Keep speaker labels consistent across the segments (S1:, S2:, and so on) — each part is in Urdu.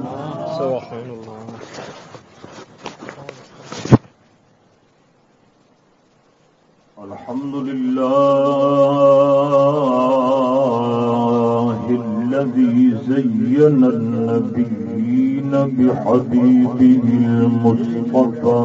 S1: سبحان الله
S2: الحمد لله الذي زين النبيين بحبيبه المصطفى.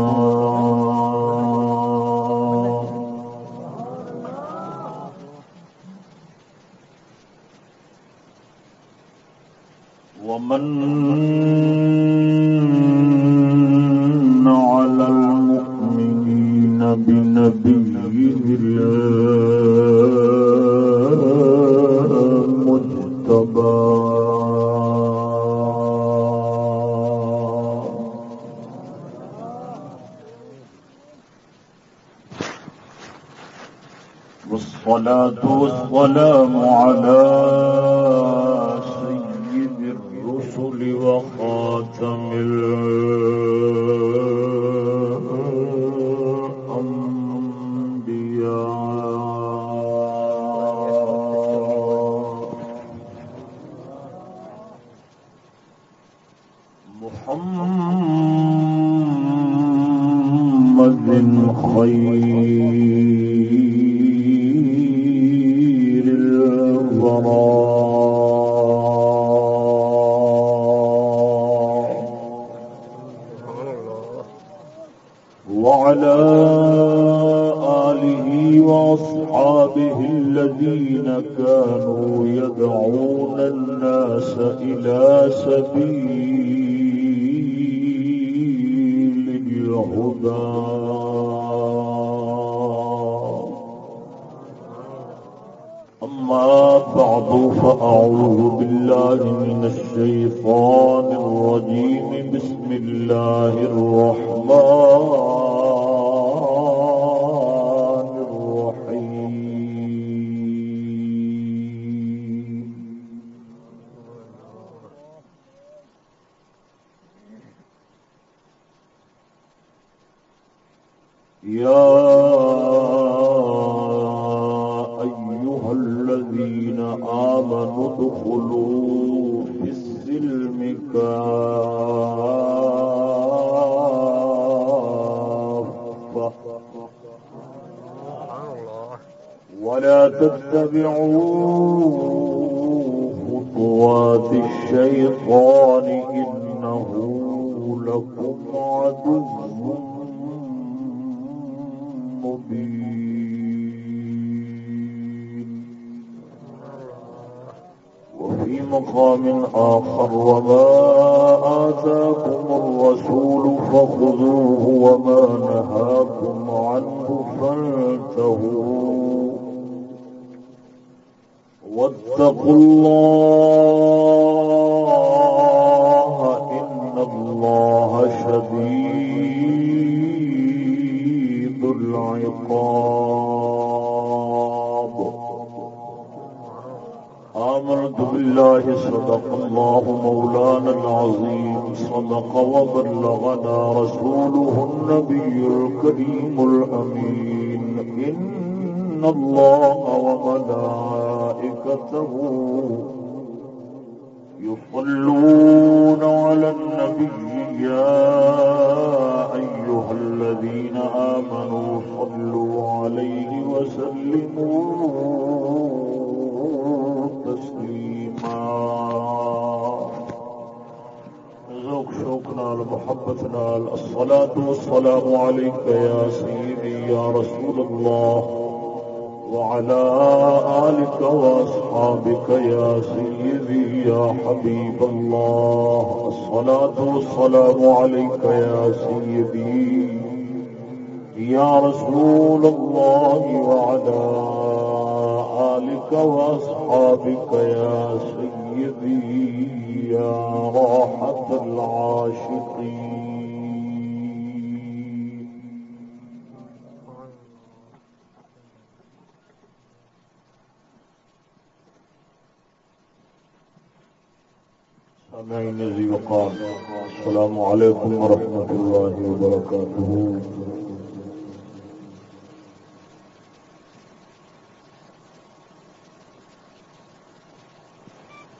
S2: السلام علیکم و رحمۃ اللہ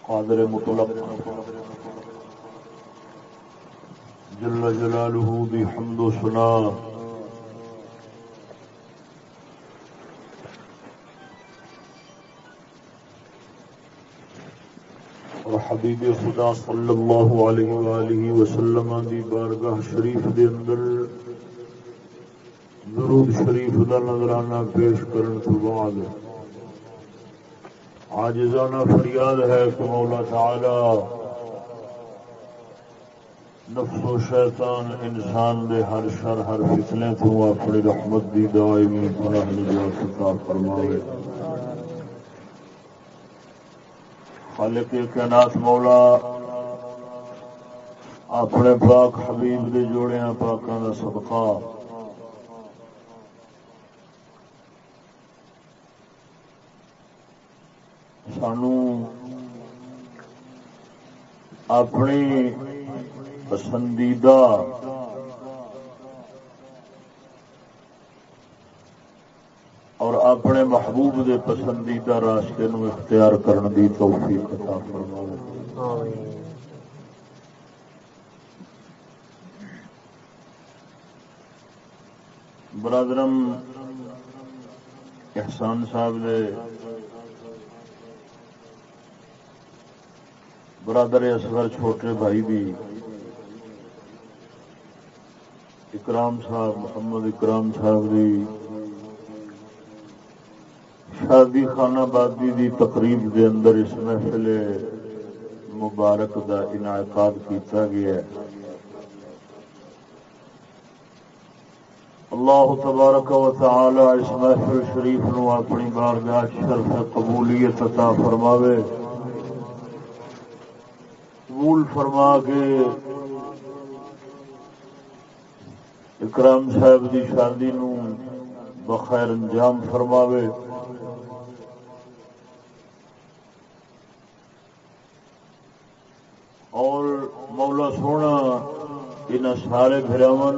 S2: قادر مطلق. جل جلاله بحمد سنا اور حبیب خدا صلی اللہ علیہ وآلہ وسلم دی بارگاہ شریف دے اندر درود شریف دا نظرانہ پیش کرن تو بعد عاجزانہ فریاد ہے کہ مولا تعالی نفس و شیطان انسان دے ہر شر ہر فتنے تو اپنی رحمت دی دائمی پناہ نجات عطا فرماوے۔ خالق کائنات مولا اپنے پاک حبیب دے جوڑیاں پاکاں دا صدقہ۔ سانو اپنی پسندیدہ اور اپنے محبوب دے پسندیدہ راستے نو اختیار کرنے دی توفیق عطا فرمائے برادرم، احسان صاحب نے برادر اصغر چھوٹے بھائی بھی اکرام صاحب، محمد اکرام صاحب دی شادی خانہ بادی دی تقریب دے اندر اس محفل مبارک دا انعقاد کیتا گیا ہے۔ اللہ تبارک و تعالی اس محفل شریف نو اپنی بارگاہ شرف قبولیت عطا فرماوے۔ قبول فرما کے اکرام صاحب کی شادی نو بخیر انجام فرماوے اور مولا سونا ان سارے گراواں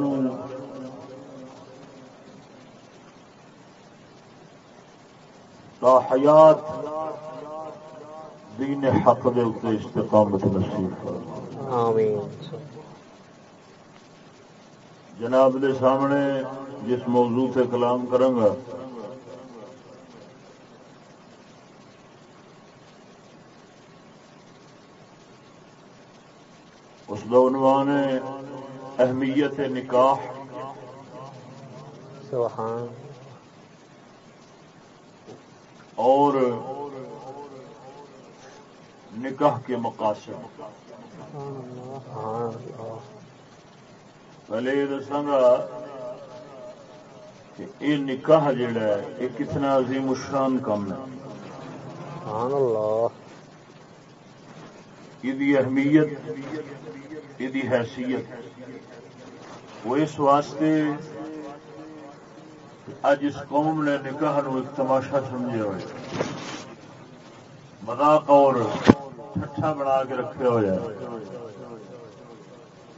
S2: حیات دین حق دے اتنے استقامت نصیب فرما جناب دے سامنے جس موضوع سے کلام کروں گا اس کا عنوان ہے اہمیت نکاح۔
S1: سبحان۔
S2: اور نکاح کے مقاصد۔ پہلے یہ دساگا کہ یہ نکاح جڑا ہے یہ کتنا عظیم الشان کام ہے۔
S1: سبحان اللہ۔
S2: یہ اہمیت، یہ حیثیت۔ وہ اس واسطے اج اس قوم نے نکاح نو ایک تماشا سمجھا ہوئے۔ مذاق اور ٹھٹا بنا کے رکھے ہوا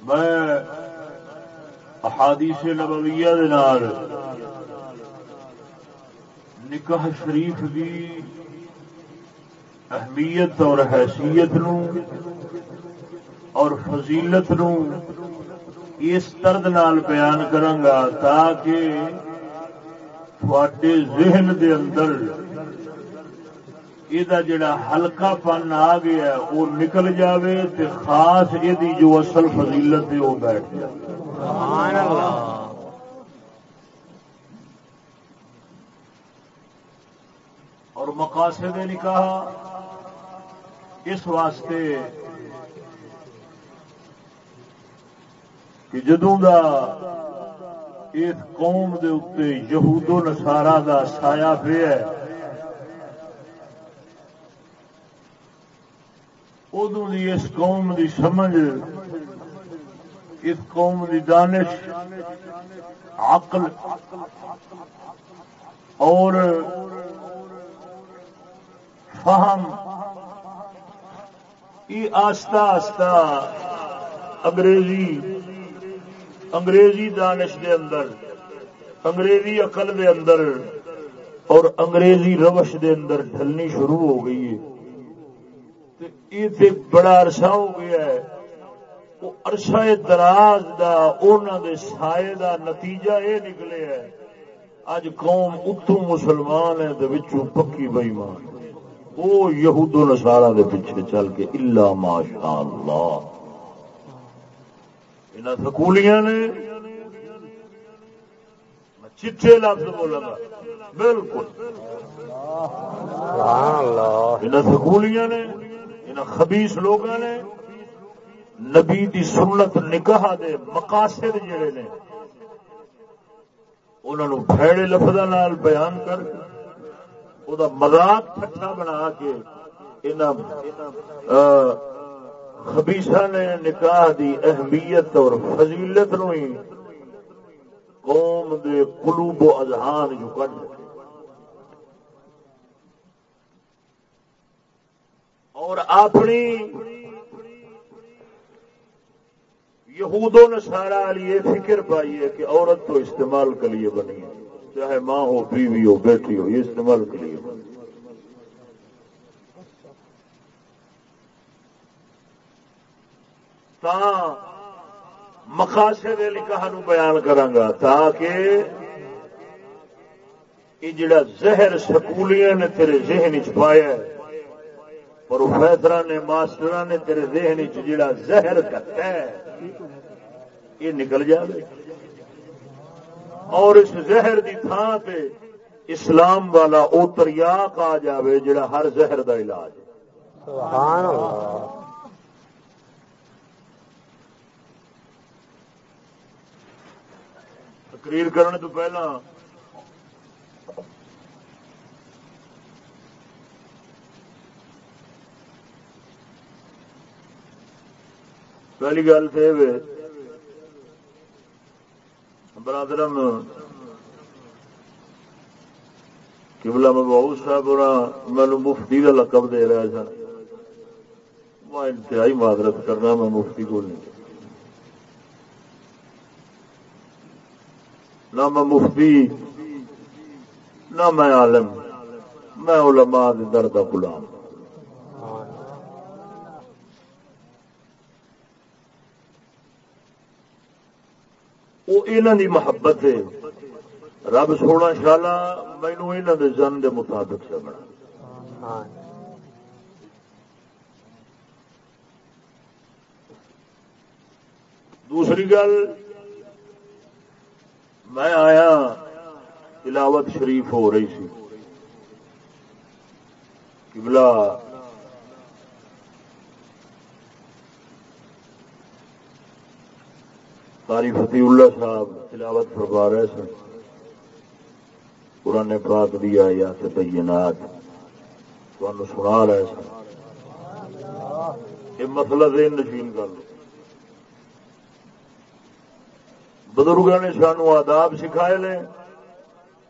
S2: میں احادیث نبویہ دے نال نکاح شریف دی اہمیت اور حیثیت نو اور فضیلت نو اس درد نال بیان کرنگا تاکہ تھوڑے ذہن دے اندر یہ جڑا ہلکا پن آ گیا وہ نکل جاوے تے خاص یہ جو اصل فضیلت ہے وہ بیٹھ جائے۔ اور مقاصد نکاح اس واسطے کہ جدوں دا اس قوم دے اتنے یہود و نسارا دا سایہ پہ ہے ادو دی اس قوم دی سمجھ، اس قوم دی دانش، عقل، اور فہم یہ آستہ آستہ انگریزی انگریزی دانش دے اندر، انگریزی عقل دے اندر اور انگریزی روش دے اندر ڈھلنی شروع ہو گئی ہے۔ یہ بڑا عرصہ ہو گیا ہے۔ عرصہ دراز دا انہوں دے سائے دا نتیجہ یہ نکلے ہے۔ اج قوم اتو مسلمان ہے وچوں پکی بئیمان وہ یہود و نسارا دے پیچھے چل کے اللہ ماشاء اللہ۔ ان سکولیاں نے چچے لفظ بولا بالکل۔ ان سکولیاں نے ان خبیس لوگ نے نبی دی سنت نکاح دے مقاصد جڑے نے انہوں پھیڑے لفظ بیان کر وہ مزاق ٹھٹا بنا کے خبیسا نے نکاح دی اہمیت اور فضیلت نو ہی قوم دے قلوب و اذہان جو کر اور اپنی یہود و نسارا لیے فکر پائیے کہ عورت تو استعمال کے لیے بنی ہے چاہے ماں ہو بیوی ہو بیٹی ہو یہ استعمال کے لیے بنی مقاصد نکاح نو بیان کرانگا تاکہ یہ جڑا زہر سکولیاں نے تیرے ذہن چ پایا پروفیسر نے ماسٹر نے تیرے ذہن چ جڑا زہر کٹا ہے، یہ نکل جائے اور اس زہر دی تھان پہ اسلام والا او تریاق آ جاوے جڑا ہر زہر دا علاج سبحان اللہ۔ تقریر کرنے تو پہلا پہلی گل تو برادرم کبلا محبوب صاحب مینو مفتی کا لقب دے رہا سن میں انتہائی معذرت کرنا، میں مفتی کو نہیں۔ نہ میں مفتی نہ میں عالم، میں علماء درد غلام۔ وہ انہوں دی محبت ہے۔ رب سونا شالا مینو انہوں دے زن دے مطابق سے بنا۔ دوسری گل میں آیا، تلاوت شریف ہو رہی سی۔ قبلہ۔ قاری فتح اللہ صاحب تلاوت فرما رہے سن۔ پرانے پاک دیا یا تینات تمہیں سنا رہے سن۔ یہ مطلب مسئلہ ذہن نشین کر لو بزرگوں نے سانو آداب سکھائے نے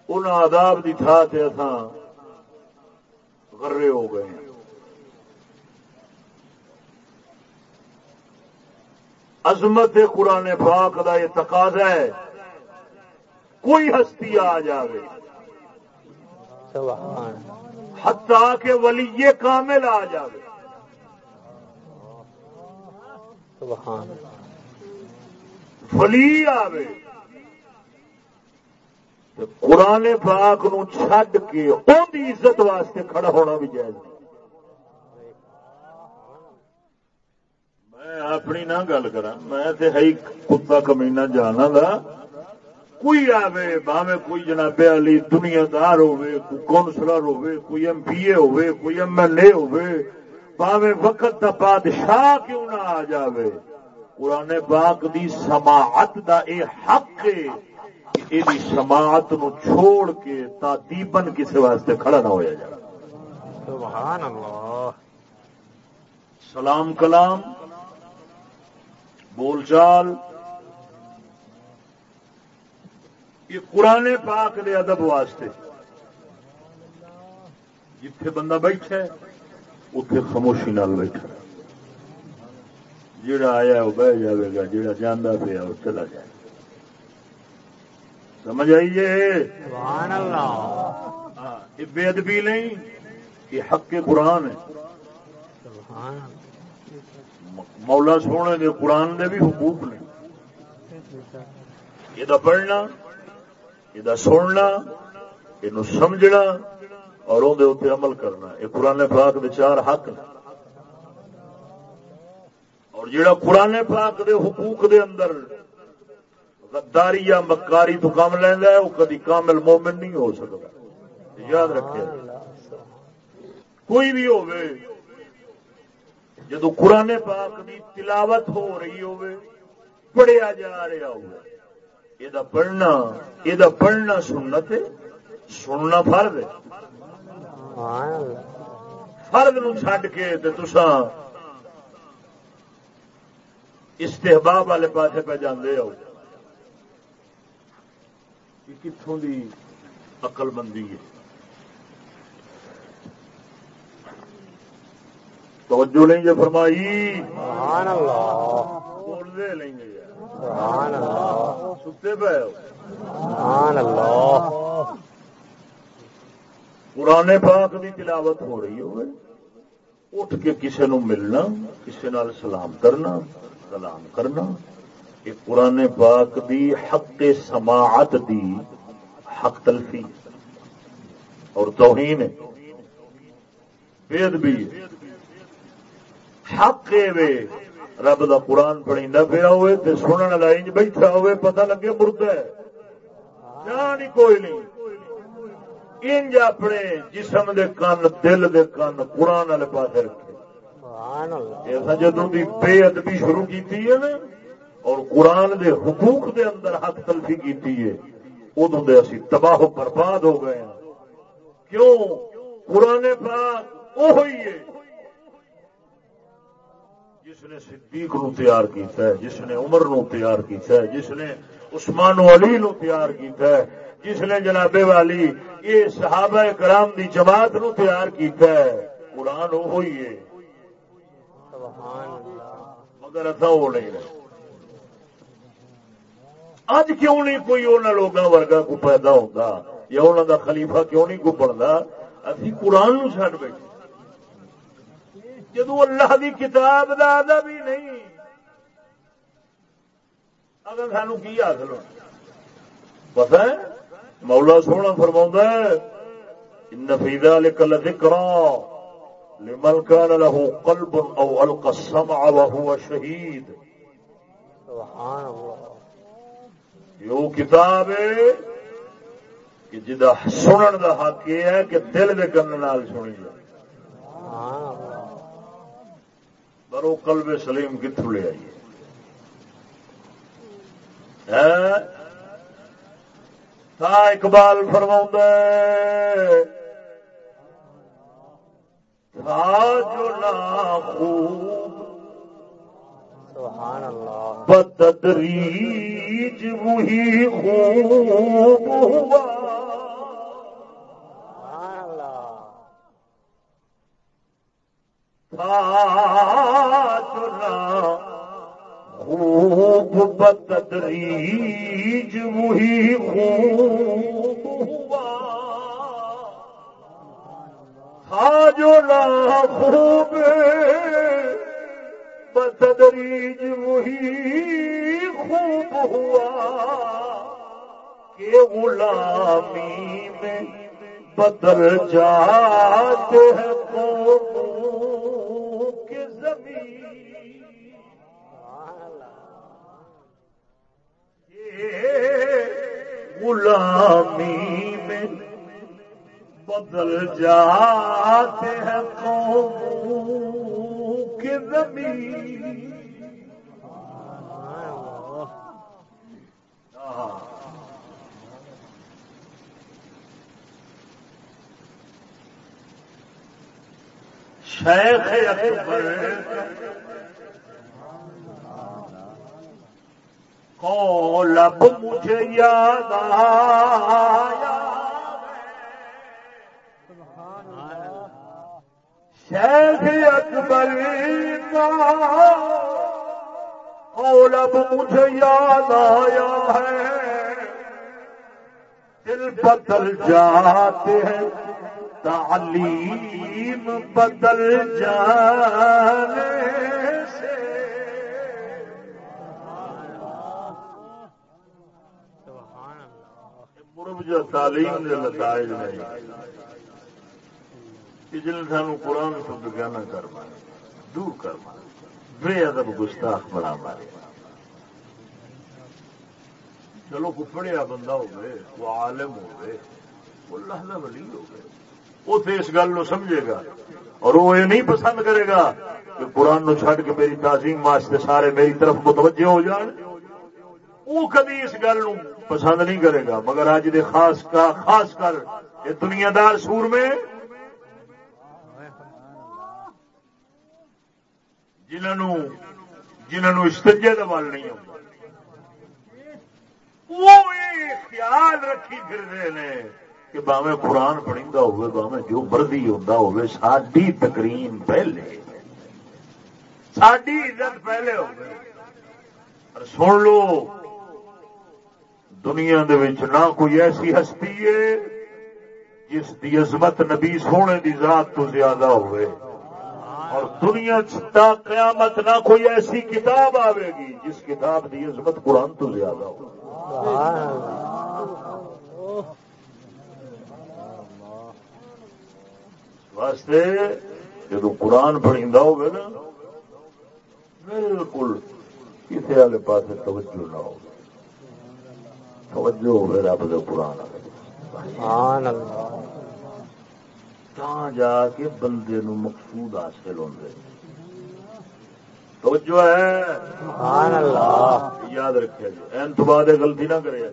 S2: ان آداب کی تھا سے اتنا غرے ہو گئے ہیں عظمت قرآن پاک کا یہ تقاضا ہے کوئی ہستی آ جائے ہتا کے ولی کامل آ جائے ولی آوے۔ قرآن پاک نو چھڈ کے ان عزت واسطے کھڑا ہونا بھی جائز نہیں۔ میں اپنی نہ گل کرا میں ہے کتا کمینا جانا دا۔ کوئی آوے، باوے کوئی جناب علی دنیا دار ہوے کوئی کونسلر ہوے کوئی ایم پی اے ہوے کوئی ایم ایل اے ہوے باوے وقت دا بادشاہ کیوں نہ آ جاوے؟ قرآن پاک دی سماعت دا اے حق ہے یہ سماعت نو چھوڑ کے تادیبن کسی واسطے کھڑا نہ ہوا جائے۔ سبحان اللہ سلام کلام بول چال۔ یہ قرآن پاک دے ادب واسطے۔ جتھے بندہ بیٹھا ہے اتے خاموشی نال بیٹھا جڑا آیا وہ بہ جائے گا جڑا جانا پیا، وہ چلا جائے۔ گا سمجھ آئیے یہ بے ادبی نہیں، یہ حق قرآن ہے۔ مولا سونے دے قرآن دے بھی حقوق نے۔ یہ پڑھنا، یہ سننا، یہ سمجھنا اور اندر عمل کرنا۔ یہ قرآن پاک دے چار حق نے۔ اور جڑا قرآن پاک دے حقوق دے اندر غداری یا مکاری تو کام لینا ہے وہ کدی کامل مومن نہیں ہو سکتا۔ یاد رکھے کوئی بھی ہوگی جدو قرآن پاک کی تلاوت ہو رہی پڑھیا جا رہا ہو یہ پڑھنا یہ پڑھنا سننا تے سننا فرد ہے۔ فرد نو چڈ کے تسا استحباب والے پاس پہ جانے ہو۔ کتوں کی اقل بندی ہے۔ توجہ لیں گے فرمائی؟ بولتے لیں گے۔ ستے پہ پرانے پاک کی تلاوت ہو رہی ہوگی اٹھ کے کسی نو ملنا کسی نال سلام کرنا۔ سلام کرنا یہ پرانے پاک دی حق سماعت دی حق تلفی۔ اور توہین بےد بھی حق وے۔ رب دا قرآن پڑھی پیا ہوئے تے سنن والا انج بیٹھا ہوئے، پتہ لگے مرد ہے۔ جان کوئی نہیں۔ انج اپنے جسم دے کان دل دے کان قرآن والے پاس رکھے۔ ایسا کی بے ادبی شروع کی ہے نا، اور قرآن دے حقوق دے اندر حق تلفی کی ہے ادو دے اسی تباہ برباد ہو گئے ہیں۔ کیوں؟ قرآن پاک وہ ہوئی ہے جس نے صدیق نو تیار کیتا ہے، جس نے عمر نو تیار کیتا ہے، جس نے عثمان و علی نو تیار کیتا ہے، جس نے جناب والی، یہ صحابہ کرام دی جماعت نو تیار کیتا ہے۔ قرآن وہ ہوئی ہے۔ مگر ایسا وہ نہیں رہے۔ اج کیوں نہیں کوئی انہوں لوگوں ورگا کو پیدا ہوتا؟ یا انہوں دا خلیفہ کیوں نہیں کو بنتا؟ ابھی قرآن نو چڈ بیٹھے۔ جدو اللہ دی کتاب دا ادب ہی نہیں، اگر سانو کی حاصل پتا ہے؟ مولا سونا فرما نفیدا لکل ذکر لمن كان له قلب او القى السمع وهو شهيد. سبحان اللہ یہ کتاب ہے کہ جدا سنن دا حق یہ ہے کہ دل دے کن نال سنی جائے۔ پر وہ کلب سلیم کتوں لے آئیے تھا اقبال فرما بتدریج وہی خوب ہوا۔ خوب بتدریج وہی خوب ہوا خوب بتدریج وہی خوب ہوا کہ غلامی میں بدل جاتے ہیں غلامی بدل جاتے ہیں قوم کے زمین۔ شیخ اکبر کو لب مجھے یاد آیا؟ شیخ اکبر کا۔ اولب مجھے یاد آیا ہے۔ دل بدل جاتے ہیں، تعلیم بدل جانے سے۔ مرب جو تعلیم نے لگائے نہیں جن سان قرآن شبد گانا کر مارے، دور کر مارے، بے ادب گستاخ بنا مارے۔ چلو کو پڑھیا بندہ ہوگئے وہ عالم ہوگئے وہ اللہ کا ولی ہوگئے، وہ تو اس گل نو سمجھے گا اور وہ یہ نہیں پسند کرے گا کہ قرآن نو چھڈ کے میری تعظیم واسطے سارے میری طرف متوجہ ہو جان۔ وہ کبھی اس گل نو پسند نہیں کرے گا، مگر اج دے خاص کا خاص کر یہ دنیا دار سور میں جنہوں جنہوں استجے کا بل نہیں ہوتا۔ وہ خیال رکھی پھر رہے ہیں کہ باوے قرآن پڑھا ہوئے باوے جو مرضی ہوتا ہوئے ساری تقریم پہلے۔ ساری عزت پہلے ہو سن لو، دنیا دے وچ نہ کوئی ایسی ہستی ہے جس کی عظمت نبی سونے دی ذات تو زیادہ ہوئے۔ اور دنیا تا قیامت نہ کوئی ایسی کتاب آئے گی جس کتاب کی عظمت قرآن تو زیادہ ہو۔ واسطے جب قرآن پڑھی ہوگا نا، بالکل کسی والے پاس توجہ نہ ہو۔ توجہ ہوگی رب دے قرآن جا کے بندے نو مقصود حاصل ہوتے توجہ ہے؟ یاد رکھے جی۔ این تو بعد غلطی نہ کرے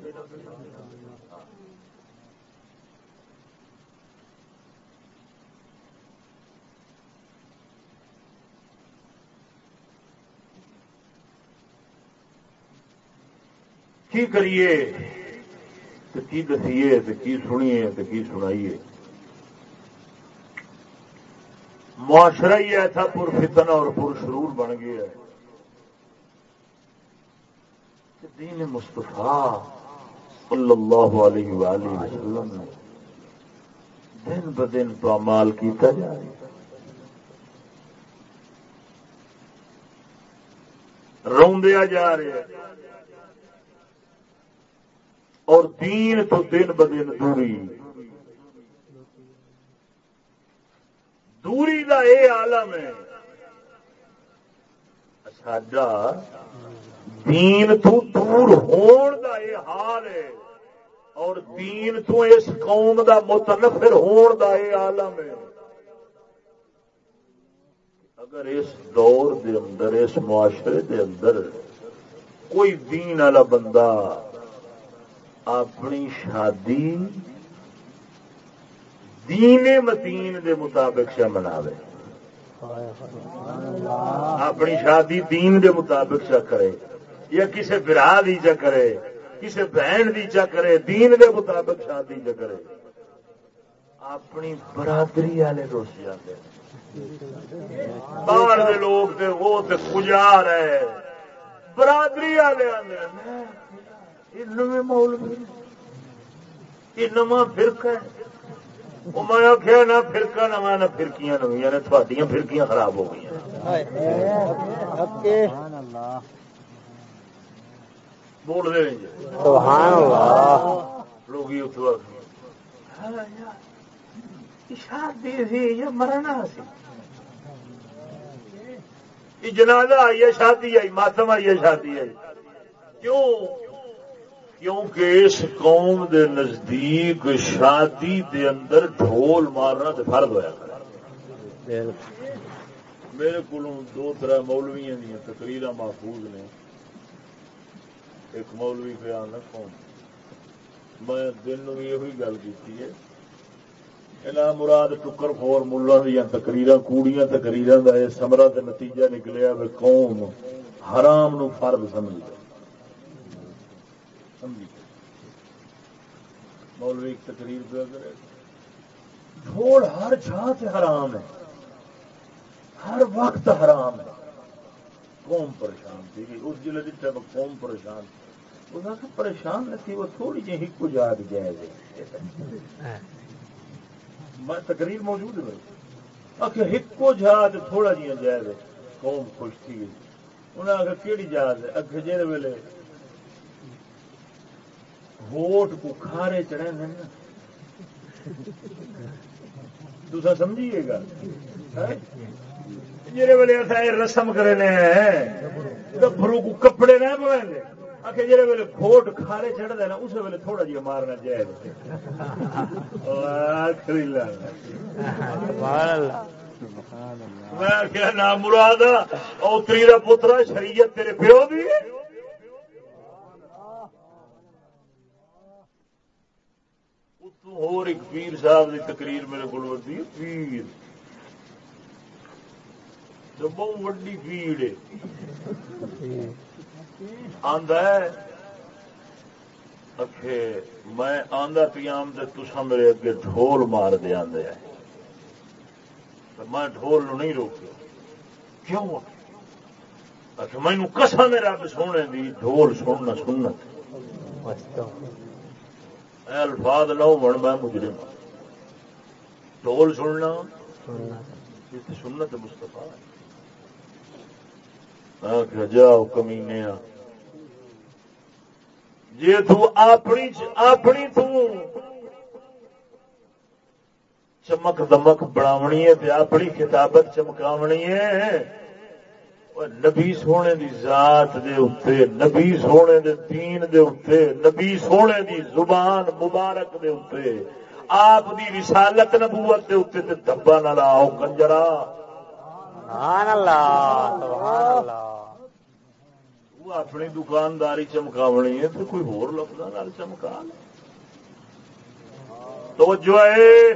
S2: کی کریے؟ کی دسیے؟ کی سنیے؟ کی سنائیے؟ معاشرہ ہی ایسا پر فتن اور پر شرور بن گیا ہے کہ دین مستفا صلی اللہ علیہ وآلہ وسلم نے دن ب دن پامال کیتا جا رہا روندیا جا رہا اور دین تو دن ب دن دوری۔ دوری دا اے عالم ہے۔ ساڈا دین تو دور ہون دا اے حال ہے اور دین تو اس قوم دا متنفر ہون دا اے عالم ہے۔ اگر اس دور دے اندر، اس معاشرے دے اندر کوئی دین والا بندہ اپنی شادی دین متین دے مطابق شا مناوے۔ اپنی شادی دین دے مطابق چا کرے، یا کسی برا دی چا کرے کسی بہن دی چا کرے، دین دے مطابق شادی چا کرے۔ اپنی برادری والے روس جاتے باہر دے لوگ تے وہ تے پجار ہے۔ برادری والے آدھے مولوی، یہ نواں فرق ہے۔ میں آخیا نہ فرقہ نو نہ فرقیاں نویاں نے تھوڑی فرقیاں خراب ہو گئی بول رہے لوگ شادی سی یا مرنا سی؟ جنازہ آئی ہے شادی آئی ماتم آئی ہے شادی آئی۔ کیوں؟ کیونکہ اس قوم دے نزدیک شادی دے اندر ڈھول مارنا تو فرد ہوا میرے کو دو طرح مولویا دیا تقریر محفوظ نے۔ ایک مولوی خیال رکھو میں دن یہ گل کی ہے۔ مراد ٹکر خور ملا دیا تقریر کوڑیاں تقریر کا یہ سمرا نتیجہ نکلیا قوم حرام نو فرد سمجھ مولوی ایک تقریر پہ کرے ڈھول ہر جہاں سے حرام ہے۔ ہر وقت حرام ہے۔ قوم پریشان تھی۔ اس ضلع جب قوم پریشان تھی۔ وہ پریشان نہ تھی، وہ تھوڑی جی ہی ایک جات جائے میں تقریر موجود ہے آخر ایکو جہاز تھوڑا جہاں جائز قوم خوش تھی۔ انہیں آخر کہڑی جہاز ہے؟ اگ جہاں ویلے ووٹ کو کھارے چڑھے دوسرا سمجھیے گا ہاں؟ جی ویلے رسم کرے گبرو کو کپڑے نہ پوائیں آخر جی ویلے کھوٹ کھارے چڑھتا ہے اس ویلے تھوڑا جہا مارنا جائز میں کیا نام مراد اوتری کا پترا شریعت تیرے پیو بھی اور ایک پیر صاحب کی تقریر میرے کو پیر۔ تو بہت وڈی پیڑ ہے۔ اکھے، میں آدھا پیام دے تسا میرے اگے ڈھول مار دے آدھے میں ڈھول نو نہیں روکیا۔ کیوں؟ اچھا مینو کسا نے رب سونے دی، ڈھول سننا سنت۔ اچھا۔ الفاظ نہ ہو میں مجرم۔ ڈھول سننا۔ یہ سنت مستفا جاؤ کمینے جی اپنی اپنی چمک دمک بناونی ہے اپنی کتابت چمکاونی ہے۔ نبی سونے دی ذات دے اتنے نبی سونے دے دین دے اتنے نبی سونے دی زبان مبارک دے اتنے آپ دی رسالت نبوت دے اتنے دبا نہ لاؤ کنجرا
S1: سبحان اللہ سبحان اللہ
S2: اپنی دکانداری چمکاونی ہے تو کوئی ہور لفظ چمکا تو جو ہے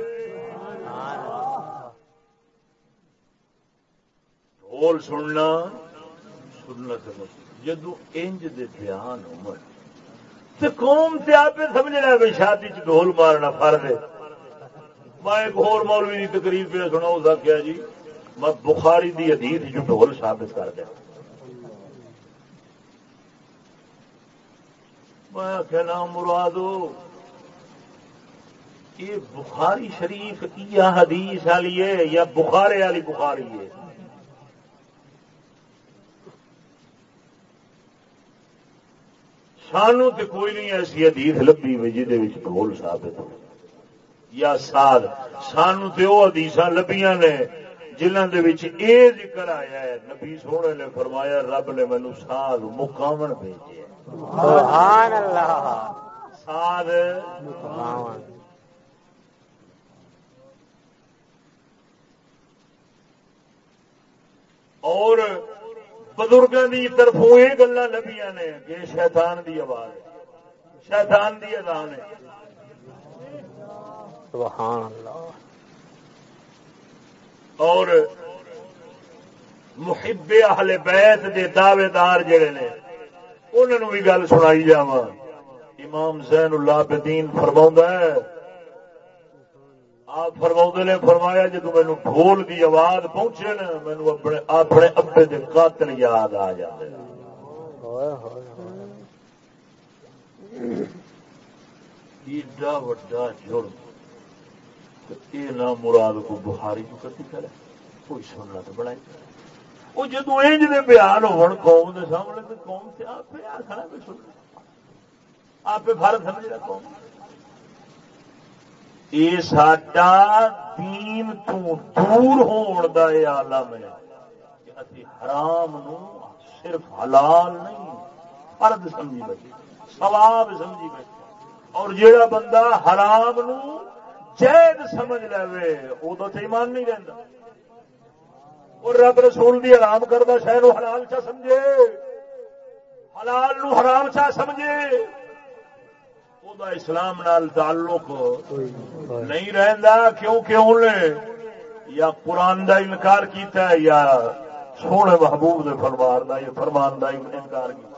S2: ڈھول سننا سننا سمجھ۔ جدو انج دے بیان ہو قوم سے آپ سمجھ رہا شادی چ ڈھول مارنا فرد ہے۔ میں ایک اور مولوی کی تقریر پہ سنا ہو سکیا جی؟ میں بخاری دی حدیث جو ڈھول ثابت کر دیا۔ میں آخیا کہنا مرادو یہ بخاری شریف یا حدیث والی ہے یا بخارے والی بخاری ہے؟ سانو تو کوئی نہیں ایسی حدیث لبھی ہوئی جہد ڈھول ثابت ہو۔ یا ساد سانو تو وہ حدیث لبیاں نے جنہوں کے ذکر آیا ہے۔ نبی سونے نے فرمایا رب نے مینو ساد مکاون بھیجے
S1: سبحان اللہ۔
S2: ساد اور بزرگوں کی طرفوں یہ گلا لبیاں نے کہ شیطان دی آواز شیطان دی اذان ہے۔
S1: سبحان اللہ۔
S2: اور محب اہل بیت دے دعوے دار جڑے نے انہوں بھی گل سنائی جا امام زین اللہ بدین فرما ہے آپ فرما نے فرمایا جب مینو ڈھول کی آواز پہنچے نا مینو اپنے اپنے ابے کے قاتل یاد آ جائے ایڈا وڈا جرم۔ یہ نہ مراد کو بخاری کو کتی کرے کوئی سننا تو بڑا وہ جدو انج دے بیان ہون قوم دے سامنے، تو قوم سے آپ آخنا بھی سن آپ فرق سمجھ رہا قوم۔ یہ ساڈا دین تو دور ہون دا یہ عالم ہے کہ اسی حرام نو صرف حلال نہیں، فرد سمجھی بیٹھے، ثواب سمجھی بیٹھے۔ اور جیڑا بندہ حرام نو جید سمجھ لے وہ تو ایمان نہیں رہتا اور رب رسول دی حرام کرتا شہر حلال چا سمجھے۔ حلال نو حرام چا سمجھے۔ وہ اسلام نال تعلق نہیں۔ رہتا کیونکہ انہیں یا قرآن دا انکار کیتا ہے یا سونے محبوب دے فرمان دا یا فرمان دا انکار کیا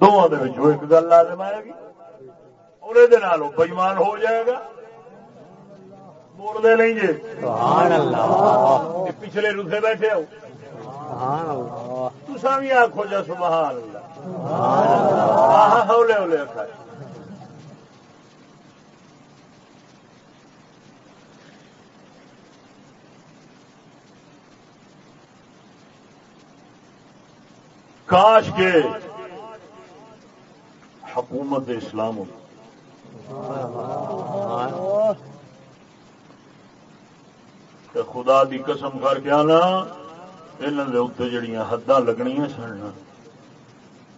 S2: دونوں ایک گل لازم آئے گی۔ اور یہ بےمان ہو جائے گا۔ بولتے نہیں جی پچھلے روسے بیٹھے ہو۔ تسا بھی آخو جا سبحان اللہ۔ ہولے ہولے آخر کاش کے حکومت اسلام خدا دی قسم کر کے آنا انہوں اتنے جڑیاں حداں لگنیاں سن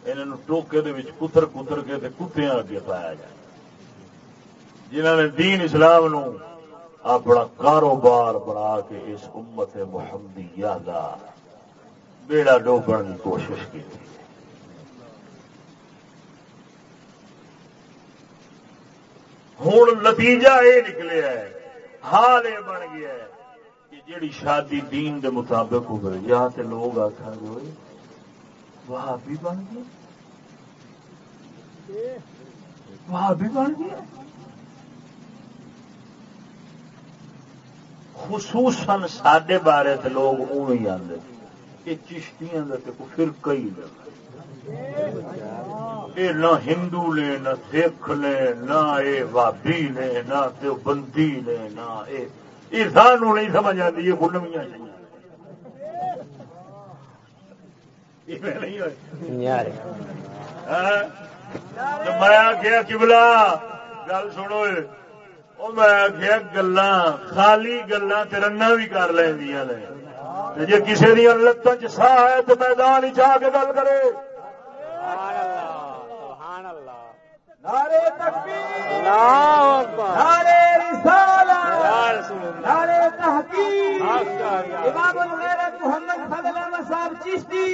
S2: انہوں ٹوکے دے کتر کتر کے تے کتیاں اگے پایا جائے۔ جنہوں نے دین اسلام نو اپنا کاروبار بنا کے اس امت محمدیہ دا بیڑا ڈوبن کی کوشش کی ہوں نتیجہ یہ نکلے ہے، حال یہ بن گیا ہے کہ جیڑی شادی دین دے مطابق ہوئے یا تے لوگ آخر گے وہ بھی بن گیا۔ وہ بھی بن گیا۔ خصوصاً سڈے بارے تے لوگ اون ہی آتے یہ چشتیاں فرقہ ہی یہ نہ ہندو نے نہ سکھ نے نہ یہ بابی نے نہ بندی نے نہ یہ سانو نہیں سمجھ آتی یہ بنویاں میں آخیا کبلا گل سنو میں آخیا گلا خالی گلا ترنا بھی کر لینیا نے جی کسی دیا لتان چ سا ہے تو میدان ہی چاہ کے گل کرے۔
S3: نعرے تکبیر تحقیق امام الغیرت محمد فضل احمد صاحب چشتی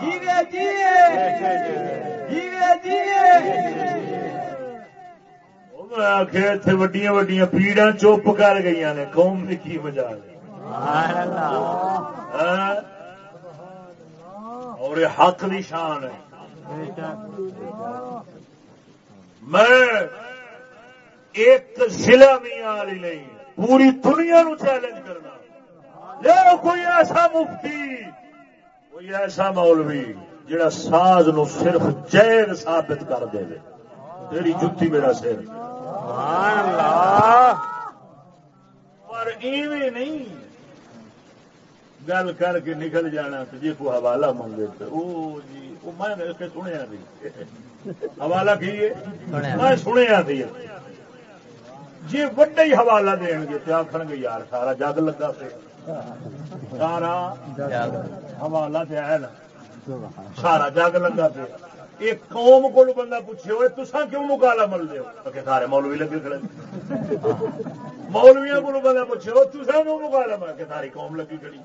S3: جیوے جیوے
S2: آخر اتنے وڈیا وڈیا پیڑا چپ کر گئی نے، قوم نے کی مجا اور یہ حق کی شان ہے. میں ایک ضلع میاں والی نہیں پوری دنیا نو چیلنج کرنا. لے کوئی ایسا مفتی کوئی ایسا مولوی جڑا ساز نو صرف جیز ثابت کر دے. تیری جتی میرا سر. پر ایویں نہیں گل کر کے نکل جانا تو جی کو حوالہ منگے تو او جی میں سنیا تھی حوالہ کی میں سنیا تھی جی وڈے ہی حوالہ دین گے تو آخر گے یار سارا جگ لگا پہ سارا حوالہ تو ہے نا سارا جگ لگا پہ ایک قوم کو بندہ پوچھے ہوئے تسا کیوں مکالا مل دے کہ سارے مولوی لگے کھڑے مولویا کو بندہ پوچھے ہو تسا کیوں مکالا مل کہ ساری قوم لگی کھڑی۔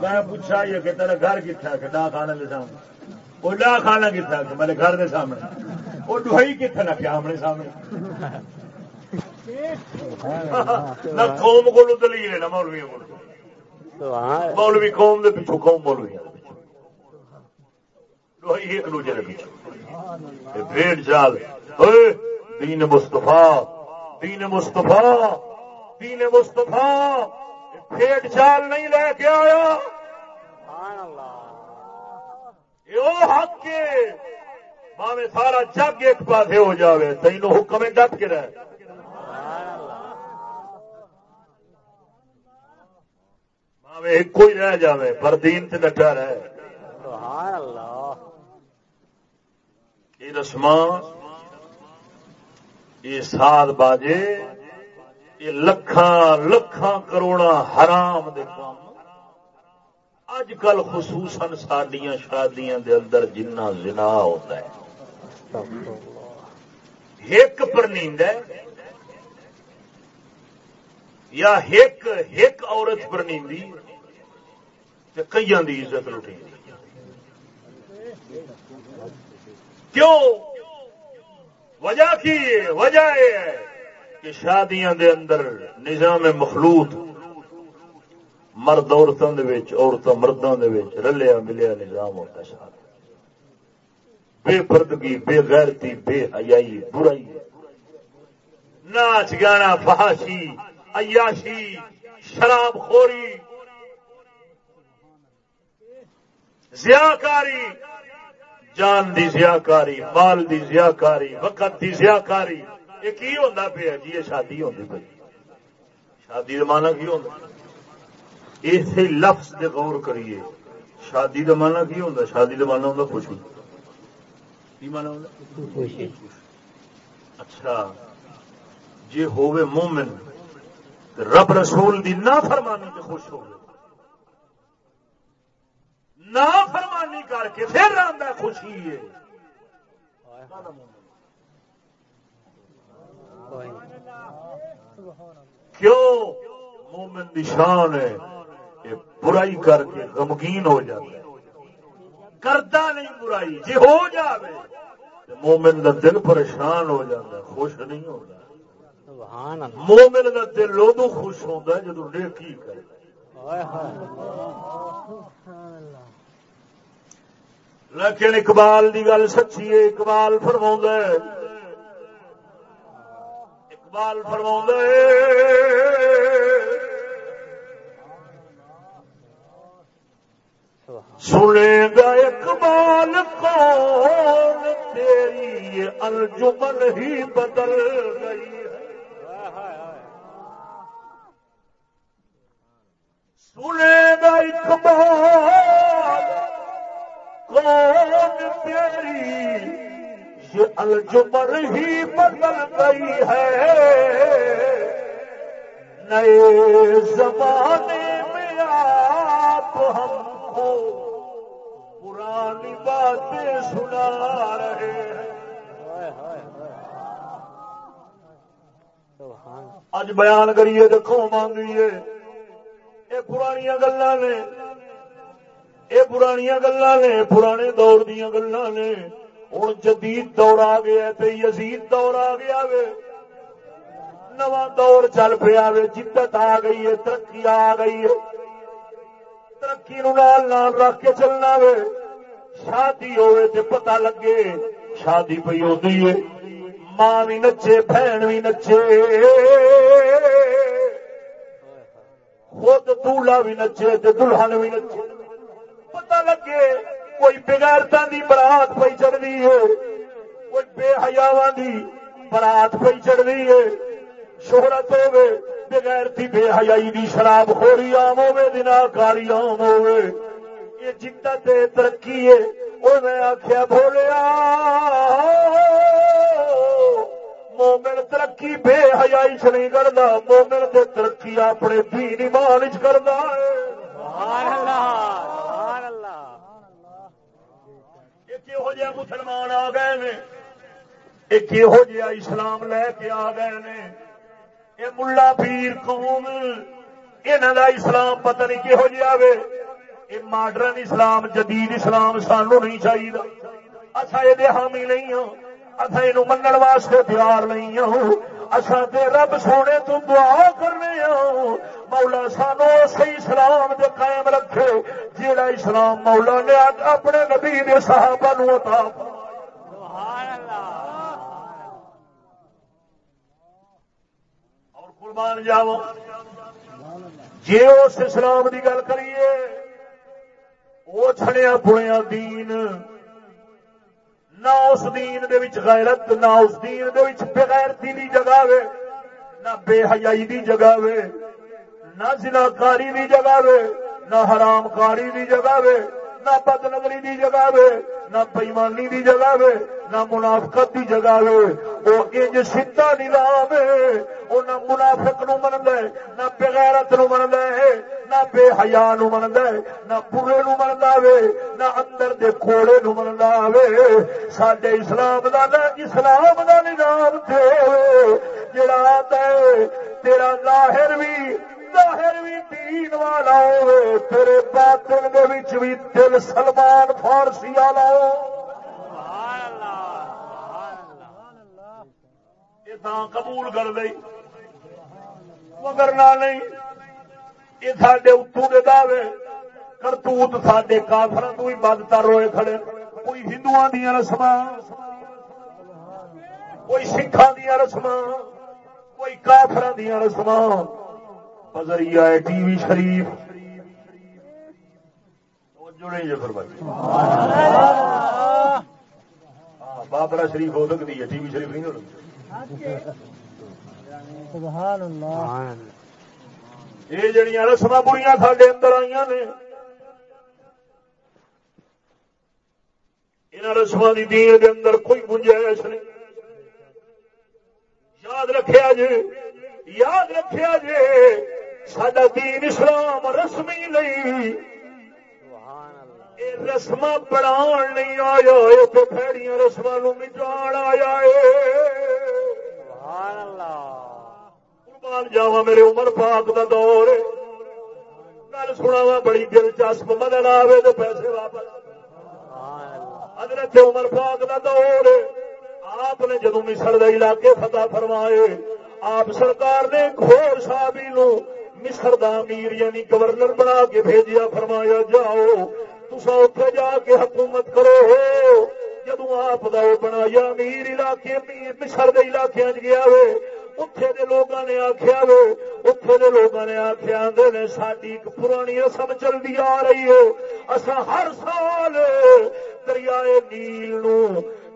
S2: میں پوچھا، یہ کہ تیرا گھر کتنا کہ ڈا کھانے کے سامنے۔ وہ ڈا کھانا کتنا کہ میرے گھر کے سامنے۔ وہ ڈوئی کتنا کیا ہمارے سامنے؟ نہ قوم کو دلیل ہے، نہ مولویا کو ہاں۔ مولوی قوم دے پیچھو قوم مولوی ایک دوجے کے پیچھو بھیڑ چال دین مستفا دین مستفا دین مستفا بھیڑ چال نہیں لے کے آیا۔ حق کے۔ باوے سارا جگ ایک پاس ہو جاوے۔ تینوں حکم ڈٹ کے ایک کوئی رہ جائے پر دین سے ڈٹا رہے یہ رسم یہ سات باجے یہ لکھان لکھان کروڑا حرام دے کام اج کل خصوصاً سڈیا شادیاں دے اندر جنہ زنا ہوتا ہے۔ ایک پر نیند ہے یا ایک ایک عورت پر نیندی کئی عزت لٹی۔ کیوں؟ وجہ کی وجہ یہ ہے کہ شادیاں دے اندر نظام مخلوط، مرد عورتوں عورتوں مردوں کے رلیا ملیا نظام ہوتا شاد بے پردگی، بے غیرتی، بے حیائی، برائی۔ ناچ گانا، فحاشی، عیاشی، شراب خوری زیاکاری جان دی زیاکاری مال دی زیاکاری وقت دی زیاکاری یہ کی ہوتا پیا جی؟ یہ شادی ہوتی پی شادی مانا کی ہوتا اسی لفظ دے غور کریے۔ شادی کا مانا کی ہوتا شادی کا مانا ہوتا خوشی۔ اچھا۔ جی ہووے مومن رب رسول دی نہ فرمانی سے خوش ہو فرمانی کر کے پھر خوشی ہے۔ کیوں؟ مومن نشان ہے یہ برائی کر کے غمگین ہو جاتا ہے۔ کرتا نہیں برائی جی ہو جائے مومن کا دل پریشان ہو جاتا ہے خوش نہیں ہوتا۔ مومن کا دل ادو خوش ہوتا ہے جدو نیکی کرے۔ لیکن اقبال کی گل سچی ہے، اقبال فرما اقبال فرما سنے گا اقبال کون، تیری الجمن ہی بدل گئی سنے گا اقبال کون تیری یہ الجمر ہی بدل گئی ہے۔ نئے زمانے میں آپ ہم کو پرانی باتیں سنا رہے ہیں۔ اج بیان کریے، دیکھو، مانگیے۔ یہ پرانیاں گلا نے یہ پرانیاں گلا نے، پرانے دور دیا گلا نے۔ ہوں جدید دور آ گیا یزید دور آ گیا وے۔ نواں دور چل پیا وے، جدت آ گئی ہے، ترقی آ گئی ہے۔ ترقی نو نال نال رکھ کے چلنا وے۔ شادی ہوئے تے پتہ لگے، شادی پی ہوتی ہے۔ ماں بھی نچے، بہن بھی نچے۔ خود دولا بھی نچے تے دلہن بھی نچے۔ پتہ لگے، کوئی بغیرتا دی برات پی چڑھتی ہے، کوئی بے حیاواں دی برات پی چڑھتی ہے۔ شہرت ہوے بغیرتی بے حیائی دی شراب خوری آم ہوے دنا کاری آم ہوے یہ جدت ترقی ہے وہ میں آخیا بولیا مومن ترقی بے حیائی چ نہیں کرتا مومن تے ترقی اپنے دین ایمان چ کرتا ہے۔
S1: سبحان اللہ
S2: ایک یہو جہا مسلمان آ گئے نے؟ ایک یہو جہا اسلام لے کے آ گئے نے؟ یہ ملا پیر قوم انہوں دا اسلام پتہ نہیں کہہو جہا وے یہ ماڈرن اسلام، جدید اسلام سانو نہیں چاہیے اچھا یہ حامی نہیں ہوں اصا یہ من واسطے تیار نہیں ہوں اصا تے رب سونے تو دعا کرنے ہوں مولا سانو اسی اسلام دے قائم رکھے، جیڑا اسلام مولا نے اپنے نبی دے صحابہ نو عطا
S1: سبحان اللہ
S2: اور قربان جاو جی اس اسلام دی گل کریے وہ چھڑیا پڑیا دین۔ نہ اس دین دے وچ غیرت، نہ اس دین دے وچ بغیرتی دی جگہ وے، نہ بے حیائی دی جگہ وے۔ نہ زناکاری دی جگہ وے، نہ حرام کاری دی جگہ وے، نہ بد نظری دی جگہ وے، نہ بےمانی دی جگہ وے، نہ منافقت دی جگہ وے۔ وہ انج سیدا نظام ہے وہ نہ منافق نو مندا ہے، نہ بغیرت نو مندا ہے، نہ بے حیا نو مندا ہے، نہ برے نو مندا وے، نہ اندر دے کوڑے نو مندا وے۔ ساڈے اسلام دا نہ اسلام دا نظام تے جڑا آتا ہے، تیرا ظاہر بھی ظاہر بھی دین والا ہوے تیرے باطن دے وچ بھی دل سلمان فارسی والا ہو۔
S1: سبحان اللہ سبحان اللہ۔
S2: یہ تاں قبول کر دئی مگر نہ نہیں، یہ سڈے اتو دے دعوے، کرتوت سڈے کافر تو ہی بدتر روئے کھڑے۔ کوئی ہندو دیا رسم کوئی سکھان دیا رسم کوئی کافر دیا رسم بذریعہ ٹی وی شریف۔ ہاں بابرا شریف ہو سکتی ہے ٹی وی شریف نہیں ہو سکتی۔ یہ جڑیاں رسم بڑیاں سڈے اندر آئی نے ان رسم کی دین دے اندر کوئی گنجائش نہیں۔ یاد رکھیا جی یاد رکھیا جی سڈا دین اسلام رسمی نہیں۔ رسم بنا نہیں آیا تو پھیڑیاں رسم مٹا آیا قربان جاوا میرے عمر پاک دا دور گل سنا وا بڑی دلچسپ مدد آئے تو پیسے واپس۔ حضرت عمر پاک دا دور آپ نے جدو مصر دے علاقے فتح فرمائے آپ سرکار نے گھوڑ صحابی نو مصر دا امیر یعنی گورنر بنا کے بھیجیا فرمایا جاؤ تسا اتے جا کے حکومت کرو ہو جدو آپ دا بنایا امیر علاقے امیر مصر دے علاقے گیا وے اتے دے لوگوں نے آخیا وے اتے دے لوگوں نے آخیا آدھے نے ساری ایک پرانی رسم چلتی آ رہی ہے اصا ہر سال دریائے نیل نو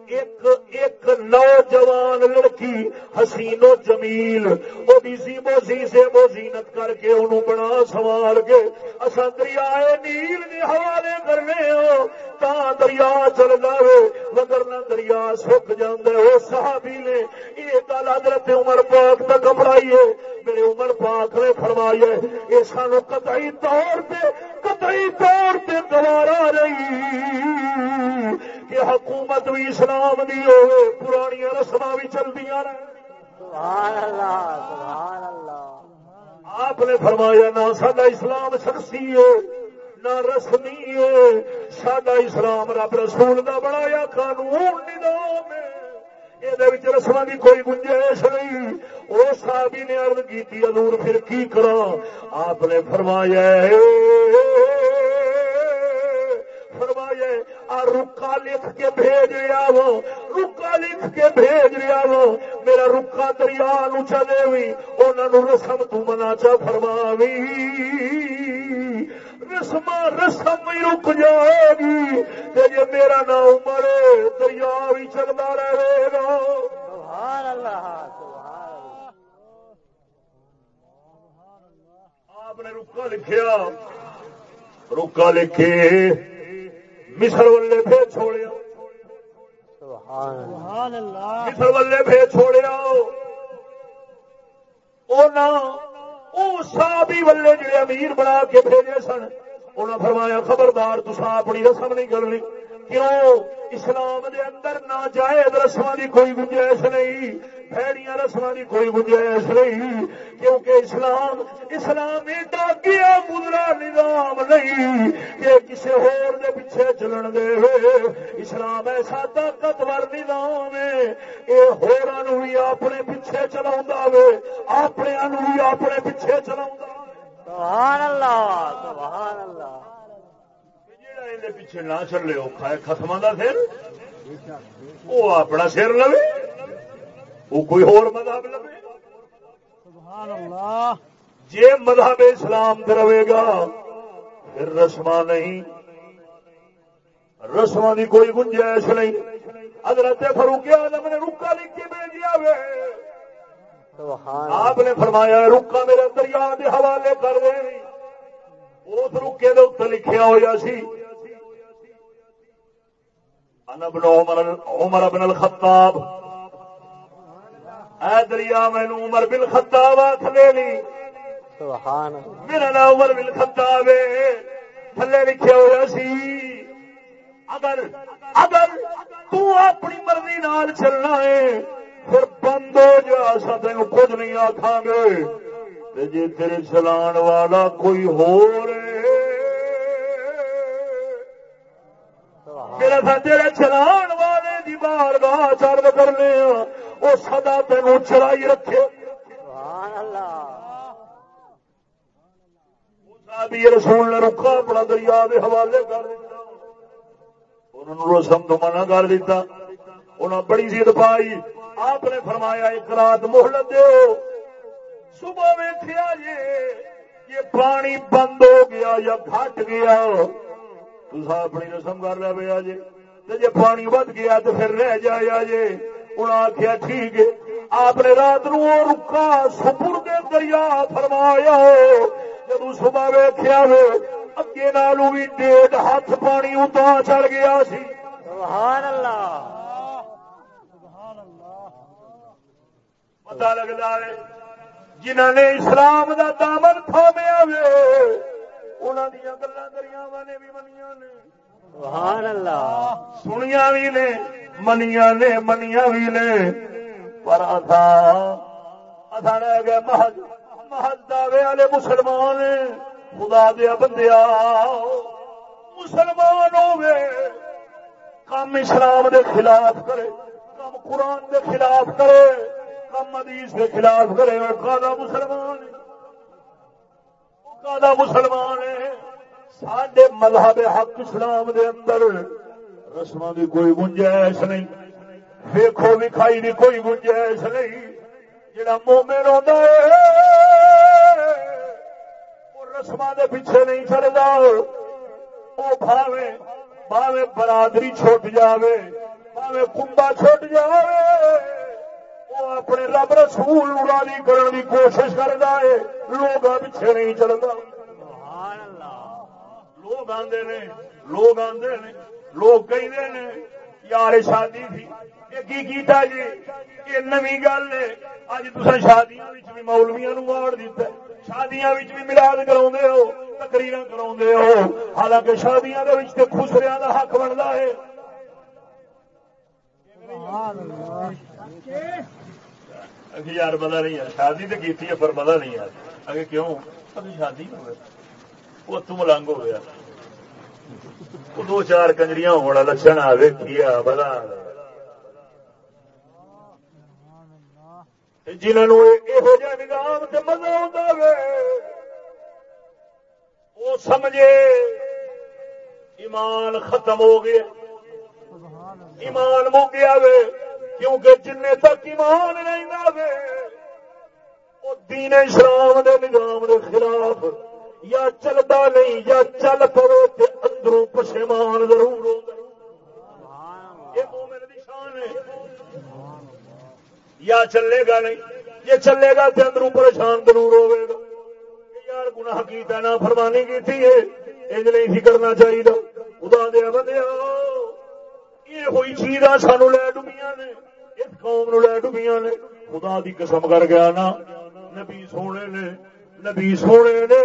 S2: ایک ایک نوجوان لڑکی حسین و جمیل وہ بھی زیبو زیبو زینت کر کے انہوں بنا سوار کے اصا دریائے نیل کے حوالے کرنے ہو تا دریا چل جائے مگر نہ دریا سک جاندے وہ صحابی نے یہ گل حضرت عمر پاک تک اپڑائی ہے، میرے عمر پاک نے فرمائی ہے یہ سانو قطعی طور پہ قطعی طور پہ گوارا رہی۔ کہ حکومت بھی اسلام دی ہو پرانی رسم بھی چلتی آپ نے فرمایا نہ سڈا اسلام شخصی ہے نہ رسمی ہے۔ سڈا اسلام رب رسول کا بنایا قانون نظام ہے۔ یہ رسم کی کوئی گنجائش نہیں۔ وہ صحابی نے ارد کی ادور پھر کی کرا آپ نے فرمایا فرمایا رکا لکھ کے بھیج رہا وہ رکا لکھ کے بھیج رہا وہ۔ میرا رکا دریا نو چلے بھی انہوں رسم تو منا چا فرماوی۔ رسم رسم ہی رک جائے گی جی میرا نام مرے دریا بھی چلتا رہے گا۔ آپ نے رکا لکھیا۔ رکا لکھے۔ مصر والے پھر چھوڑیا۔ مصر والے پھر چھوڑیا۔ صحابی والے جڑے امیر بنا کے بھیجے سن انہوں فرمایا خبردار تسا اپنی رسم نہیں کرنی کیوں اسلام دے اندر نہ جائے رسم کی کوئی گنجائش نہیں پھیڑیاں رسم کی کوئی گنجائش نہیں، کیونکہ اسلام اسلام ایڈا گیا گزرا نظام نہیں کہ کسی ہور دے پیچھے چلن دے اسلام ایسا طاقتور نظام ہے یہ ہورا بھی اپنے پیچھے چلا وے اپنے بھی اپنے پیچھے چلا
S1: سبحان اللہ سبحان اللہ۔
S2: پیچھے نہ چلے ختم کا سر وہ اپنا سر لو وہ کوئی ہور مذہب لو جی مذہب اسلام رہے گا پھر رسم نہیں رسم کی کوئی گنجائش نہیں حضرت فاروق آدم نے رکا لکھ کے بھیجیا وے آپ نے فرمایا رکا میرے دریا کے حوالے کر دے اس رکے کے اتنے لکھیا ہوا سی ابن عمر عمر بن الخطاب. اے دریا مینو عمر بن خطاب تھلے لی. میرا نام عمر بن خطاب تھلے لکھے ہوا سی. اگر اگر تو اپنی مرضی نال چلنا ہے پھر بند ہو جا سا تین کچھ نہیں آخان گے۔ جی تیرے چلان والا کوئی ہو رہے تیرے چلان والے دی بار گاہ چرد کرنے وہ سدا تین چلائی رکھے۔ رسول نے رکھا اپنا دریا کے حوالے کر انہوں رسم تو منع کر دیتا۔ انہوں بڑی ضد پائی۔ آپ نے فرمایا، ایک رات محلت دو صبح ویخیا یہ پانی بند ہو گیا یا گھٹ گیا۔ تصا اپنی رسم کر لیا پیا جی جی پانی ود گیا تو پھر رہ جایا جی انہیں آخیا ٹھیک ہے آپ نے رات نو رکا سپر کے دریا فرمایا۔ جب صبح ویخیا اگے نالو بھی ڈیڑھ ہاتھ پانی اتنا چڑھ گیا سی۔
S1: سبحان اللہ۔
S2: پتا لگتا ہے جنہوں نے اسلام دا دامن تھامیا وے انہوں دیا گلا دریاوا نے بھی منیا نے
S1: سبحان اللہ
S2: سنیا بھی نے منیا نے منیا بھی نے پر اتھا اتھا رہ گئے محض محض دعوے والے مسلمان خدا دیا بندیا مسلمان ہوے کم اسلام دے خلاف کرے کم قرآن دے خلاف کرے کم حدیث کے خلاف کرے وہ کالا مسلمان کالا مسلمان سڈے مذہب حق اسلام دے اندر رسم کی کوئی گنجائش نہیں ویکو وکھائی کی کوئی گنجائش نہیں، جڑا مومن ہوتا ہے وہ رسم کے پیچھے نہیں چلتا وہ بھاوے بھاوے برادری چھٹ جاوے بھاوے کنبا چھٹ جاوے وہ اپنے رب رسول راضی کرنے کی کوشش کرتا ہے لوگ پیچھے نہیں چلتا
S1: سبحان اللہ
S2: لوگ آتے نے، لوگ آتے نے، لوگ کہتے نے یار شادی تھی، یہ کی کیتا جی؟ یہ نوی گل ہے۔ اج تصا شادیاں بھی مولویا نو واڑ دیتا ہے۔ شادیاں بھی ملاد کرا ہو تقریر کرا ہو۔ حالانکہ شادیاں خسریا کا حق بنتا ہے۔ اگی یار پتا نہیں ہے شادی تو کی ہے، پر پتا نہیں یار اگے کیوں؟ ابھی شادی ہو گیا وہ تم ملنگ ہو گیا دو چار کنجریاں ہونا لچن آ ویکیا پتا جنہوں یہو جہ نظام سے مزہ آتا وہ سمجھے ایمان ختم ہو گیا ایمان مو گیا وے کیونکہ جن تک ایمان نہیں وے وہ دین اسلام دے نظام دے خلاف یا چلتا نہیں، یا چل پڑو تے اندروں پشیمان ضرور ہوتا یا چلے گا نہیں، یہ چلے گا تے اندروں پریشان ضرور ہوے گا۔ یار گناہ کیتا نہ فرمانی کی انج نہیں سی کرنا چاہیے خدا دیا بندیا یہ ہوئی چیز سانو لے ڈبیاں نے۔ اس قوم نو لے ڈبیاں نے۔ خدا دی قسم کر گیا نا۔ نبی سونے نے نبی سونے نے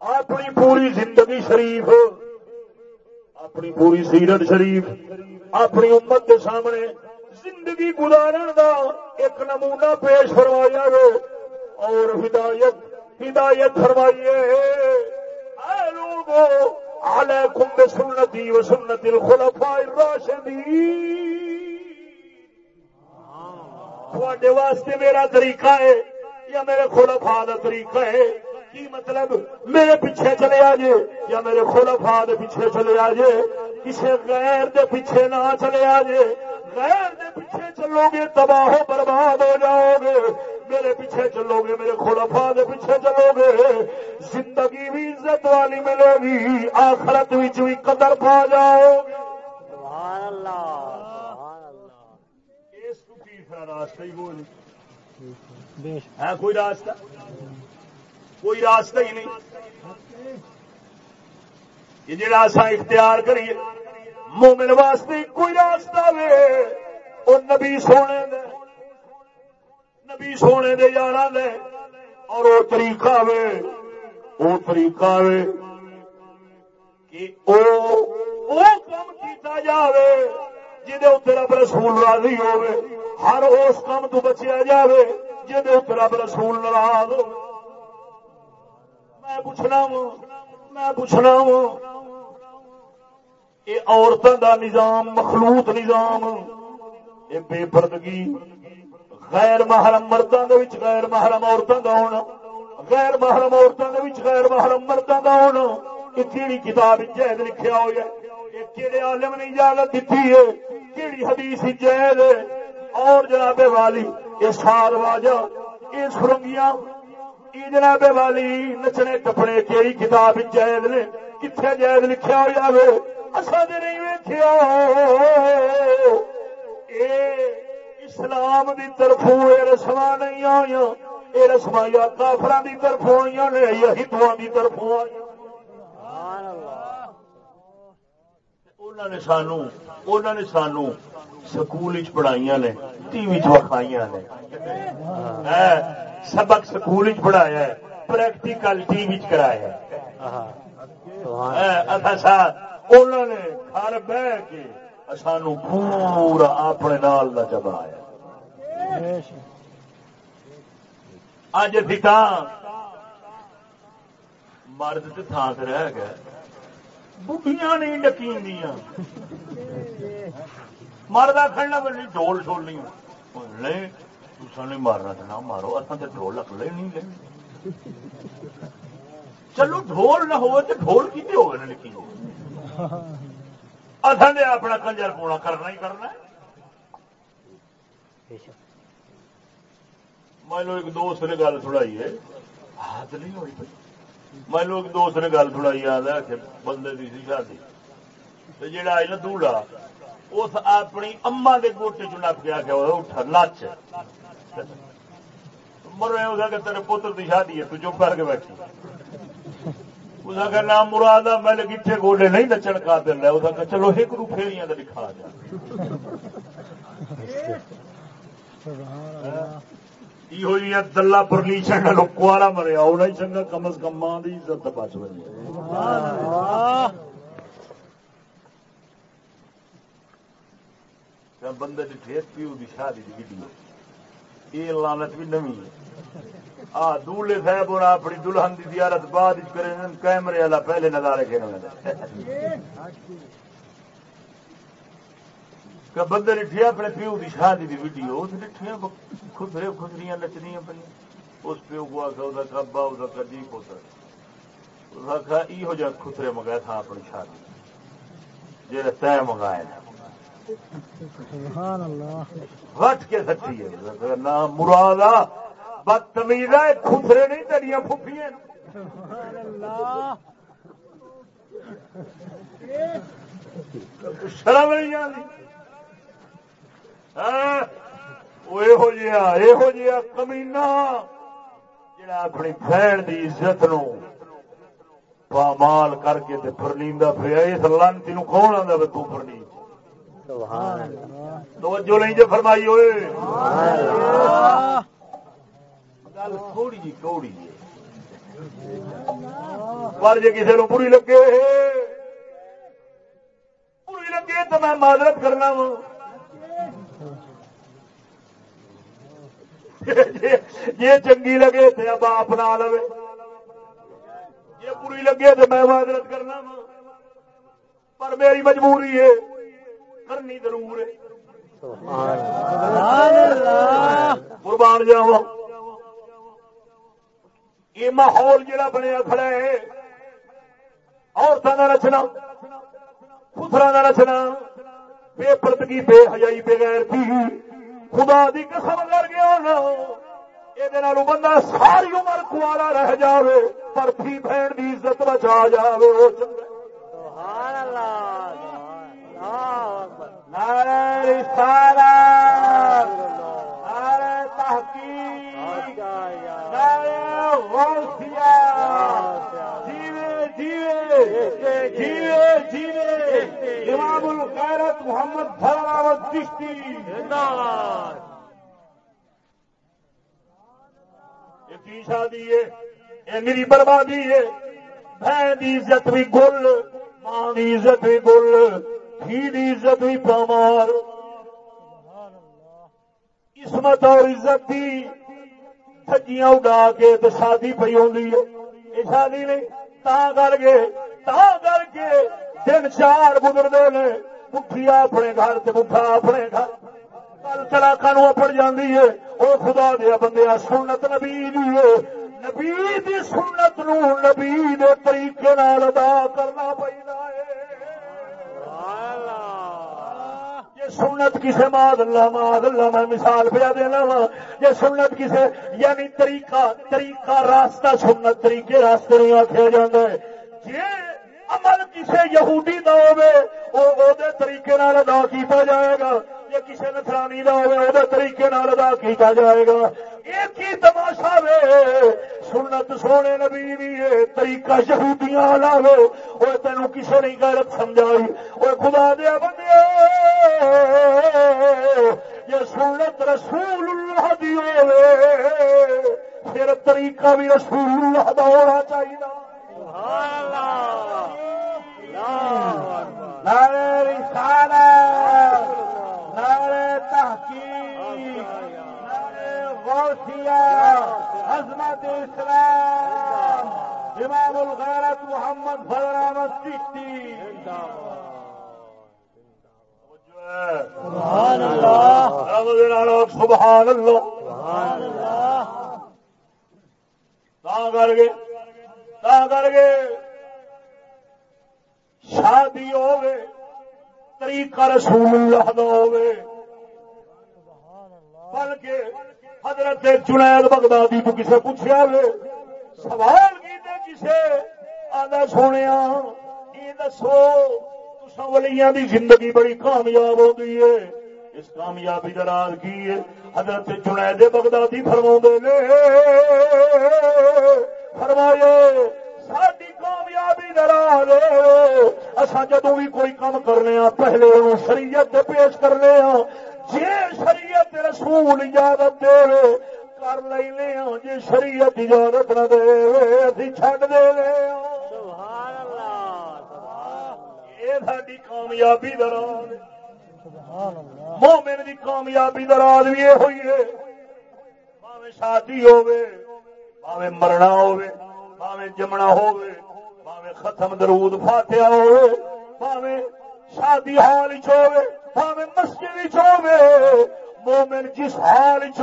S2: اپنی پوری زندگی شریف، اپنی پوری سیرت شریف، اپنی امت کے سامنے زندگی گزارن دا ایک نمونہ پیش فرمایا گے اور ہدایت ہدایت فرمائیے۔ اے لوگوں علیکم بسنتی و سنت الخلفاء الراشدین۔ تھوڑے واسطے میرا طریقہ ہے یا میرے خلفاء دا طریقہ ہے؟ کی مطلب؟ میرے پیچھے چلے آجے یا میرے خلفاء دے پیچھے چلے آجے؟ کسی غیر دے پیچھے نہ چلے آجے؟ غیر دے پیچھے چلو گے تباہ و برباد ہو جاؤ گے میرے پیچھے چلو گے میرے خلفاء دے پیچھے چلو گے زندگی بھی عزت والی ملے گی، آخرت بھی قدر پا جاؤ۔ گے
S1: سبحان اللہ۔
S2: تیسرا راستہ ہی بول ہے۔ کوئی راستہ؟ کوئی راستہ ہی نہیں۔ یہ جڑا اسا اختیار کریے مومن واسطے کوئی راستہ وے۔ او نبی سونے دے نبی سونے دے یاراں دے اور او طریقہ وے او طریقہ وے کہ او او کم کیتا جاوے۔ جہد اتر رب رسول راضی ہوے ہر اس کام تو بچیا جاوے جہد اتر رب رسول ناراض ہو۔ میں پوچھنا وا میں پوچھنا وا یہ عورتوں دا نظام، مخلوط نظام یہ بے پردگی، غیر محرم مردوں کے غیر محرم عورتوں کا ہونا، غیر محرم عورتوں کے غیر محرم مردوں کا ہونا یہ کہڑی کتاب جید لکھیا ہوا ہے؟ کہڑے عالم نے اجازت دیتی ہے؟ کہڑی حدیث جید ہے؟ اور جناب والی، یہ سال واجا یہ سرنگیاں، یہ جناب والی نچنے ٹپنے کہڑی کتاب جید نے کتنے جید لکھیا ہوا ہے اصا نے نہیں ویکیا اسلام دی طرفوں یہ رسم نہیں آئی یہ رسم یا کافر دی طرفوں آئی نے یا ہندو دی طرفوں آئی
S1: اللہ۔
S2: انہوں نے سانو انہوں نے سانو سکول پڑھائی نے ٹی وی چکھائی نے سبق سکول پڑھایا ہے پریکٹیکل ٹی وی کرایا انہوں نے گھر بہ کے سانو پورا اپنے نال کا چبایا اج مرد تھان سے رہ گئے بڑھیاں نہیں ڈکی مرد کھڑنا بنی ڈول شول نہیں۔ نہیں نہیں مارنا تو نہ مارو اصل تو ڈول رکھ لے، نہیں لے۔ چلو، ڈھول نہ ہو تو ڈھول کی ہوگا لکھی اصل نے اپنا کنجر پونا کرنا ہی کرنا ہے۔ میں لو ایک دوست نے گل سنائی ہے۔ ہاتھ نہیں ہوئی پی میں لوگ دوست نے گل تھوڑا یاد ہے کہ بندے کی سی شادی جہا آئی نا دوڑا اس اپنی اما کے گوٹے چ نپ کے آخیا اٹھا نچ مرے اس کہ تیرے پتر کی شادی ہے تو چپ کر کے بیٹھی اس کا نام مراد میں نے گوڈے نہیں نچن کا دل ہے اس کا چلو ایک رو پھیریاں تو دکھا جا ہوئی ہے، دلہ پرلیشن کوارا مریا ہونا چنگا، کم از کم ماں کی عزت بچ بنی بندے کی ٹھیک پیو کی شادی کی یہ لانت بھی نمی آ، دولے صاحب اور اپنی دلہن کی زیارت بعد کرے کیمرے والا پہلے نظارے کے بندے لٹھیا اپنے پیو کی شادی کی ویڈیو لٹھیا خدرے خدریاں نچنی پہ اس پیو کو آخا کبا اس کا جی پوتر آخا یہ جا خسرے منگایا تھا اپنی شادی جی تے منگائے وٹ کے سچی ہے نام مراد بدتمیز ہے خسرے نہیں تیریاں پھوپیاں شرم نہیں آتی یہ جہا کمینا جڑا اپنی بہن کی عزت نو پامال کر کے فرنیدا پھر اس لانتی کون آتا بھی ترنی توجہ نہیں جو فرمائی ہوئے گل تھوڑی جی کوڑی جی پر جی کسی نو بری لگے بری لگے تو میں معذرت کرنا وا یہ چنگی لگے تو اب اپنا لو یہ بری لگے تو میں معذرت کرنا پر میری مجبوری ہے کرنی ضرور ہے قربان جاوا یہ ماحول جڑا بنیا کھڑا ہے عورتوں کا رچنا خسرا کا رچنا بے پردگی بے حجائی بغیر تھی خدا دی قسم کر گیا نا یہ بندہ ساری عمر کوالا رہ جاوے، پر تھی بہن کی عزت بچا جاوے۔ جائے نارے سارا نارے تحقیق۔ نارے غوثیہ۔ جیوے جیوے جیوے۔ جیوے امام الغیرت محمد فراوت چشتی۔ یہ شادی ہے، یہ میری بربادی ہے۔ بہن کی عزت بھی گل، ماں کی عزت بھی گل تھی دی عزت بھی پامار قسمت اور عزت کی سجیاں اڈا کے تو شادی پی ہوئی ہے۔ یہ شادی نہیں۔ تا کر کے تا کر کے دن چار گزرتے ہیں۔ پٹھیا اپنے گھر سے پٹھا اپنے گھر۔ کل چلاکا نو اپڑ جاندی ہے۔ وہ خدا دیا بندے سنت نبی دی ہے۔ نبی دی سنت نو نبی دے طریقے نال ادا کرنا پہنا ہے۔ یہ سنت کسے ماد اللہ ماد اللہ میں مثال پہ دینا وا یہ سنت کسے یعنی طریقہ طریقہ راستہ سنت طریقے راستے نہیں آخیا جاتا ہے جی عمل کسے یہودی دا ہوے وہ طریقے نال ادا کیتا جائے گا۔ جی کسی نسرانی کا ہوگا وہ طریقے ادا کیتا جائے گا۔ ایک ہی تماشا وے، سنت سونے نبی بھی طریقہ شہودیاں لاوے۔ وہ تینوں کسی نہیں غیرت سمجھائی۔ وہ خدا دیا بندے یہ سنت رسول اللہ دی ہوے پھر طریقہ بھی رسول اللہ دا ہونا چاہیے نعرے رسالہ نعرے تحقیق غوثیہ عظمت اسلام امام الغیرت محمد فضل احمد چشتی
S1: سبحان اللہ
S2: سبحان اللہ کر کے کر کے شادی ہوے طریقہ رسول اللہ دا ہوے بلکہ حضرت جنید بغدادی تو کسے پوچھا وے سوال کیتے کسے آدھا سونے یہ دسو ولیاں دی زندگی بڑی کامیاب ہو گئی ہے۔ اس کامیابی کا راز کی ہے؟ حضرت جنید بغدادی فرما نے، فرمایا ساری کامیابی کا راز اصا جدو بھی کوئی کام کرنے ہاں پہلے انہوں شریعت پیش کرنے ہاں جی شریعت رسول اجازت دے، کر لینے ہاں جی شریعت اجازت نہ دے ابھی چڈ دے
S1: سبحان اللہ
S2: یہ ساری کامیابی کا راز
S1: سبحان اللہ۔
S2: مومن دی کامیابی کا راز بھی یہ ہوئی ہے۔ باویں شادی ہوے مرنا ہوے باویں جمنا ہوے باویں ختم درود فاتحہ ہوے باویں شادی حال چ ہوے باویں مسجد چ ہوے مومن جس حال چ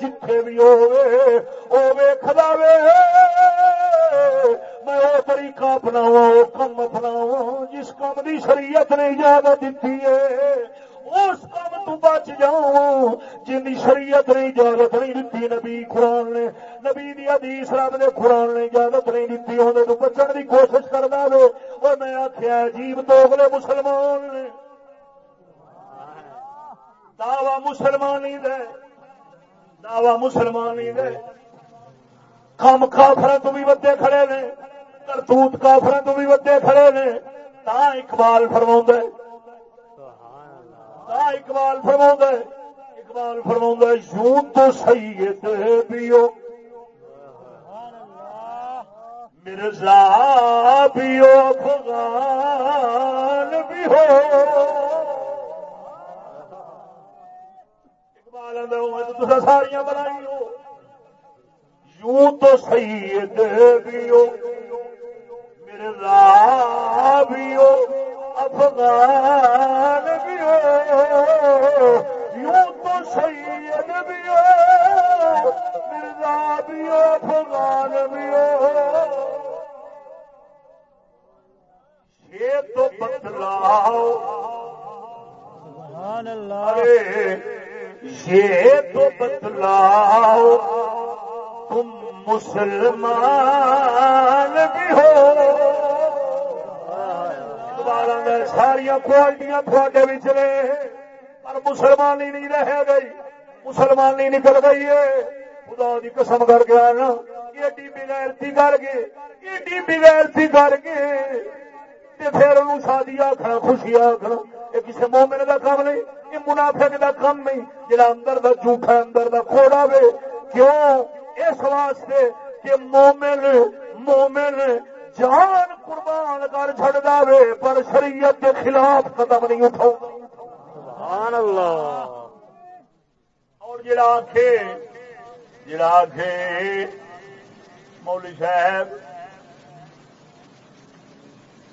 S2: جتھے بھی ہوے او ویکھدا وے۔ میں وہ طریقہ اپناواں وہ کم اپناواں، جس کام دی شریعت نے اجازت دیتی ہے، اس کام تو بچ جاؤں جن شریعت نے اجازت نہیں دیتی نبی قرآن نے، نبی دی حدیث رب نے قرآن نے اجازت نہیں دیتی انہیں تو بچن کی کوشش کرنا وے۔ اور میں آخیا عجیب تو اگلے مسلمان نے۔ دعوی مسلمانی دے۔ دعوی مسلمانی دے۔ کم کافر تو بھی ودے کھڑے نے۔ کرتوت کافر تو بھی ودے کھڑے نے۔ تا اقبال فرما
S1: سبحان اللہ
S2: اقبال فرما اقبال فرما یوں تو سید پیو مرزا بھی ہو افغان بھی ہو ساریاں بنائی ہو۔ یوں تو سید بھی ہو مرزا بھی ہو افغان بھی ہو۔ یوں تو سید بھی ہو مرزا بھی ہو افغان بھی ہو۔ یہ تو بتلاؤ۔
S1: سبحان اللہ۔
S2: یہ تو بتلاؤ، تم مسلمان بھی ہو۔ ساریا کوالٹیاں تھوڑے بچ نے، پر مسلمانی نہیں رہ گئی۔ مسلمانی نکل گئی ہے۔ خدا دی قسم کر گیا نا ایڈی بغیرتی کر کے ایڈی بغیرتی کر کے۔ تے پھر انہوں شادی آخنا خوشی آخنا یہ کسی مومن کا کام نہیں۔ یہ منافق کا کام نہیں جہاں اندر دا جھوٹا اندر دا کھوڑا وے۔ کیوں؟ اس واسطے کہ مومن مومن جان قربان کر چڑھتا وے پر شریعت کے خلاف قدم نہیں اٹھاؤ
S1: سبحان اللہ۔
S2: اور جڑا آخے جڑا مولوی صاحب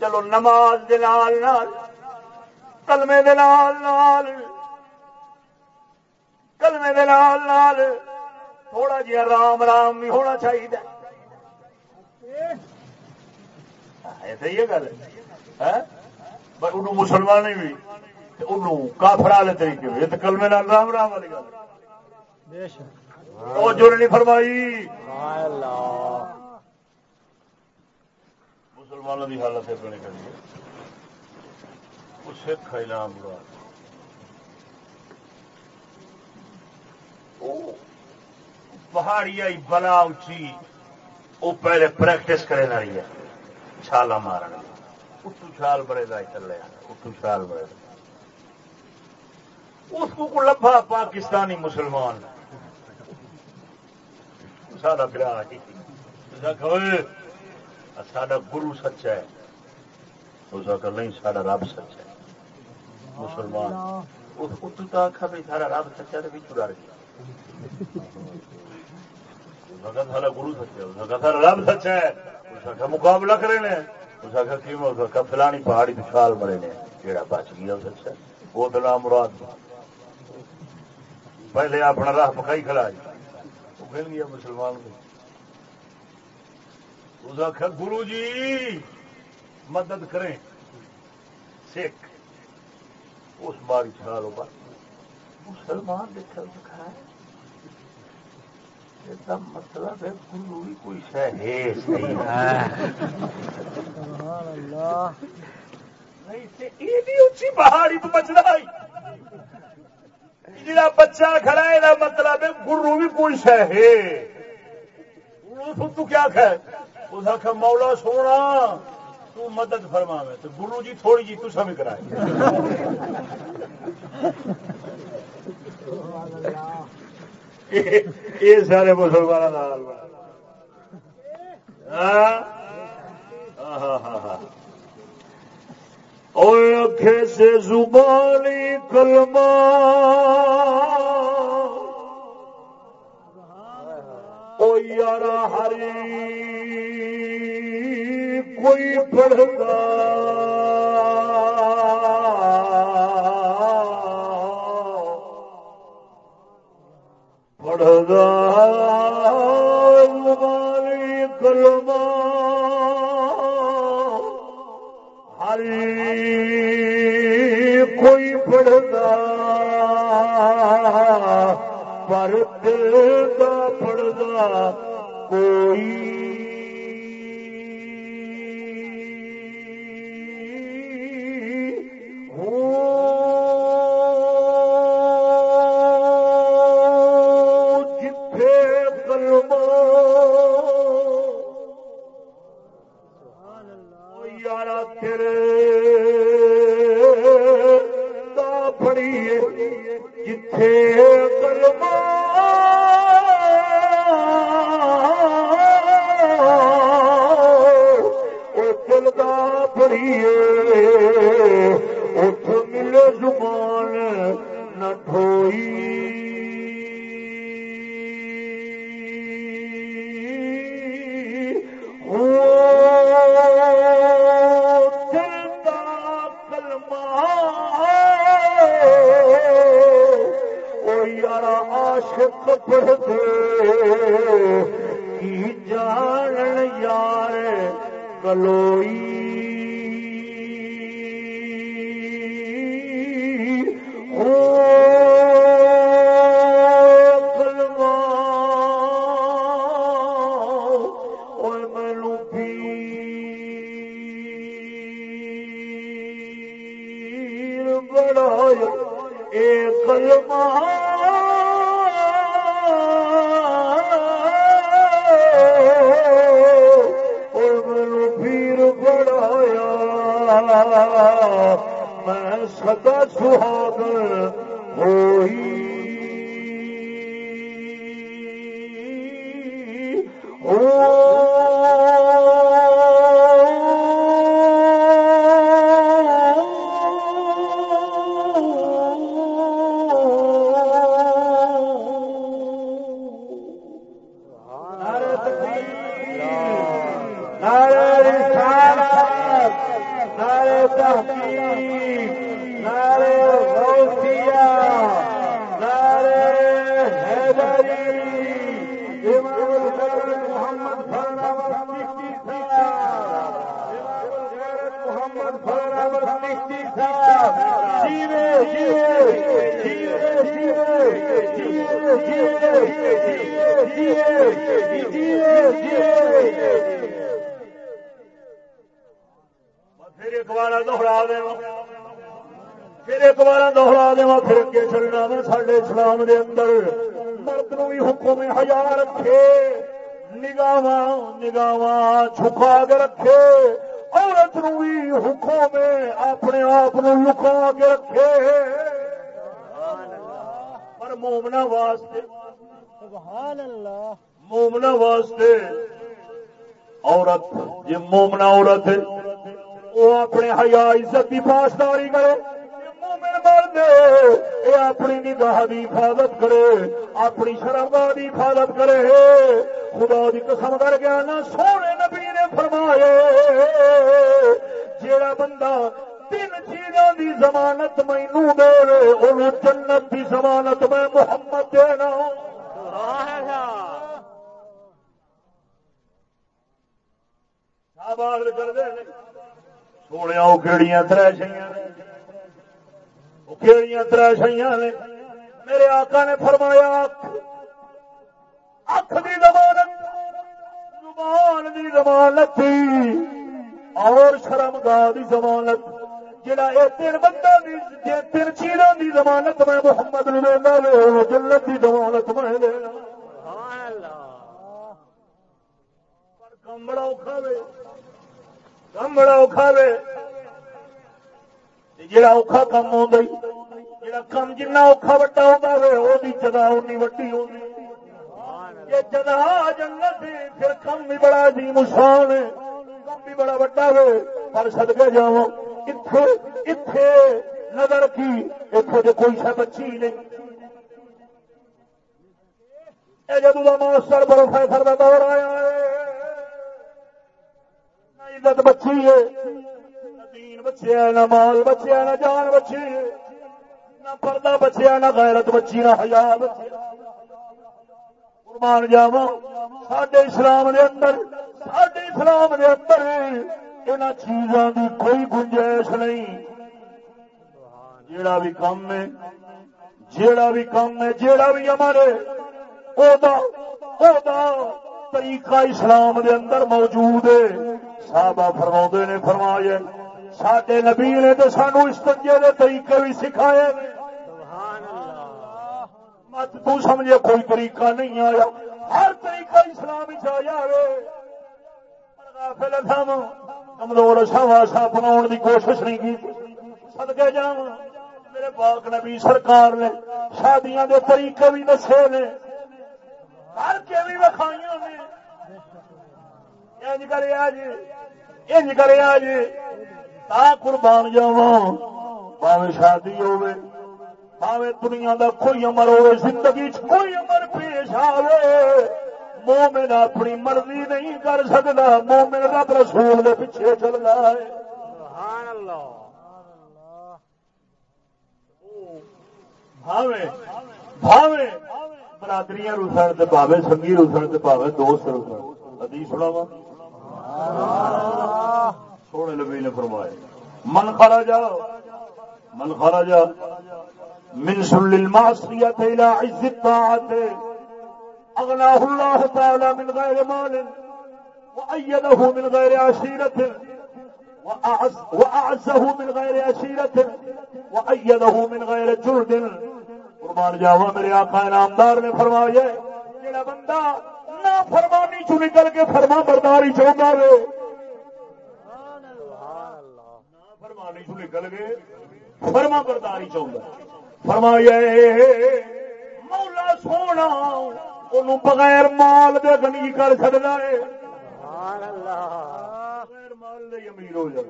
S2: چلو نماز دے نال نال کلمے دے نال نال۔ کلمے دے نال نال تھوڑا جہا رام رام بھی ہونا چاہیے ایسا ہی ہے گل انہوں مسلمان بھی انہوں کافر والے طریقے ہوئے تو کلمے نال رام رام والی گل وہ جو نہیں فرمائی مسلمانوں کی حالت بنے کریے وہ سکھ ہے نام برا پہاڑی آئی بلا اچھی وہ پہلے پریکٹس کرے نہ رہی ہے۔ چھالا مارن اتو چھال بڑے گا چلے اتو چھال بڑے گا اس کو لبا پاکستانی مسلمان۔ سارا برا ساڈا گرو سچا ہے۔ اس کا نہیں سارا رب سچا ہے۔ مسلمان۔ اس تو آخا بھی سارا رب سچا تو بھی ڈر گیا سارا گرو سچا سارا رب سچا ہے۔ اس کا مقابلہ کرے نے، اس کا کی فلانی پہاڑی چھال بڑے نے جہاں بچ گیا سچا وہ تو نام مراد پہلے اپنا راہ پکائی کھڑا جی وہ مل گیا مسلمان کو، اس آخر گرو جی مدد کریں۔ سکھ، اس باری چھال ہوگا مسلمان دیکھا دکھا مطلب ہے گرو بھی کوئی شہ ہے۔ پہاڑی تو بچنا جا بچہ کھڑا ہے مطلب ہے گرو بھی کوئی شہ ہے۔ تو کیا کہ اس آخر مولا سونا تو مدد فرما میں تو گرو جی تھوڑی جی تو سمجھ کرائے یہ سارے مسلمان ہاں؟ ہاں، ہاں، اور سے زبانی کلمہ۔ او یار ہری کوئی پڑھتا۔ پڑھتا زبانی کلمہ کوئی پڑھتا پر دل کا پڑھتا کوئی Oh! اسلام دے اندر مرد نو بھی حکم ہزار رکھے نگاہ نگاہ جھکا کے رکھے عورت نو بھی حکم اپنے آپ لکا کے رکھے۔ پر مومنا واسطے
S1: سبحان اللہ
S2: مومنا واسطے عورت یہ مومنا عورت ہے وہ اپنے حیا عزت کی پاسداری کرے مومن مرد یہ اپنی نگاہ کی حفاظت کرے، اپنی شرمگاہ کی حفاظت کرے۔ خدا کی قسم کر گیا نا سونے نبی نے فرمائے جیڑا بندہ تین چیزوں کی ضمانت مینو دے ان جنت کی ضمانت میں محمد دینا سونے وہ کہڑی تر شہیاں وہ کہڑی نے میرے آقا نے فرمایا اکھ دی ضمانت، زبان دی ضمانت اور شرم دی ضمانت، جڑا یہ تین بندہ تین چیزوں دی ضمانت میں محمد نے دینا جنت دی ضمانت میں دینا سبحان اللہ پر کم بڑا اوکھا وے کم بڑا اوکھا وے۔ جڑا اوکھا کم ہو گئی جڑا کم جنہ اوکھا وٹا ہوتا وے وہ جگہ اونی وٹی ہوگی یہ جگہ جنت پھر کم بھی بڑا عظیم شان ہے کم بھی بڑا وڈا ہے پر سدکے جاؤ اتے اتے نظر کی اتنے جو کوئی شہ بچی نہیں جدو کا ماسٹر پروفیسر کا دور آیا ہے عزت بچی ہے دین بچیا نہ مال بچیا نہ جان بچی نہ پردہ بچیا نہ غیرت بچی نہ حیا بچیا قربان جاوا سڈے اسلام دے اندر سڈے اسلام دے اندر ان چیزوں کی کوئی گنجائش نہیں جیڑا بھی کام ہے جیڑا بھی کام ہے جیڑا بھی عمل طریقہ اسلام دے اندر موجود ہے صحابہ فرما نے فرمایا سڈے نبی نے تو سانو اس تنجے کے طریقے بھی سکھائے مت تو سمجھے کوئی طریقہ نہیں آیا۔ ہر طریقہ اسلام آیا کمزور سا بنا کی کوشش نہیں کی۔ سدکے جا میرے پاک نبی سرکار نے شادیاں دے طریقے بھی دسے نے۔ ہر کے بھی وکھائی نے۔ انج کرے جی انج کرے جی تا قربان جاوا پاوے شادی ہوئے پاوے دنیا دا کوئی عمر ہوئے زندگی چ کوئی عمر پیش آئے مومن اپنی مرضی نہیں کر سکتا مومن رب رسول دے پیچھے چلتا ہے۔ سبحان بھاوے برادری روسن سے پاوے سنگھی روسن سے پاوے دوست روسن ادی سنا وا سونے لبی نے فرمائے من خرا جا من خرا جا من سل المعصية إلى عز الطاعة. أغناه الله تعالى من غير مال، وأيده من غير عشيرة، وأعز، وأعزه من غير عشيرة، وأيده من غير جلد قربان جاوا میرے آقا انعامدار نے فرمایا جڑا بندہ نہ فرمانی چ نکل کے فرما برداری چاہتا ہے فرمانی چ نکل کے فرما برداری چاہتا فرمایا مولا سونا ان بغیر مال دے گنی کر چڑنا ہے۔ بغیر مال دے امیر ہو جائے۔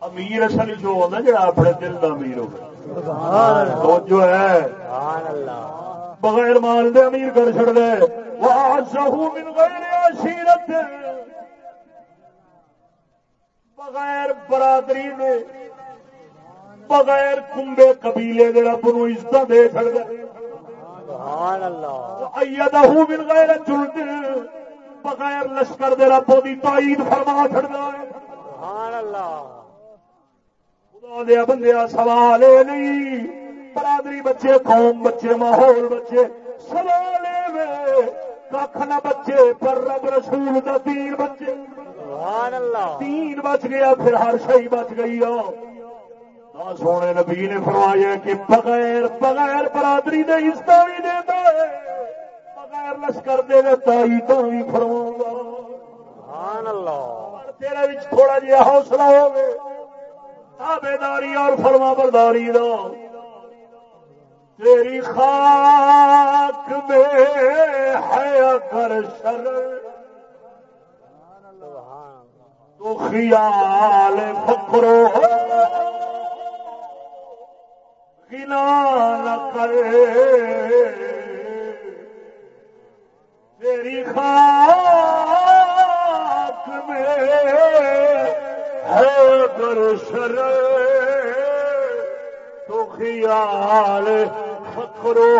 S2: امیر اصل جو ہوتا جا اپنے دل کا امیر ہو۔ جو ہے۔ بغیر مال دے امیر کر چڑ دے وہ سہو من غیر عشیرت بغیر برادری نے بغیر کمبے قبیلے دے رب نو عزت دے سکتا بن غیر چلت بغیر لشکر دے رب دی تائید فرما چڑتا ہے۔ خدا دیا بندیا سوال یہ نہیں برادری بچے قوم بچے ماحول بچے سوال کھ نہ بچے پر رب رسول دا تین بچے۔ تین بچ گیا پھر ہر شہی بچ گئی سونے نبی نے فرمایا کہ بغیر بغیر برادری دے حصہ بھی دے بغیر لشکر دے تائی تو بھی
S3: اللہ۔
S2: تیرے تھوڑا جہا حوصلہ ہوگی تابے داری اور فرما برداری دا۔ تیری خاک میں ہے کر شر۔ تو خیال فکرو نہ کرے تیری خاک میں ہے گر سر۔ تو خیال فکرو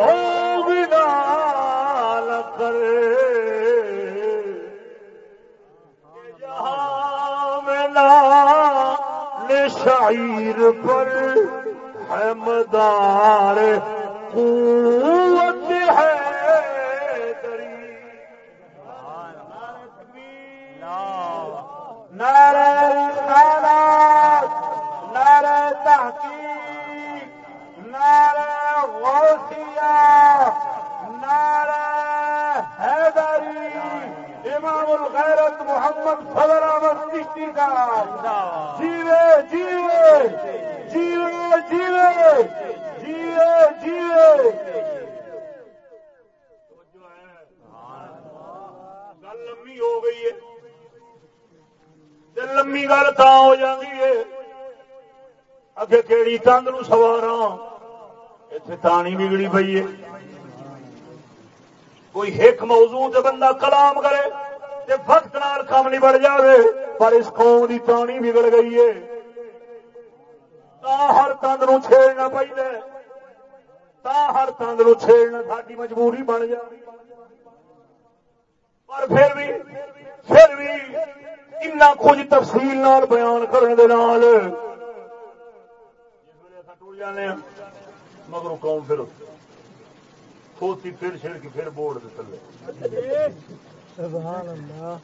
S2: شعیر پر ہے مدار قوت ہے
S3: نعرہ رسالت نعرہ تحقیق نعرہ غوثیہ نعرہ حیدری۔ امام الغیرت محمد صدر احمد چشتی کا۔ جیوے جیوے جیوے جیوے جیوے جیوے۔
S2: گل لمبی ہو گئی ہے۔ لمبی گل تا ہو جاتی ہے۔ اگے کہڑی کند نو سوارا۔ اتنے تانی بگڑی پی ہے۔ کوئی ایک موضوع تے بندہ کلام کرے تے وقت نال کام نہیں بڑھ جاوے، پر اس قوم دی تانی بگڑ گئی ہے۔ تا ہر تند نو چھیڑنا پہلے تا ہر تند نو چھیڑنا ساری مجبوری بن جائے پر پھر بھی پھر بھی اتنا کچھ تفصیل نال بیان کرنے دے نال۔ جانے مگر قوم پھر کھوتی پھر چھڑ کے پھر بورڈ دے تھلے۔
S1: سبحان اللہ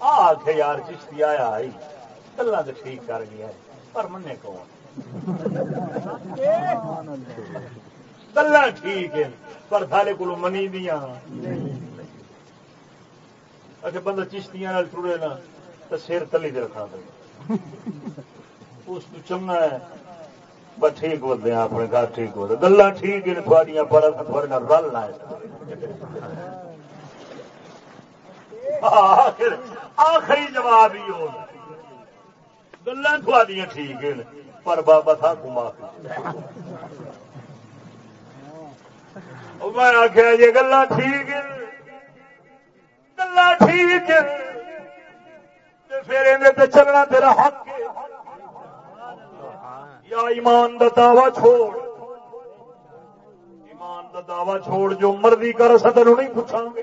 S2: آ کے یار چشتی آیا آئی۔ گلا تو ٹھیک کر گیا پر منے کون؟ گلا ٹھیک ہے پر سارے کو منی دیا اچھا بندہ چشتیاں ٹرے نا تو سر تلی دے رکھا دے۔ اس کو چنگا ہے۔ بس ٹھیک ہوتے ہیں اپنے گھر ٹھیک ہوتے گلا ٹھیک ہے تھوڑی پر تھوڑے رل نہ آخری جواب ہی ہو گلا تھوڑی ٹھیک ہے پر بابا تھا گما میں آخیا جی گلا ٹھیک گلا ٹھیک پھر اندر چلنا تیرا حق ہے۔ یا ایمان دا دعوی چھوڑ۔ ایمان دا دعوی چھوڑ، جو مرضی کر سدر نہیں پوچھا گے۔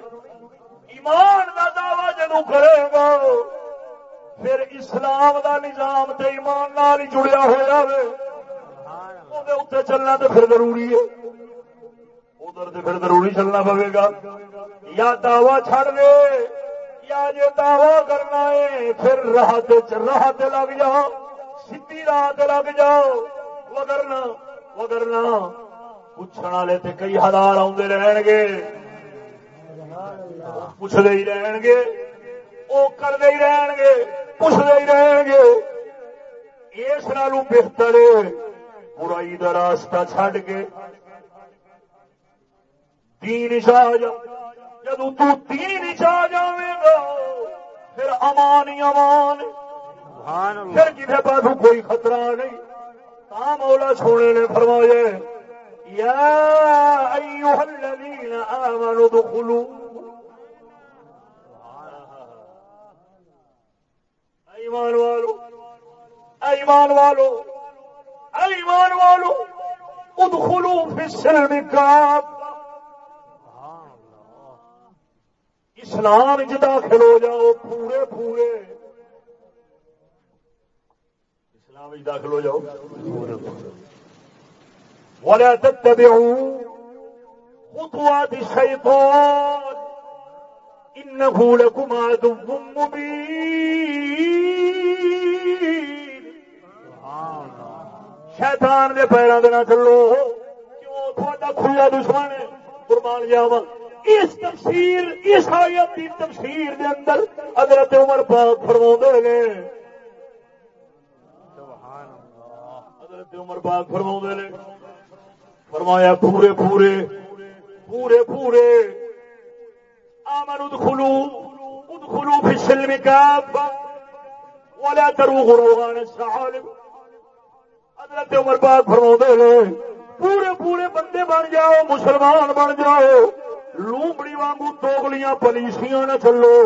S2: ایمان دا دعوی جدو کرے گا، پھر اسلام دا نظام تے ایمان نال ہی جڑیا ہوا اتنے چلنا تو پھر ضروری ہے۔ ادھر تو پھر ضروری چلنا پوے گا۔ یا دعوی چھڑ دے، یا جو دعوی کرنا ہے، پھر راہ راہ لگ جاؤ۔ سی راہ لگ جاؤ وگرنا وگرنا پوچھنے والے تو کئی ہزار آدھے رہن گے پوچھتے ہی رہن گے وہ کرتے ہی رہن گے پوچھتے ہی رہن گے اس نالو بہتر برائی کا راستہ چھڈ کے تین چاہ جا جدو تین چاہ جائے گا پھر امان ہی امان پھر کسی پاس کوئی خطرہ نہیں، تا مولا سونے نے فرمایا، یا ایوہ الذین آمنوا دخلوا ایمان والو ایمان والو ایمان والو، ادخلوا فی السلم کاب اسلام داخل ہو جاؤ، پورے پورے۔ داخل ہو جاؤ۔ پورے پورے ولا تتبعوا خطوات الشيطان إنه لكم عدو مبين۔ شیطان دے پیروں کے نہ چلو۔ کیوں تھوڑا کھلا دشمن ہے؟ قربان جاوا اس تفسیر، اس آیت کی تفسیر دے اندر حضرت عمر پاک فرما نے عمر پاک فرما نے، فرمایا، پورے پورے پورے پورے، آمن، ادخلو ادخلو فی السلم کافا ولا تروغ روغان السعالم حضرت عمر پاک فرما نے، پورے پورے بندے بن جاؤ، مسلمان بن جاؤ، لومڑی وانگو توگلیاں پلیسیاں نہ چلو۔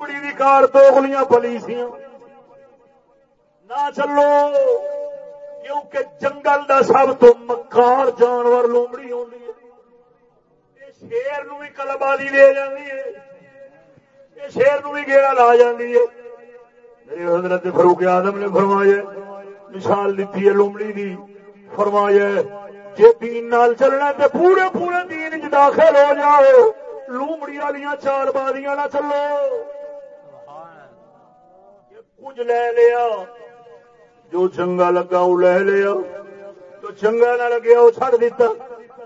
S2: لومڑی دی کار توگلیاں پلیسیاں نہ چلو، کیونکہ جنگل دا سب تو مکار جانور لومڑی ہونی ہے۔ شیر نو بھی کلبالی دے جاندی ہے۔ شیر نو بھی گیڑا لا جاندی ہے۔ میرے حضرت فروخ آدم نے فرمایا، مثال دیتی ہے لومڑی دی۔ فرمایا جی دین نال چلنا تے پورے پورے دین چ داخل ہو جاؤ۔ لومڑی والی چار بازیاں نہ چلو۔ کچھ لے لیا۔ جو چنگا لگا وہ لے لیا۔ جو چنگا نہ لگیا وہ چڑ دیتا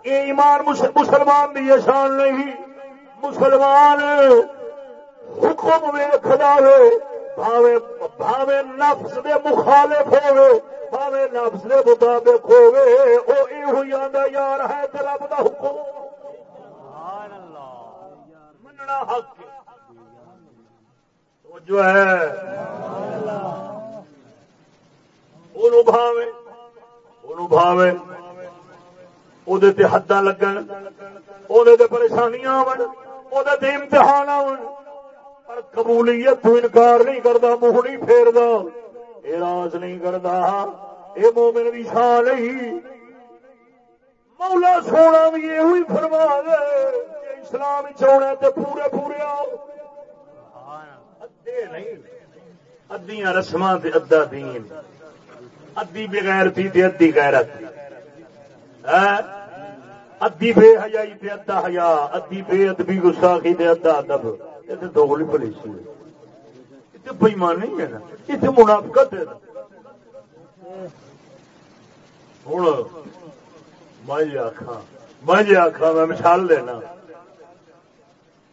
S2: یہ ایمان مسلمان کی شان نہیں۔ مسلمان حکم ویخ دے بھاوے نفس دے مخالف ہوئے بھاوے نفس دے مطابق ہوئے وہ یہ آدھا یار ہے تو رب کا حکم۔ مننا حق جو ہے۔ بھاوے لگن پریشانیاں امتحان آن پر قبولیت تو انکار نہیں کرتا منہ نہیں پھیردا اعراض نہیں کرتا یہ مومن بھی شان نہیں مولا سونا بھی یہ فرما دے اسلام چاہنا تو پورے پورے آؤ نہیں ادیاں رسم ادا دین۔ ادی بغیر تھی ادی غیرت ادی بے حیائی تے ادا حیا ادی بے ادبی گساخی تے ادا ادب۔ یہ دوگلی پلیسی ہے۔ بےمان نہیں ہے نا؟ اتنے منافقت ہے ہوں میں آخا میں آخا میں مثال دینا۔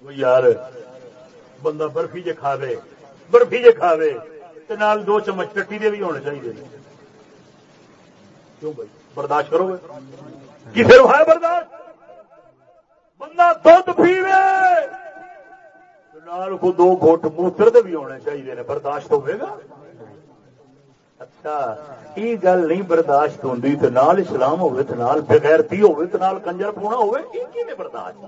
S2: وہ یار، بندہ برفی جے کھاوے برفی جے کھاوے نال دو چمچ ٹٹی دے بھی ہونے چاہیے۔ کیوں بھائی؟ برداشت کرو گے۔ کسی ہے برداشت؟ بندہ دھد پیوے نال کو دو گھٹ موتر دے بھی ہونے چاہیے برداشت ہوئے گا؟ اچھا یہ گل نہیں برداشت ہوتی تو نال اسلام ہوئے تو نال بغیرتی ہوئے تو نال کنجر پونا ہوئے یہ برداشت؟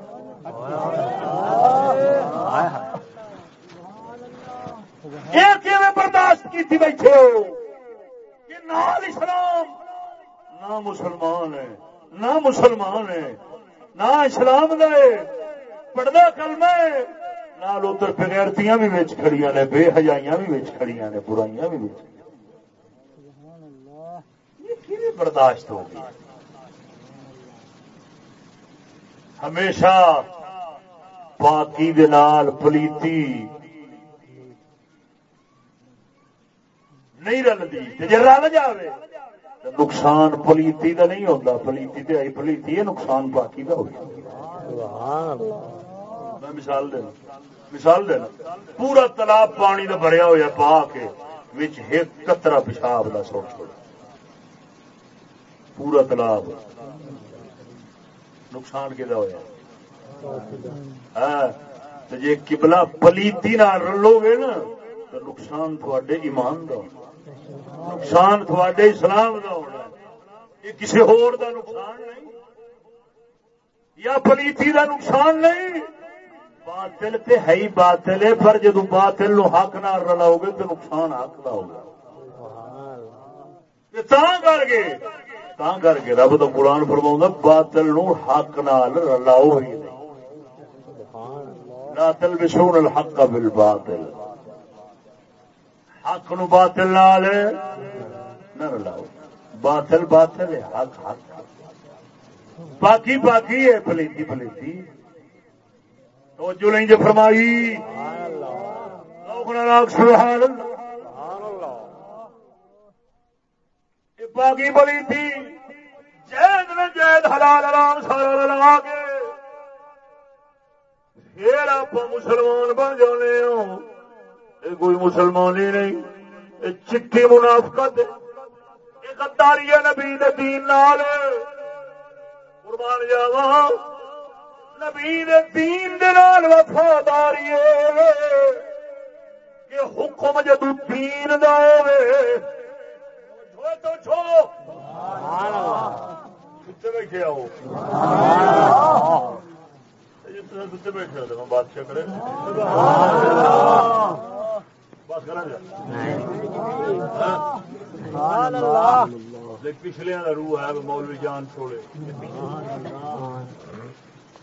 S2: یہ برداشت کی بیٹھے ہو کہ نال اسلام نہ مسلمان ہے، نہ مسلمان ہے، نہ اسلام دے، پڑھنا کلمہ ہے۔ نال ادھر بغیرتیاں بھی بچ کھڑی نے، بے حجائیاں بھی بچ کھڑی نے، برائیاں بھی بچ برداشت ہوگی ہمیشہ پاکی دال پلیتی نہیں رلتی جی رل جائے نقصان پلیتی کا نہیں ہوتا پلیتی تو آئی پلیتی ہے نقصان باقی کا میں مثال دینا مثال دینا۔ پورا تالاب پانی کا بھریا ہوا پا کے ایک کترا پیشاب کا سوچ چھوڑ پورا تالاب۔ نقصان کہ ہوا جی کبلا پلیتی نہ رلو گے نا تو نقصان تھوڑے ایمان کا نقصان تھوڑے اسلام کا ہونا یہ کسی ہور دا نقصان نہیں، یا پلیتی دا نقصان نہیں۔ باطل تے ہے ہی باطل ہے، پر جدو باطل نو حق نہ رلاؤ گے تو نقصان حق کا ہوگا۔ کر کے کر کے رب تو قرآن فرما باطل نو حق نال رلاؤ ہی نہیں۔ باطل بسون الحق بل باطل حق نو باطل نال نہ رلاؤ۔ باطل باطل ہے، حق حق باقی باقی ہے، پلیتی پلیتی۔ تو جو لیں جو فرمائی۔ سبحان اللہ سبحان اللہ۔ یہ باقی پلیتی۔ جید نہ جید حلال حرام سارا لگا کے۔ پھر آپ مسلمان بن جانے ہوں یہ کوئی مسلمان ہی نہیں یہ چٹھی منافقت یہ غداری نبی دین نال قربان جاوا نبی دین دے نال وفاداری کہ حکم جدو دین دا ہوے تو چھو بیٹھے آؤ کتنے بیٹھے ہو بادشاہ کرے؟ پچھلے کا روح ہے مولوی جان چھوڑے۔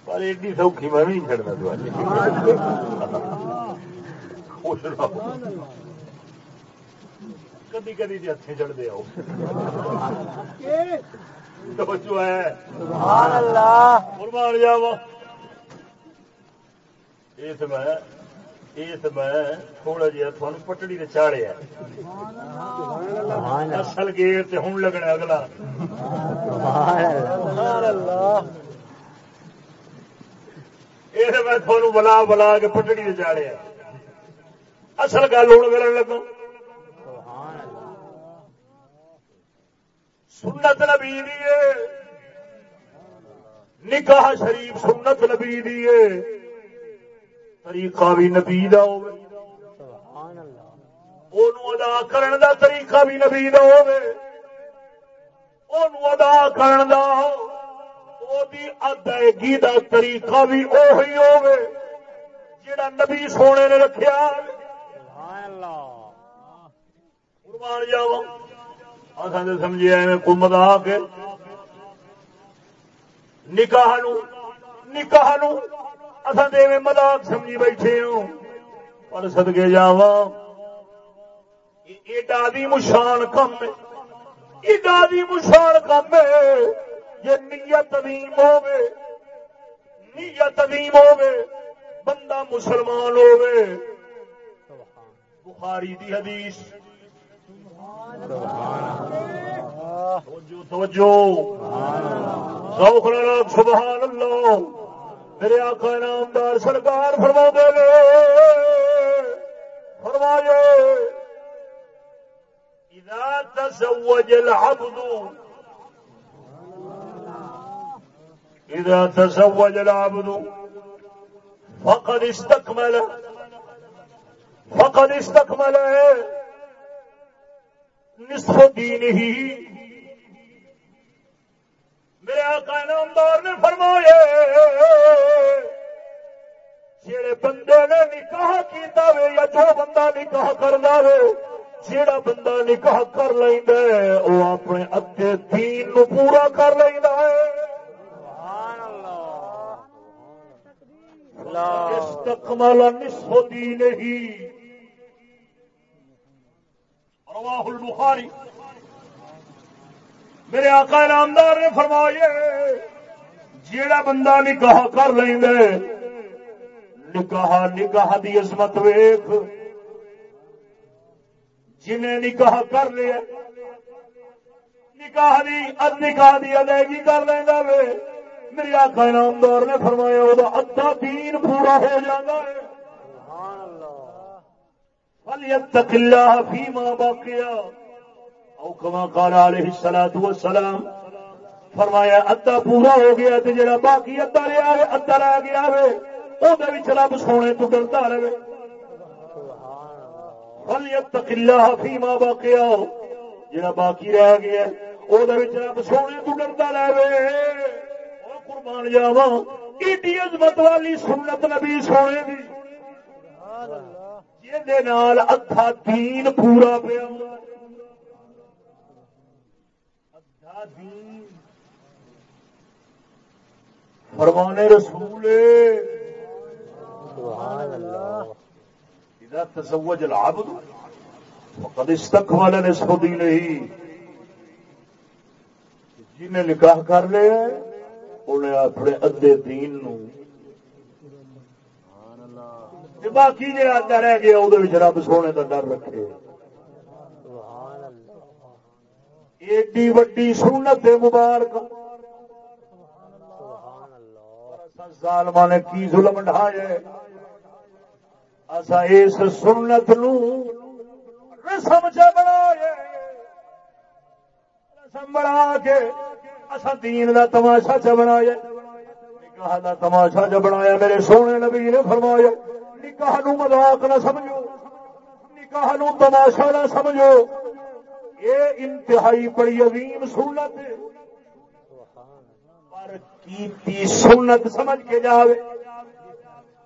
S2: پر ایڈی سوکھی میں نہیں چڑھنا خوش رہو۔ کدی کدی جی ہاتھی چڑھتے آؤ۔ توجہ ہے۔ قربان جاوا اس میں اس میں تھوڑا جہا تھوڑا پٹڑی نے چاڑیا اصل گیٹ ہوں لگنا اگلا یہ میں تھوڑا بلا بلا کے پٹڑی نے چاڑیا اصل گل ہوں کرن لگا سنت نبی دیے نکاح شریف سنت نبی دیے طریقہ بھی نبی دا ہوگا ادا کرن دا طریقہ بھی نبی دا ہوگا ادا کرن دا ادائیگی دا طریقہ بھی اوہی ہوگا جڑا نبی سونے نے رکھیا قربان جاوا اصل سمجھے ایویں کمد آ کے نکاح نو نکاح نو۔ اصل ایویں مداق سمجھی بیٹھے ہوں پر سدگے جاوا ایڈا دی مشان کم ہے، ایڈا دی مشان کم ہے یہ نیت عظیم ہوے نیت عظیم ہوے بندہ مسلمان ہوے بخاری دی حدیث۔ توجہ سبحان اللہ۔ میرے آقا نامدار سرکار فرما دے فرمایا اذا تزوج العبد اذا تزوج العبد فقد استكمل فقد استكمل نصف دینه میرے آقا نامدار نے فرمایا جڑے بندے نے نکاح کیتا وے یا جو بندہ نکاح کردا وے جیڑا بندہ نکاح کر لیندا ہے او اپنے ادھے دین نو پورا کر لیندا ہے۔ سبحان اللہ۔ استقمل نصف دینه رواہ البخاری۔ میرے آقا نامدار نے فرمایا جیڑا بندہ نکاح کر لیں نکاح نکاح دی عظمت ویخ جنہیں نکاح کر لیا نکاح دی اد نکاح دی ادائیگی کر لینا وے۔ میرے آقا نامدار نے فرمایا وہ ادھا دین پورا ہو جاتا ہے۔ فلیتق اللہ۔ فیما باقیا او کما قال علیہ الصلوۃ والسلام، فرمایا ادا پورا ہو گیا تے جڑا باقی ادا رہیا ہے ادا رہ گیا ہے، او دے وچ رب سونے تو ڈردا رہے۔ فلیتق اللہ فیما باقیا جڑا باقی رہ گیا او دے وچ رب سونے تو ڈردا رہے۔ او قربان جاواں، ایڈی عظمت والی سنت نبی سونے دی۔ سبحان اللہ جے دے نال ادھا دین پورا پیا ادھا دین فرمانے رسول اذا تزوج العبد فقد استكمل نصف دینه جنہیں نکاح کر لیا انہیں اپنے ادھے دین نو باقی آتا رہ گیا وہ رب سونے کا ڈر رکھے۔ ایڈی وڈی سنت مبارک ظالما نے کی ظلم ڈھایا اصا اس سنت نو رسم چ بنا رسم بنا کے اصا دین دا تماشا چ بنایا نکاح دا تماشا چ بنایا میرے سونے نبی نے فرمایا نکاح نو مذاق نہ سمجھو نکاح نو تماشا نہ سمجھو یہ انتہائی بڑی عظیم سنت۔ پر کیتی سنت سمجھ کے جاوے۔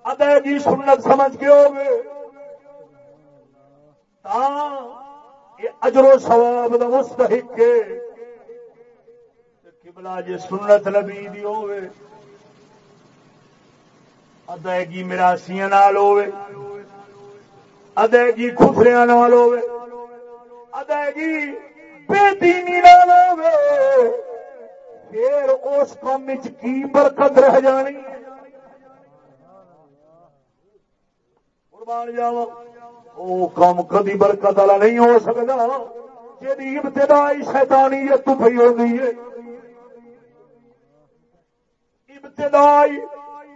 S2: ادائیگی سنت سمجھ کے ہوگے اجر و ثواب دا مستحق کے قبلہ جی سنت نبی دی ہوئے ادائیگی مراسیاں نال ہوئے ادائیگی خسریاں نال ہوئے ادائیگی بے دینی نال ہوئے پھر اس کام کی برکت رہ جانی؟ قربان جاوا وہ کام کدی برکت والا نہیں ہو سکتا جی ابتدائی شیطانیت تو پی ہوگی ہے۔ ابتدائی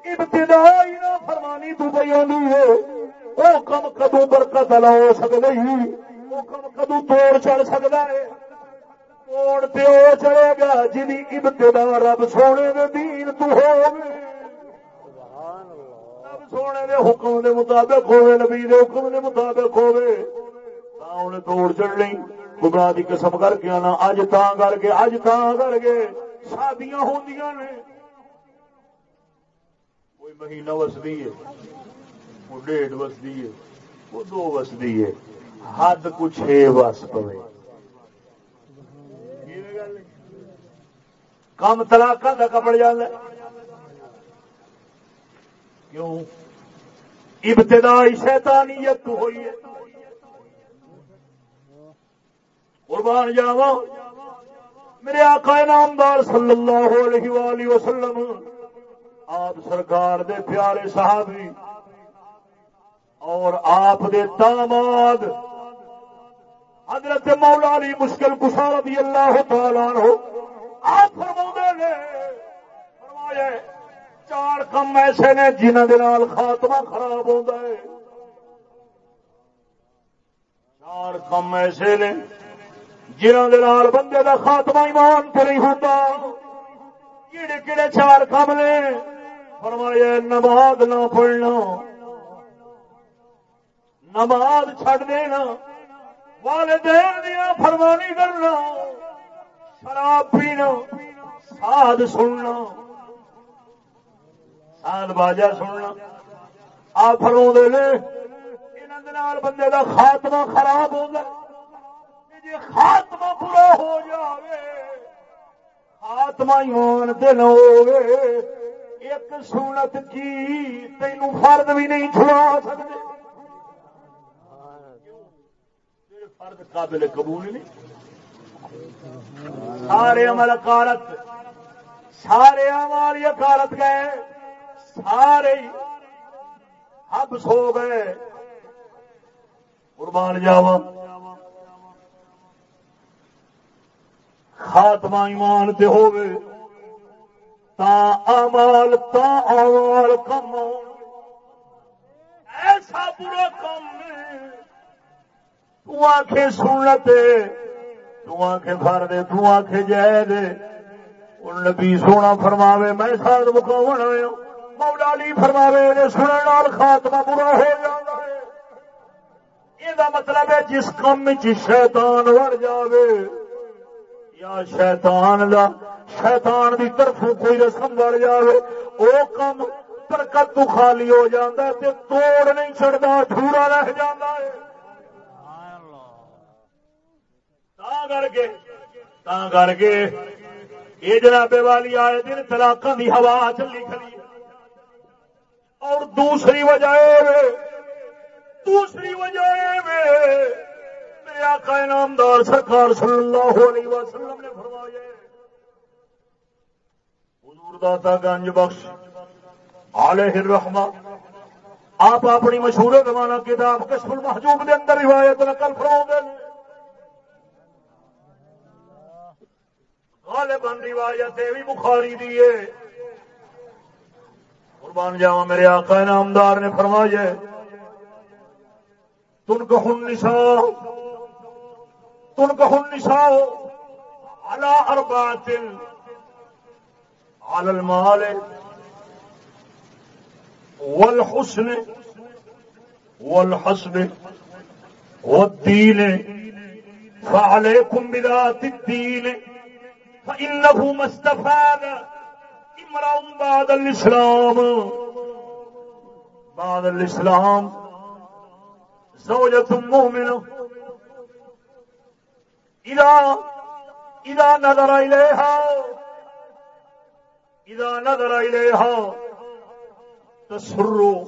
S2: ابتدائی نہ فرمانی تو پی ہوگی ہے۔ وہ کم کدو برکت والا ہو سکتا ہی۔ وہ کدو توڑ چڑھ سکتا ہے؟ توڑ تے وہ چڑھے گا جی ابتدا رب سونے دے دین تو ہوگی سونے دے حکم دے مطابق ہوئے نبی دے حکم دے مطابق ہوئے انہیں توڑ چڑھ لی خدا دی قسم کر کے آنا، اج تا کر کے، اج تا کر کے۔ شادیاں ہوندیاں نے۔ کوئی مہینہ وسدی ہے وہ ڈیڑھ وسدی ہے وہ دو وسدی ہے۔ حد کچھ وس پوے کم تلاکا کا کپڑ جانا۔ کیوں؟ ابتدائی شیطانیت ہوئی ہے۔ قربان جاوا میرے آقا نامدار صلی اللہ علیہ وآلہ وسلم، آپ سرکار دے پیارے صحابی اور آپ دے داماد حضرت مولا علی مشکل کشا رضی اللہ تعالیٰ عنہ، آپ فرما نے، فرمایا، چار کم ایسے نے جنہ دال خاتمہ خراب ہوتا ہے۔ چار کم ایسے نے جنہ دال بندے کا خاتمہ ایمان تو نہیں ہوتا کہڑے کہڑے چار کم نے؟ فرمایا، نماز نہ پڑھنا، نماز چھڈ دینا۔ والدین دیا فرمانی کرنا شراب پینا، ساد سننا، سال باجا سننا۔ آ فرو دے بندے کا خاتمہ خراب ہو گیا۔ جی خاتمہ برا ہو جائے خاتمہ ایمان دن ہو ایک سنت کی تین فرد بھی نہیں چھڑا سکتے۔ فرد قابل قبول نہیں۔ سارے عمل کارت سارے عمل کارت گئے، سارے ہب سو گئے۔ قربان جاوا خاتمہ ایمان تے ہوے تا امال تا امال کم ایسا برا کم تو آنکھیں سنتے تو آنکھیں بھر دے تو آنکھیں جائے دے ان نبی سونا فرماوے میں ساتھ مقاون آیا مولا علی فرماوے نے سننے خاتمہ برا ہو جاتا ہے یہ مطلب ہے جس کام شیطان وڑ جاوے یا شیطان دا شیطان دی طرف کوئی رسم وڑ جاوے او کم برکت تو خالی ہو جاتا ہے تے توڑ نہیں چڑھتا ٹھورا رہ جاتا ہے کر کے تا کر کے یہ جناب والی آئے دن تلاقوں کی ہوا چلی کھڑی اور دوسری وجہ دوسری وجہ میرے آقا انعامدار سرکار صلی اللہ علیہ وسلم نے فرمایا حضور داتا گنج بخش، علیہ الرحمہ، آپ اپنی مشہور زمانہ کتاب کشف المحجوب دے اندر روایت نقل فرما غالباً روایت بھی بخاری دیے قربان جاوا میرے آقا نامدار نے فرمایا، تن کہ النساء تن کہ النساء على اربعه على المال، والحسن والحسن والدين فعليكم بذات الدين فإنه ما استفاد امرأ بعد الإسلام. بعد الإسلام. زوجة مؤمنة. إذا إذا نظر إليها. إذا نظر إليها. تسر.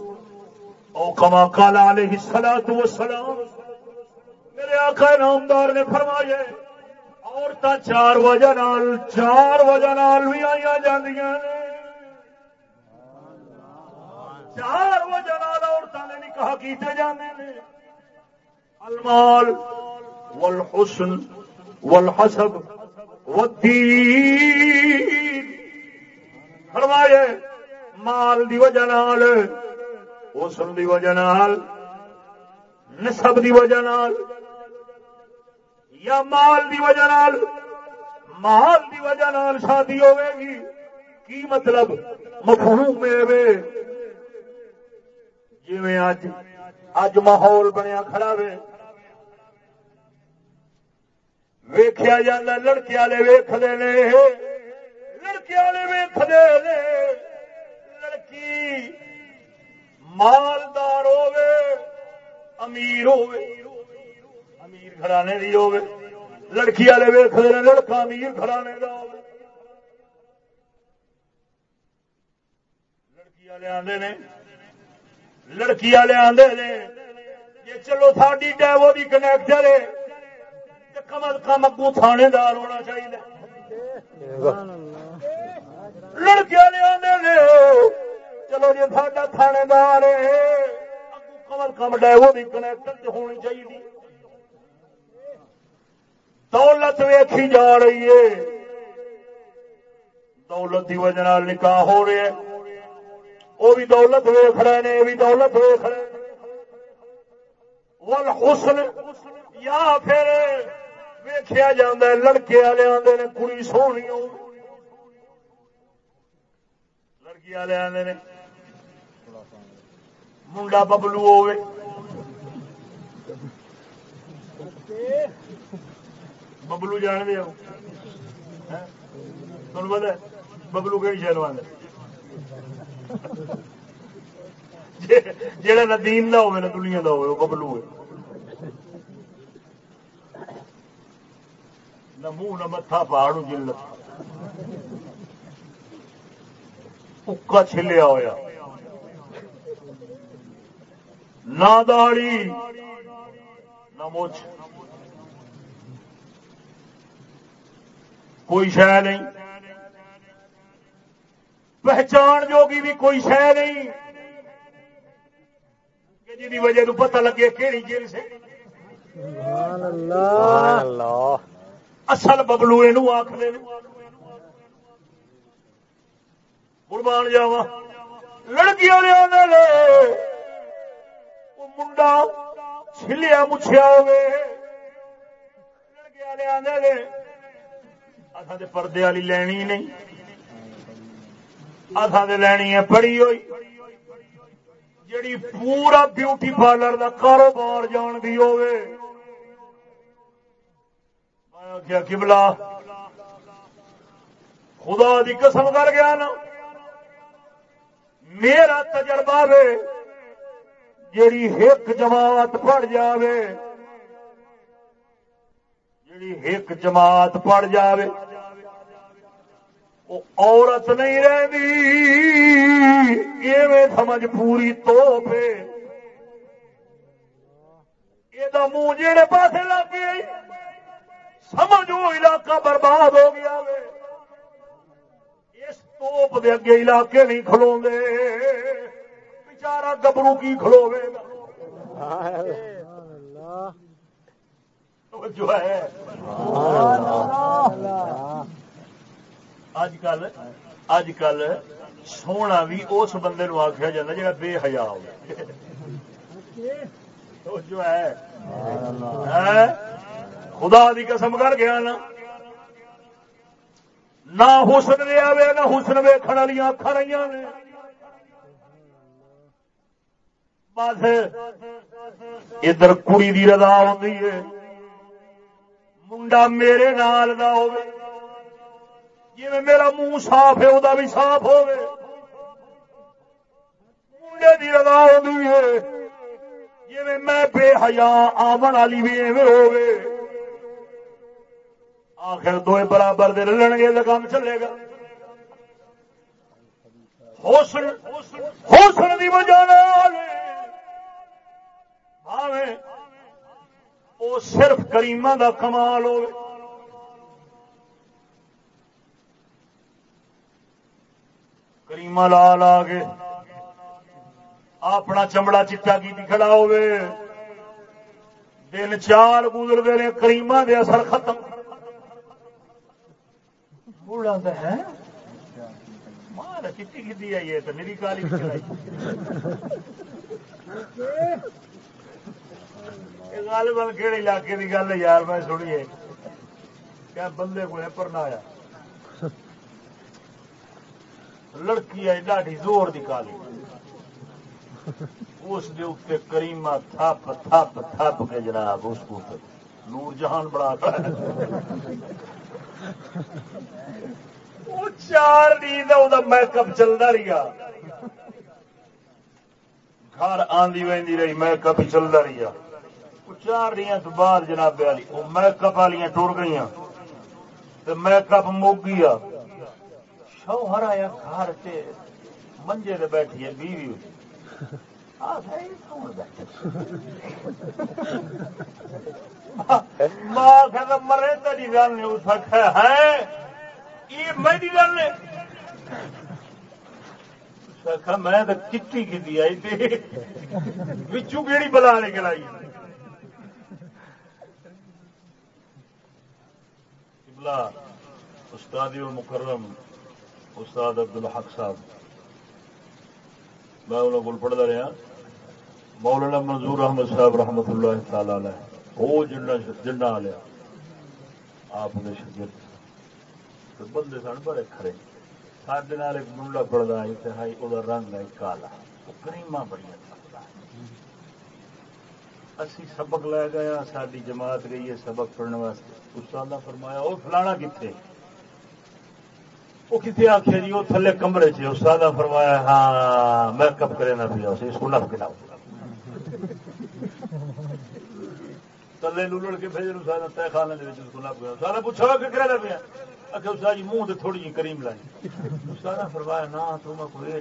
S2: او کما کالا علیہ السلام والسلام. میرے آقا نامدار نے فرمایا عورتیں چار وجہ نال چار وجہ نال بھی آئی جاندیاں نے چار وجہ نال عورتوں نے نکاح کیتے جاندے نے المال والحسن والحسب والدین فرمائے مال دی وجہ نال حسن دی وجہ نال نسب دی وجہ نال یا مال دی وجہ نال، مال دی وجہ نال شادی ہوے گی کی مطلب؟ مفہوم میں جی اج اج ماحول بنیا کھڑا وے ویخیا جا لڑکے والے ویختے نے۔ لڑکے والے ویختے نے۔ لڑکی مالدار ہوے امیر ہوے امیر گھرانے دی ہوے لڑکی والے ویختے ہیں لڑکا امیر گھرانے کا ہو لڑکی والے آدھے نے، لڑکی والے آدھے نے، یہ چلو ساری ڈیو کی کنیکٹر ہے کم از کم اگو تھانے دار ہونا چاہیے لڑکی والے آدھے نے، چلو جی ساڈا تھانے دار کم از کم ڈیو کی کنیکٹر ہونی چاہیے دولت ویکھی جا رہی ہے۔ دولت کی وجہ نکاح ہو رہے وہ بھی دولت ویخ رہے ہیں، یہ بھی دولت ویخ رہے ول حسن یا پھر ویخیا جا لڑکے والے آدھے نے، کڑی سونی لڑکی والے آدھے نے، منڈا ببلو ہوئے ببلو جان دے تمہیں پتا ببلو کہڑی شہر آدھے جہاں ندیم کا ہوئے نا دنیا کا ہوئے وہ ببلو ہے نہ منہ نہ متھا پہاڑ جل اکا چھلیا ہوا نہ داڑی نہ مچھ کوئی شہ نہیں۔ پہچان جوگی بھی کوئی شہ نہیں۔ جی وجہ تو پتہ لگے کہڑی جیل سے۔ اصل ببلو یہ آخر قربان جاوا لڑکی والے وہ منڈا چھلیا مچھیا ہوگی لڑکے والے آدھے پردے والی لینی نہیں۔ اصا تو لینی ہے پڑی ہوئی۔ جڑی پورا بیوٹی پارلر کا کاروبار جان دی ہوے کیا کبلا خدا دی قسم کر گیا نا۔ میرا تجربہ وے، جیڑی ایک جماعت پڑ جاوے۔ جیڑی ایک جماعت پڑ جاوے۔ عورت نہیں رہی ایویں سمجھ پوری تو یہ منہ جہے پاس لگ گئی سمجھ وہ علاقہ برباد ہو گیا اس توپ دے اگے علاقے نہیں کھلو گے بچارا گبرو کی کھلو کھلوے جو ہے۔ اج کل اج کل سونا بھی اس بندے نو آخیا جا جا بے حیا ہو جو ہے خدا دی قسم کر گیا نا نہ حسن وے نہ حسن ویکن والی اکھا رہی نے بس ادھر کڑی دی رضا آتی ہے منڈا میرے نال دا ہوے جی میرا منہ صاف ہے وہ بھی صاف ہوے منڈے دی رضا آتی ہے۔ جی میں بے حیا آمن والی بھی ایویں ہوے آخر دو برابر دے رلن گے تو کام چلے گا۔ حسن حسن دی وجہ وہ صرف کریم دا کمال ہو کریم لا لا کے اپنا چمڑا چٹا کی کھڑا ہوے دن چار گزرتے ہیں کریم دے اثر ختم بوڑھا تو ہے مار کتنی کتنی آئی ہے تو میری کالی گل بن کہڑے علاقے کی گل ہے یار میں سنیے کیا بندے کو پرنا آیا لڑکی ہے ڈاڈی زور دی کالی اس دے اتنے کریما تھپ تھپ تھپ کے جناب اس کو نور جہان بڑا چار دن میک اپ چلتا رہا گھر آدھی وی رہی، میک اپ چلتا رہا چار دیا تو بعد جناب والی وہ میک اپ والی ٹر گئی میک اپ مک گیا۔ شوہر آیا گھر سے منجے سے بیٹھی ہے بیوی ماں مرے تری گل نہیں اس آخر ہے، یہ میری گل میں تو کٹی کی آئی تھی بچوں کہڑی بلا نکل آئی استاد المکرم استاد عبد الحق صاحب۔ میں انہوں کو پڑھتا رہا۔ مولانا منظور احمد صاحب رحمت اللہ تعالی علیہ۔ وہ جنہ جنہ لیا آپ نے شگرد بندے سن بڑے کھڑے سڈے ایک منڈا پڑھتا انتہائی وہ رنگ ہے، کالا۔ وہ کریما بڑی اسی سبق لے گیا ساری جماعت گئی ہے سبق پڑھنے واسطے۔ استاد فرمایا وہ فلانا کتنے وہ کتنے آخیا جی؟ وہ تھلے کمرے چ استاد فرمایا ہاں میں کب کرے نہ پیا اس کو نف گلاؤ تلے لڑ کے بھیجے استاد طے خانے کے نف گیا استاد پوچھا کہ کرے نہ پیا آخر استاد جی منہ تھوڑی جی کریم لائی استاد فرمایا، نہ، تو میں کوئی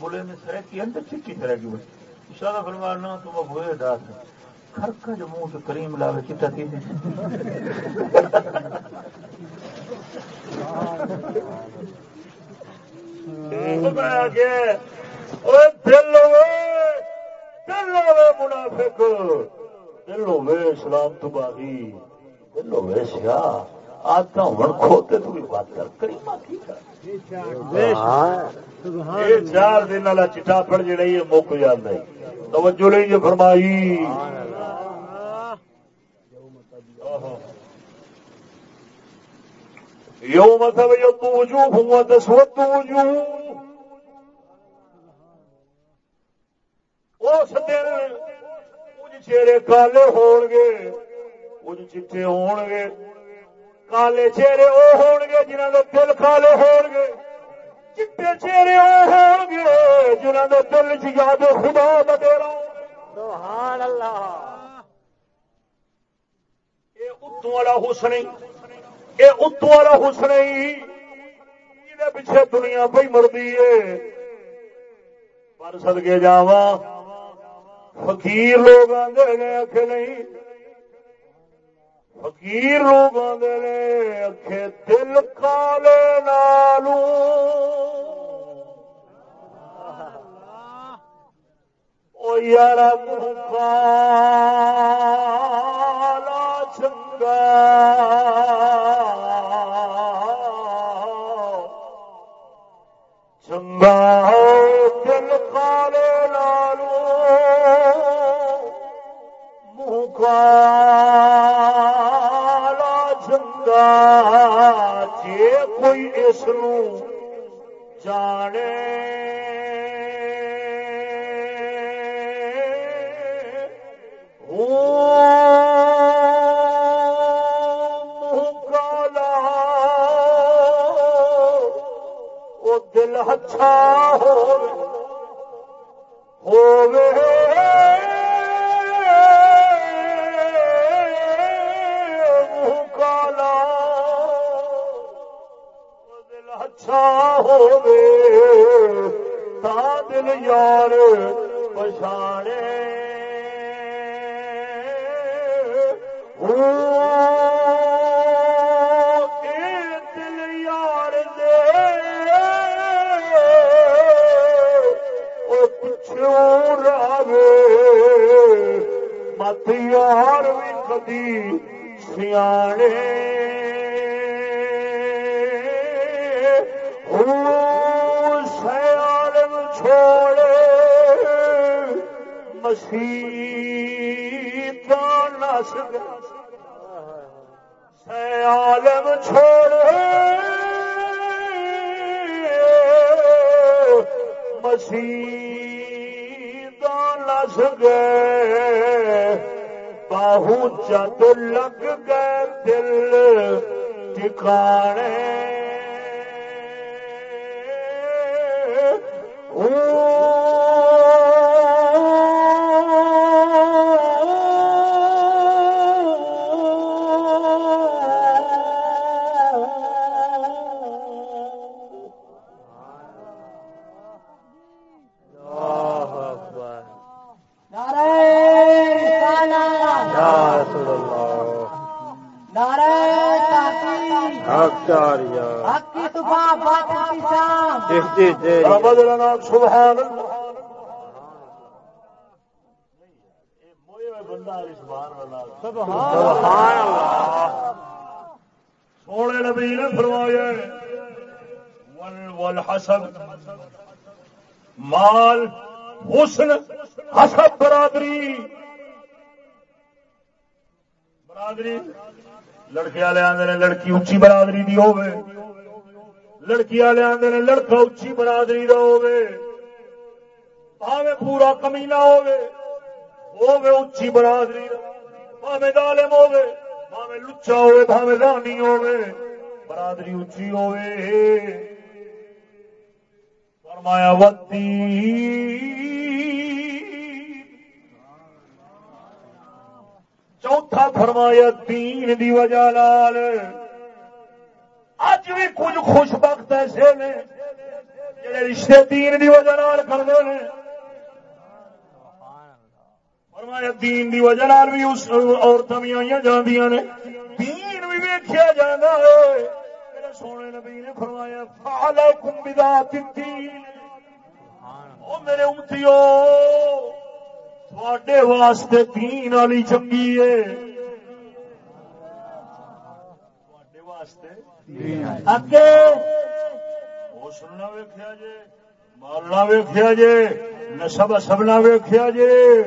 S2: بولے میں سر کی اندر چیٹی طرح کی استاد فرمایا، نہ، تو میں بوئے ڈاس خرکا جو منہ کریم لاوے چٹا تھی منافق دل ہوے اسلام تو باغی دل ہوے سیاہ آتا ہوں کھوتے تو بھی بات کر کریما کی چار دن والا چٹا پڑ جڑا یہ مک جانا توجہ نہیں جو فرمائی یوم تبیض وجوه وتسود وجوه. اس دن کچھ چہرے کالے ہون گے کچھ چٹے ہون گے کالے چہرے وہ ہون گے جنہوں کے دل کالے ہون گے چٹے چہرے وہ ہون گے جنہوں کے دل چاد خدا بدیرا سبحان اللہ۔ یہ اتوں والا حسن یہ اتوں والا حسن ہی۔ پیچھے دنیا پہ مردی ہے۔ پر سدکے جا فقیر لوگ آدھے نے آخ نہیں۔ فقیر لوگ آدھے نے اکھے دل کالے نالو یار چنگا۔ گاڑے دل ہچھا لڑکی اچھی برادری کی ہوے لڑکی والے آدھے نے لڑکا اچھی برادری کا ہوے پورا کمینا ہوے اچھی برادری پاوے دالم ہوے پاوے لچا ہوے پاوے رانی ہوے برادری اچھی ہوے فرمایا وتی چوتھا فرمایا تین دی وجہ لال اج بھی کچھ خوش بخت ایسے نے جڑے رشتے دین دی وجہ کرتے ہیں فرمایا، دین دی وجہ بھی اس عورتیں بھی آئی جاندیاں نے۔ دین بھی ویکیا جانا ہے۔ میرے سونے نبی نے فرمایا فعلیکم بذات الدین او میرے امتیو تھوڑے واسطے دین والی چنگی ہے۔ حوصلہ ویخیا جے مالنا ویخیا جے نسب سبنا ویخیا جے۔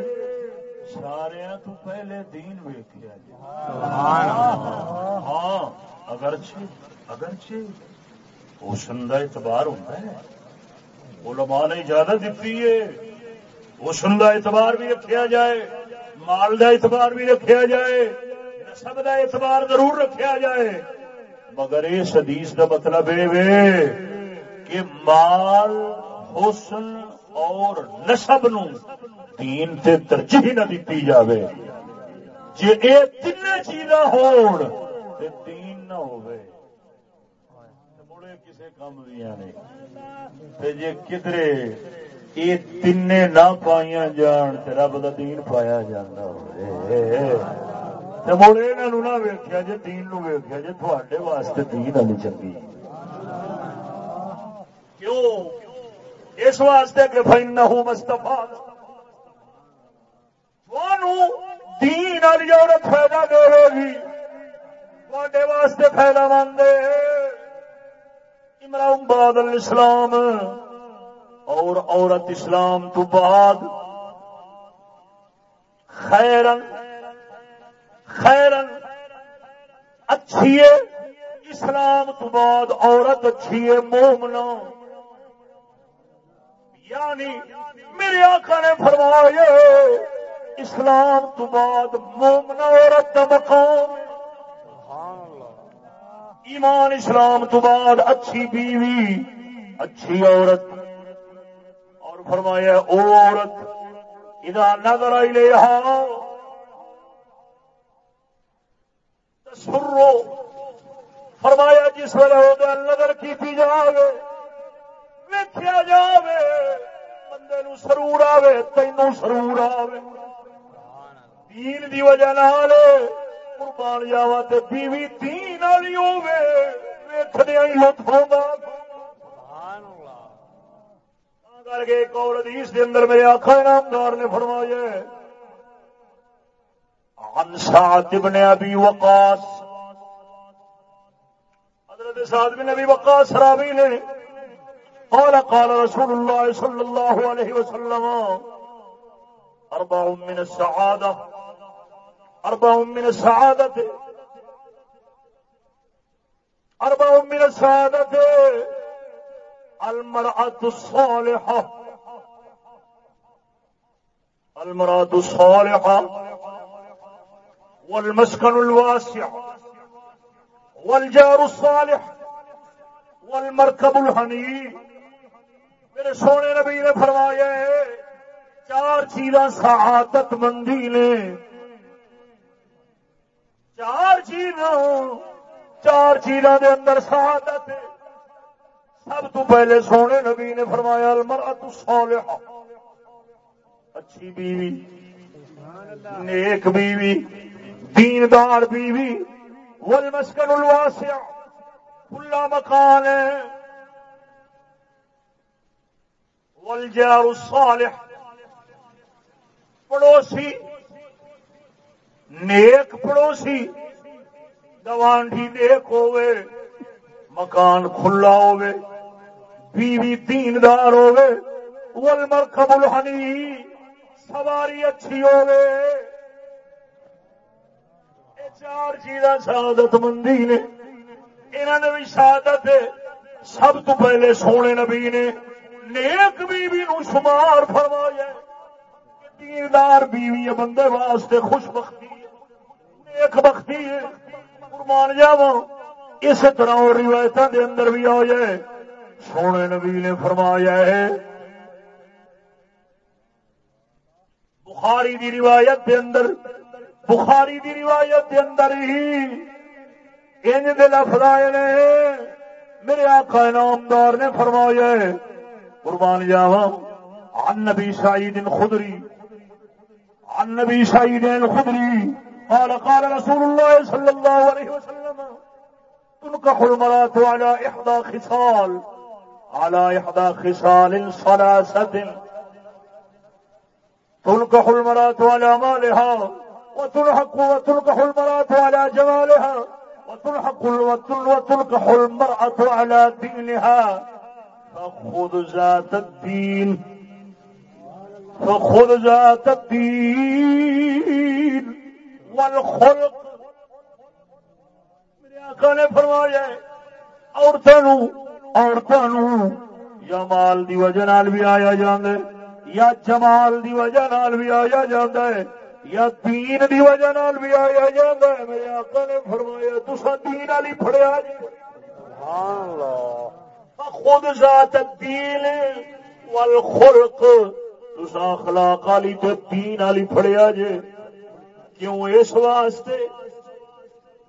S2: سارے تو پہلے دین ویخیا جے۔ ہاں اگرچہ اگرچہ حسن کا اعتبار ہوتا ہے۔ علماء نے اجازت دیتی ہے۔ حسن کا اعتبار بھی رکھا جائے، مال کا اعتبار بھی رکھا جائے، نسب کا اعتبار ضرور رکھا جائے۔ مگر اس حدیث کا مطلب یہ کہ مال حسن اور نسب نو دین تے ترجیح نہ دیتی جاوے۔ جی یہ تین چیزاں ہون تے دین نہ ہوئے کسے کام دیا جی کدرے یہ تین نہ پائیا جان رب کا دین پایا جانا ہوئے مڑ یہ نہ ویخیا دین نو واسطے دین والی چنگی کیوں اس واسطے کہ نہ ہوں مستفا دین والی عورت فائدہ دے گی تھوڑے واسطے فائدہ مند عمران باد اسلام اور عورت اسلام تو بعد خیرن خیرن، اچھی ہے، اسلام تو بعد عورت اچھی ہے مومنا ہاں۔ یعنی میرے آقا نے فرمایا، اسلام تو بعد مومنا عورت کا مقام ایمان اسلام تو بعد اچھی بیوی، اچھی عورت۔ فرمایا، او عورت، اذا نظر الیہا سرو فرمایا، جس ویل ہو گیا نظر کی جائے ویخیا جائے بندے نو سرور آوے، تینوں سرور آوے۔ دین دی وجہ نال قربان جاوا تے بیوی دین والی ہوے ویکھدیا ہی لطف ہوندا۔ کر کے ایک اور حدیث دے اندر میرے آقا نامدار نے فرمایا عن سعد بن ابي وقاص حضرت سعد بن ابي وقاص راوی نے قال قال رسول الله صلى الله عليه وسلم اربع من السعاده اربع من السعاده اربع من السعاده المرأة الصالحة. المرأة الصالحة والمسكن الواسع والجار الصالح والمركب الحنی میرے سونے نبی نے فرمایا چار چیزاں سعادت مندی نے۔ چار چیزاں چار چیزاں دے اندر سعادت سب تو پہلے سونے نبی نے فرمایا، المرأة الصالحہ اچھی بیوی، نیک بیوی، دیندار بیوی۔ والمسکن الواسع، کھلا مکان ہے۔ والجار الصالح۔ پڑوسی، نیک پڑوسی۔ گوانڈی نیک ہوئے مکان کھلا ہوئے بیوی دیندار ہوئے والمرکب الحنی سواری اچھی ہوئے چار چیزاں شہادت مندی نے انہوں نے بھی شہادت سب تو پہلے سونے نبی نے نیک بیوی نو شمار فرمایا دیندار بیوی بندے واسطے خوش بختی نیک بختی ہے۔ قربان جاوا اس طرح روایتوں دے اندر بھی آ جائے۔ سونے نبی نے فرمایا ہے، بخاری دی روایت دے اندر، بخاری دی روایت دے اندر ہی انج دے لفظ آئے نے۔ میرے آقا نامدار نے فرمایا ہے، قربان جاوا عن نبی سعید خدری عن نبی سعید الخدری، قال قال رسول الله صلى الله عليه وسلم تنكح المرأة على إحدى خصال، على إحدى خصال صلاسة تنكح المرأة على مالها، وتلحق وتنكح المرأة على جمالها وتلحق وتنكح المرأة على دينها. فخذ ذات الدين، فخذ ذات الدين، والخلق آقا نے فرمایا عورتوں عورتوں یا مال دی وجہ نال بھی آیا جاندے یا جمال دی وجہ نال بھی آیا جاندہ یا دین دی وجہ نال بھی آیا جاندہ میرے آقا نے فرمایا تسا دین والی پھڑیا جی۔ سبحان اللہ۔ خود ذات الدین والخلق تسا اخلاق والی تے دین والی پھڑیا جے کیوں؟ اس واسطے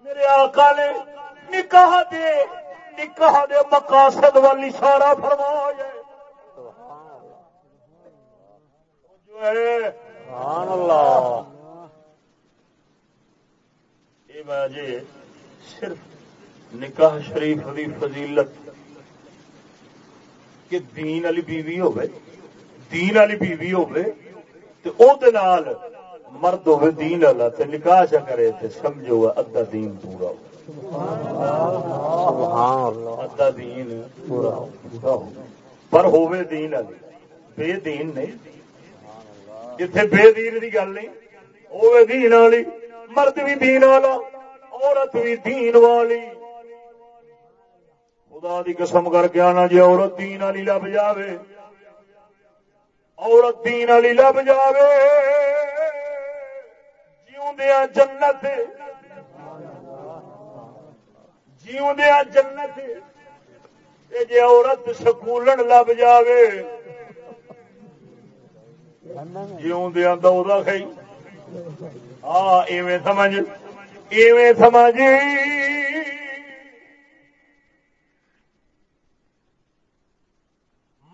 S2: میرے آقا نے نکاح دے نکاح دے مقاصد والی اشارہ فرمایا سبحان اللہ۔ یہ باجے صرف نکاح شریف دی فضیلت کہ دین والی بیوی ہوے دین والی بیوی ہوے تے او دے نال مرد ہوے دین والا تے نکاح چا کرے تے سمجھو ادھا دین پورا ہو پر ہوے دین والی بے دین نہیں۔ جتھے بے دین دی گل نہیں ہوے دین والی مرد بھی دین والا عورت بھی دین والی۔ خدا دی قسم کر کے آنا جی عورت دین والی لب جاوے۔ عورت دین والی لب جاوے۔ جیوندیا جنت جیوندیا جنت جی عورت سکولن لب جاوے۔ جیوندیا دورا کھائی ہاں ایویں سمجھ۔ ایویں سمجھ۔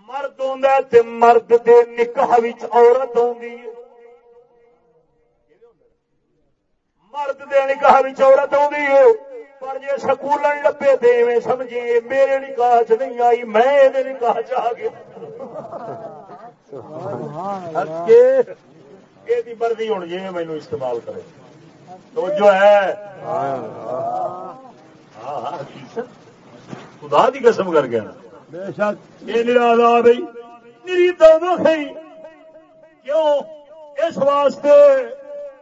S2: مردوں کا تے مرد دے نکاح عورت آدھی مرد دے نکاح عورت آدھی ہے۔ پر جی سکول لبے دے سمجھے میرے نکاح چ نہیں آئی میں نکاح چ گیا مرضی ہوں جی مینو استعمال کرے تو جو ہے خدا کی قسم کر گیا یہ میری دونوں کیوں اس واسطے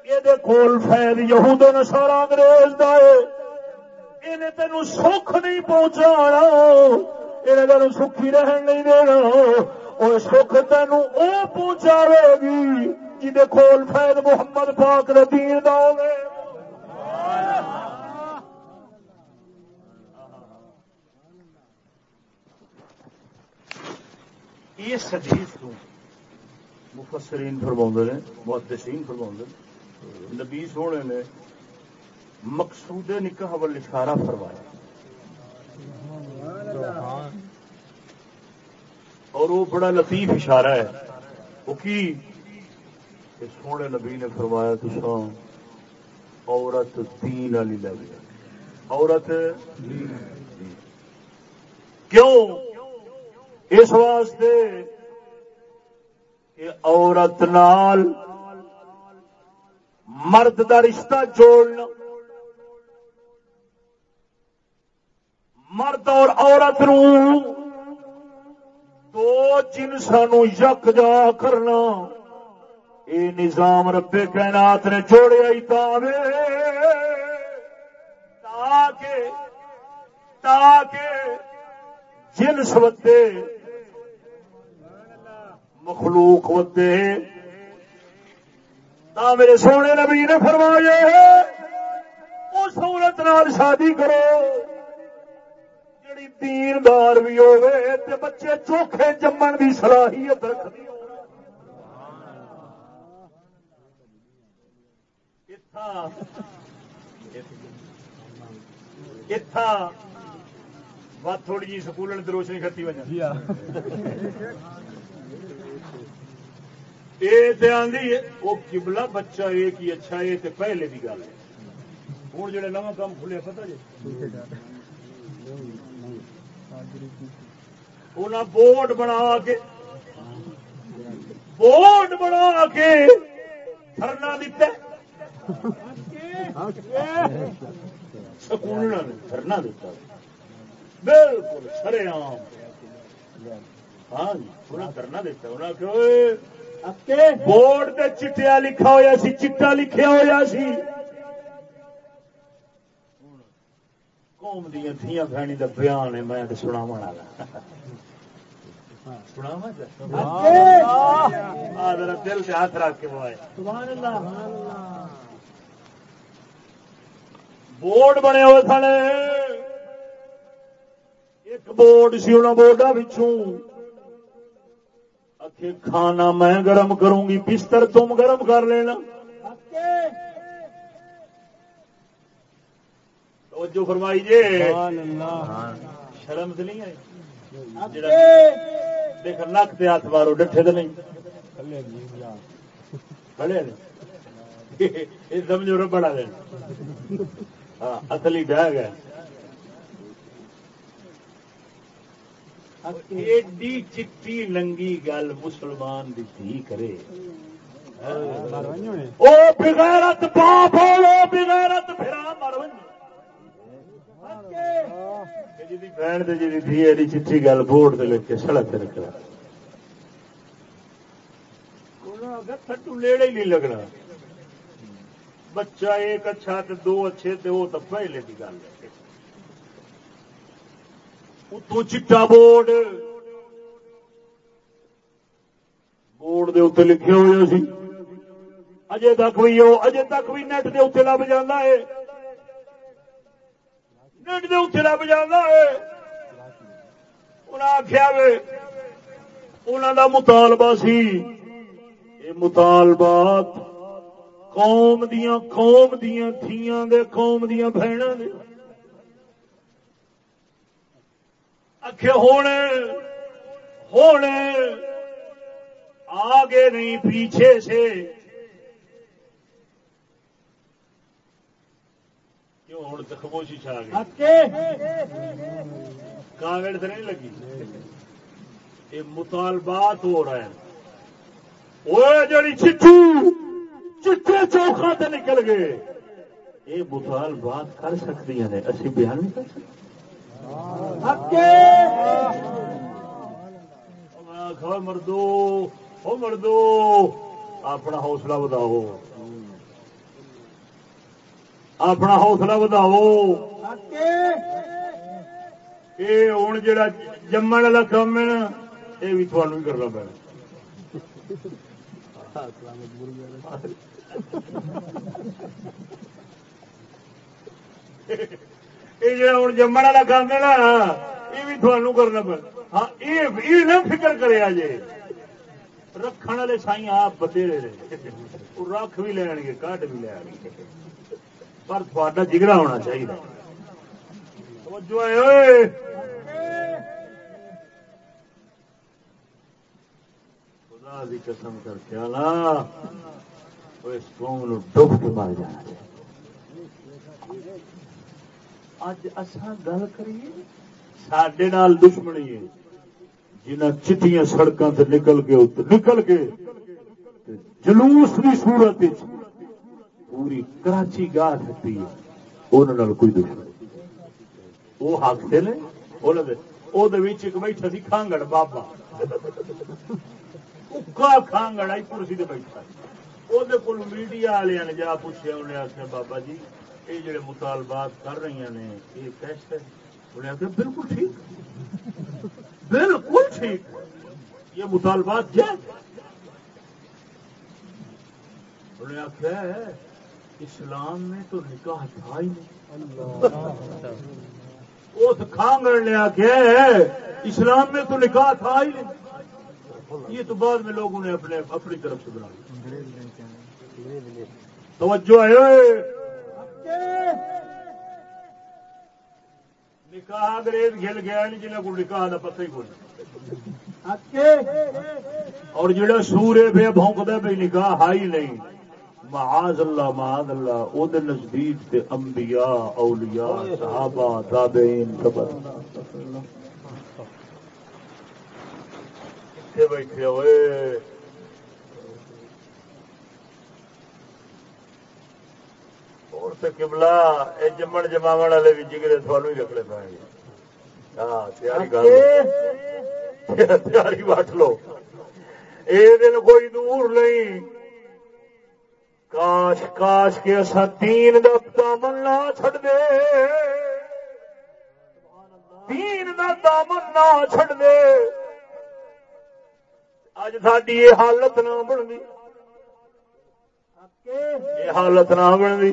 S2: یہ کول فید یہود نسارا انگریز دے یہ تین سکھ نہیں پہنچا یہ تین سکھی رہن نہیں دینا اور سکھ تین وہ پہنچا گی جی کول فید محمد پاک دین دا ہوگی اس حدیث کو مفسرین فرما نے محدثین فرما نبی سونے نے مقصود نکاح وال اشارہ فرمایا۔ اور وہ بڑا لطیف اشارہ ہے۔ وہ کی؟ سونے نبی نے فرمایا تو عورت دین والی لگ عورت کیوں؟ اس واسطے کہ عورت نال مرد کا رشتہ جوڑنا۔ مرد اور عورت نو دو جنسوں یک جا کرنا یہ نظام ربے کائنات نے جوڑیا ہی تاکہ تاکہ جنس ودے مخلوق ودے میرے سونے نبی نے فرمایا اس سہولت نال شادی کرو۔ جڑی دیندار بھی ہوے تے بچے چوکھے جمن دی صلاحیت رکھتی بات تھوڑی جی سکول نے روشنی کھتی وجہ۔ یہ وہ کبلا بچہ ایک ہی اچھا یہ پہلے کی گل ہے ہوں جڑے نواں کام کھلے پتا جی انہیں بورڈ بنا کے بورڈ بنا کے دھرنا دیتا سکول نے دھرنا دیتا بالکل سرے آم ہاں جی انہیں دھرنا دیتا انہیں کہ بورڈ تے چٹیا لکھا ہوا سی چٹا لکھا ہوا سی قوم دیا دیا بہنی کا بیان ہے میں سنا والا دل سے ہاتھ رکھ کے بورڈ بنے ہوئے سن ایک بورڈ سی ان بورڈا پچھوں کھانا میں گرم کروں گی بستر تم گرم کر لینا۔ جو فرمائی جی شرم تو نہیں آئی؟ دیکھ نک پہ ہاتھ مارو ڈٹھے تو نہیں۔ یہ سمجھو ربڑا لینا ہاں اصلی ڈہ گیا ایڈی چٹی ننگی گل مسلمان دی تھی کرے۔ او بغیرت باپ ہو بغیرت پھرا مر جی بہن تے گل بورڈ لکھ کے سڑک تے رکھنا تھٹو لیڑے ہی نہیں لگنا بچہ ایک اچھا تے دو اچھے تے وہ تو پہلے کی گل ہے اتو چٹا بورڈ بورڈ دے اتنے لکھے ہوئے سی اجے تک بھی وہ اجے تک بھی نیٹ دے اتنے لب جانا ہے نیٹ دے اتنے لب جانا ہے انہیں آخیا وے انہوں دا مطالبہ سی یہ مطالبات قوم دیاں قوم دیاں تھیاں دے قوم دیاں بہنوں دے ہونے ہونے آگے نہیں پیچھے سے کیوں ہوں تو خاموشی چھا گئی۔ کاغذ تو نہیں لگی۔ یہ مطالبات ہو رہے ہیں۔ وہ جڑی چٹھی چٹے چوکھا تے نکل گئے۔ یہ مطالبات کر سکتی ہیں اسی بیان نہیں کر سکتے۔ مردو ہو مردو اپنا حوصلہ بداؤ اپنا حوصلہ یہ ہوں جا جمن والا کام ہے نا یہ بھی تھوڑا کرنا پینا یہ جا ہوں جمن والا کام ہے نا یہ بھی تھوڑا کرنا پینا ہاں یہ نہ فکر کرے جی رکھ والے سائی آپ بتھیرے رکھ بھی لین گے کٹ بھی لین گے پر تھوڑا جگرا ہونا چاہیے خدا کی قسم کر کے اس قوم ڈب کے مار جانا چاہیے اج اصا گل کریے سڈے نال دشمنی ہے۔ جنہ چٹیاں سڑکوں سے نکل کے نکل کے جلوس کی صورت پوری کراچی گاہ سکتی ہے۔ انہوں کوئی دشمن وہ حق سے وہ بیٹھا سی کانگڑ بابا۔ کانگڑ آئی کرسی سے بیٹھا۔ وہ میڈیا والے نے جا پوچھا انہیں آخیا بابا جی یہ جڑے مطالبات کر رہی نے، یہ کیسے انہیں آخیا بالکل ٹھیک۔ بالکل ٹھیک۔ یہ مطالبات کیا انہیں آخیا اسلام میں تو نکاح تھا ہی نہیں۔ اس کھانگڑ نے آخیا اسلام میں تو نکاح تھا ہی نہیں۔ یہ تو بعد میں لوگوں نے اپنے اپنی طرف سے بنا توجہ ہے؟ نکاح انگریز گل گیا نہیں جنہیں کو نکاح کا پتہ ہی کوئی اور جڑا سورے بے بھونک دے بھائی نکاح ہائی نہیں۔ معاذ اللہ معاذ اللہ او دے نزدیک تے انبیاء اولیاء صحابہ تابعین خبر۔ بیٹھے ہوئے؟ کملا یہ جمن جما والے بھی جگرے ہی رکھنے پائیں گے ہاں تیاری کر تیاری وٹ لو۔ یہ دن کوئی دور نہیں۔ کاش کاش کے اصا تین دامن نہ چڈ دے۔ تین دامن نہ چڈ دے۔ اج ساری یہ حالت نہ بنتی یہ حالت نہ بنتی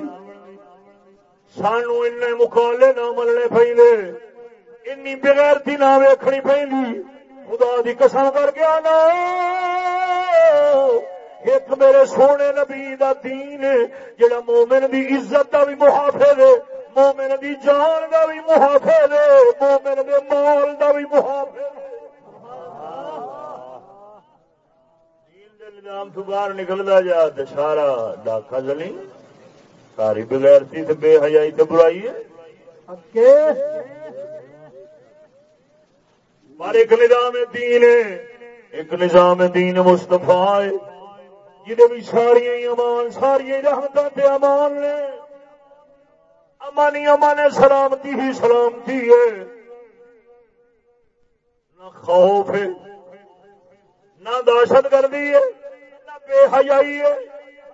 S2: سانو ان مکالے نہ ملنے پہ این بغیرتی نہ ویکنی پہ خدا دی قسم کر کے آنا۔ ایک میرے سونے نبی دا دین جڑا مومن دی عزت دا بھی محافظ ہے مومن دی جان دا بھی محافظ ہے مومن دے مال دا بھی محافظ نظام تو باہر نکلتا جا سارا ڈاکا جلی ساری بغیرتی سے بے حیائی سے برائی ہے۔ پر ایک نظام دین ہے ایک نظام دین مستفا ہے۔ جہاں بھی ساری امان ساری رحمت امان نے امانی امان سلامتی ہی سلامتی ہے۔ نہ خوف ہے، نہ دہشت گردی ہے، نہ بے حیائی ہے،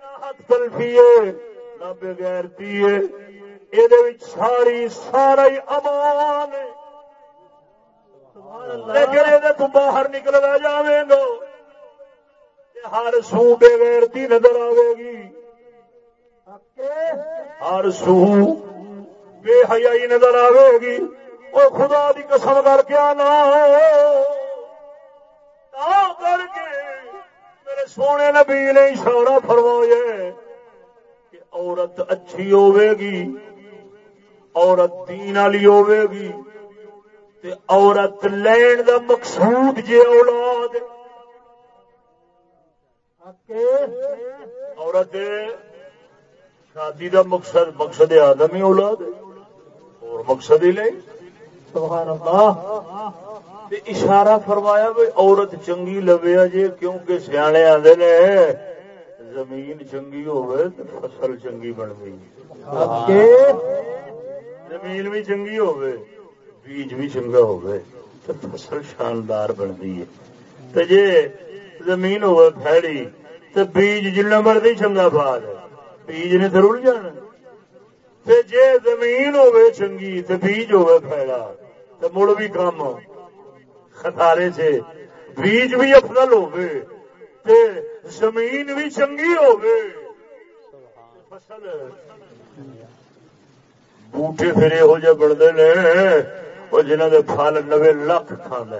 S2: نہ ہاتھ تلفی ہے، نہ بغیرتی ہے۔ یہ ساری، سارا ہی امان ہے۔ لیکن یہ باہر نکلنا جائے گا۔ ہر سو بے غیرتی نظر آئے گی ہر سو بے حیائی نظر آئے گی وہ خدا دی قسم کر کے آنا۔ کر کے میرے سونے نبی نے اشارہ فرمایا کہ عورت اچھی ہوے گی عورت دین والی ہوے گی تے عورت لین دا مقصود جے اولاد عورت شادی کا مقصد مقصد آدم ہی اولاد اور مقصد ہی نہیں۔
S1: سبحان اللہ۔
S2: اشارہ فرمایا بھی عورت چنگی لوے جی کیونکہ سیانے آدھے نے زمین چنگی ہوئے تو فصل چنگی بن گئی۔ زمین بھی چنگی ہوئے بیج بھی چنگا ہوئے تو فصل شاندار بنتی ہے۔ تو جی زمین ہوئے پھیڑی تو بیج جنا مرضی چنگا پا ہے۔ بیج نے ضرور جانا۔ تے جے زمین ہوئے چنگی تو بیج ہوئے پھیڑا تو مڑ بھی کام خطارے سے بیج بھی افضل ہوئے تے زمین بھی چنگی ہوئے فصل بوٹے پھر یہو جہ بڑھتے ہیں وہ جنہوں کے پھل نوے لکھ کھانا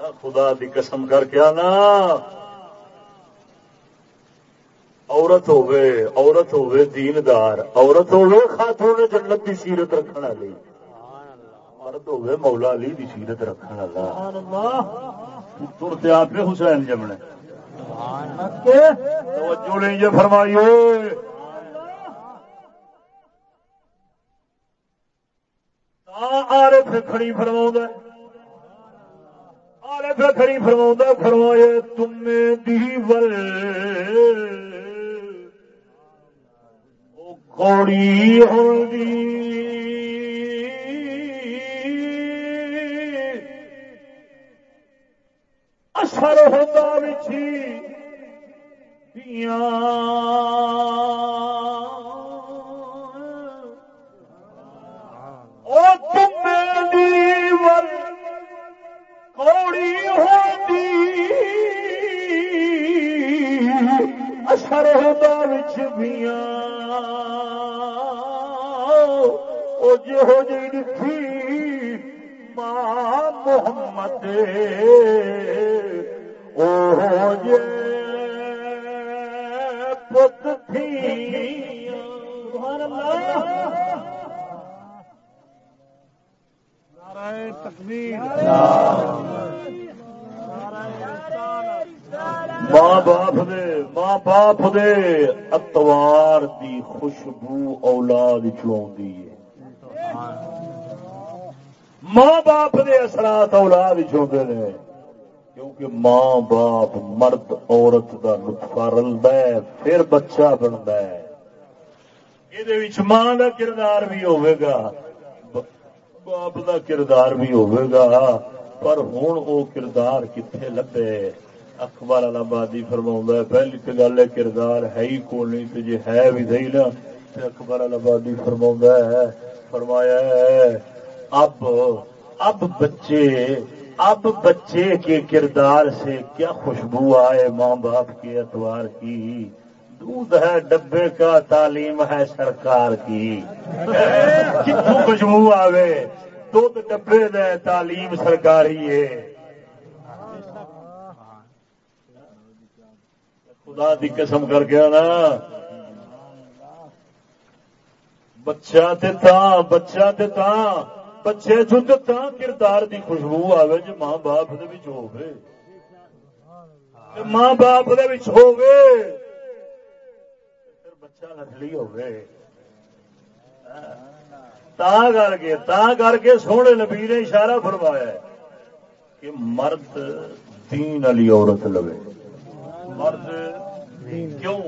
S2: خدا دی قسم کر کے آنا۔ عورت ہوے عورت ہوے دیندار، عورت ہوے خاتون جنت دی سیرت رکھنے والی۔ مرد ہوے مولا علی دی سیرت رکھنے والا۔ ترتے آپ حسین جمنے۔ توجہ نہیں جی جو فرمائیے آرے پھر کھڑی فرما پھر کھڑی فرما فرمایا تم دی کوڑی ہوگی اثر ہوتا بچھی پیاں او تم ول کوڑی ہوتی اثر ہوتا بچ پیاں جہو جی لکھی ماں محمد او جے پت تھی ماں باپ دے، ماں باپ دے اتوار دی خوشبو اولاد چی ہے۔ ماں باپ دے اثرات اولاد چاہتے ہیں کیونکہ ماں باپ مرد، عورت کا نطفہ رلتا ہے، پھر بچہ بنتا ہے۔ یہ ماں کا کردار بھی ہوگا باپ کا کردار بھی ہوگا پر ہوں وہ کردار کتنے لبے؟ اخبار آبادی فرما پہلی تو گل ہے کردار ہے ہی کو نہیں تو جی ہے بھی صحیح نا اخبار آبادی فرما ہے، فرمایا ہے، اب اب بچے اب بچے کے کردار سے کیا خوشبو آئے ماں باپ کے اتوار کی؟ دودھ ہے، ڈبے کا تعلیم ہے سرکار کی۔ کتوں خوشبو آوے؟ دودھ ڈبے دے، تعلیم سرکاری ہے۔ خدا دی قسم کر کے نا بچہ تے تاں، بچہ تے تاں، بچے چند کردار دی خوشبو آئے جی ماں باپ ماں باپ بچہ نسلی کر کے تا کر کے سونے نبی نے اشارہ فرمایا کہ مرد دین علی عورت لوے۔ مرد کیوں؟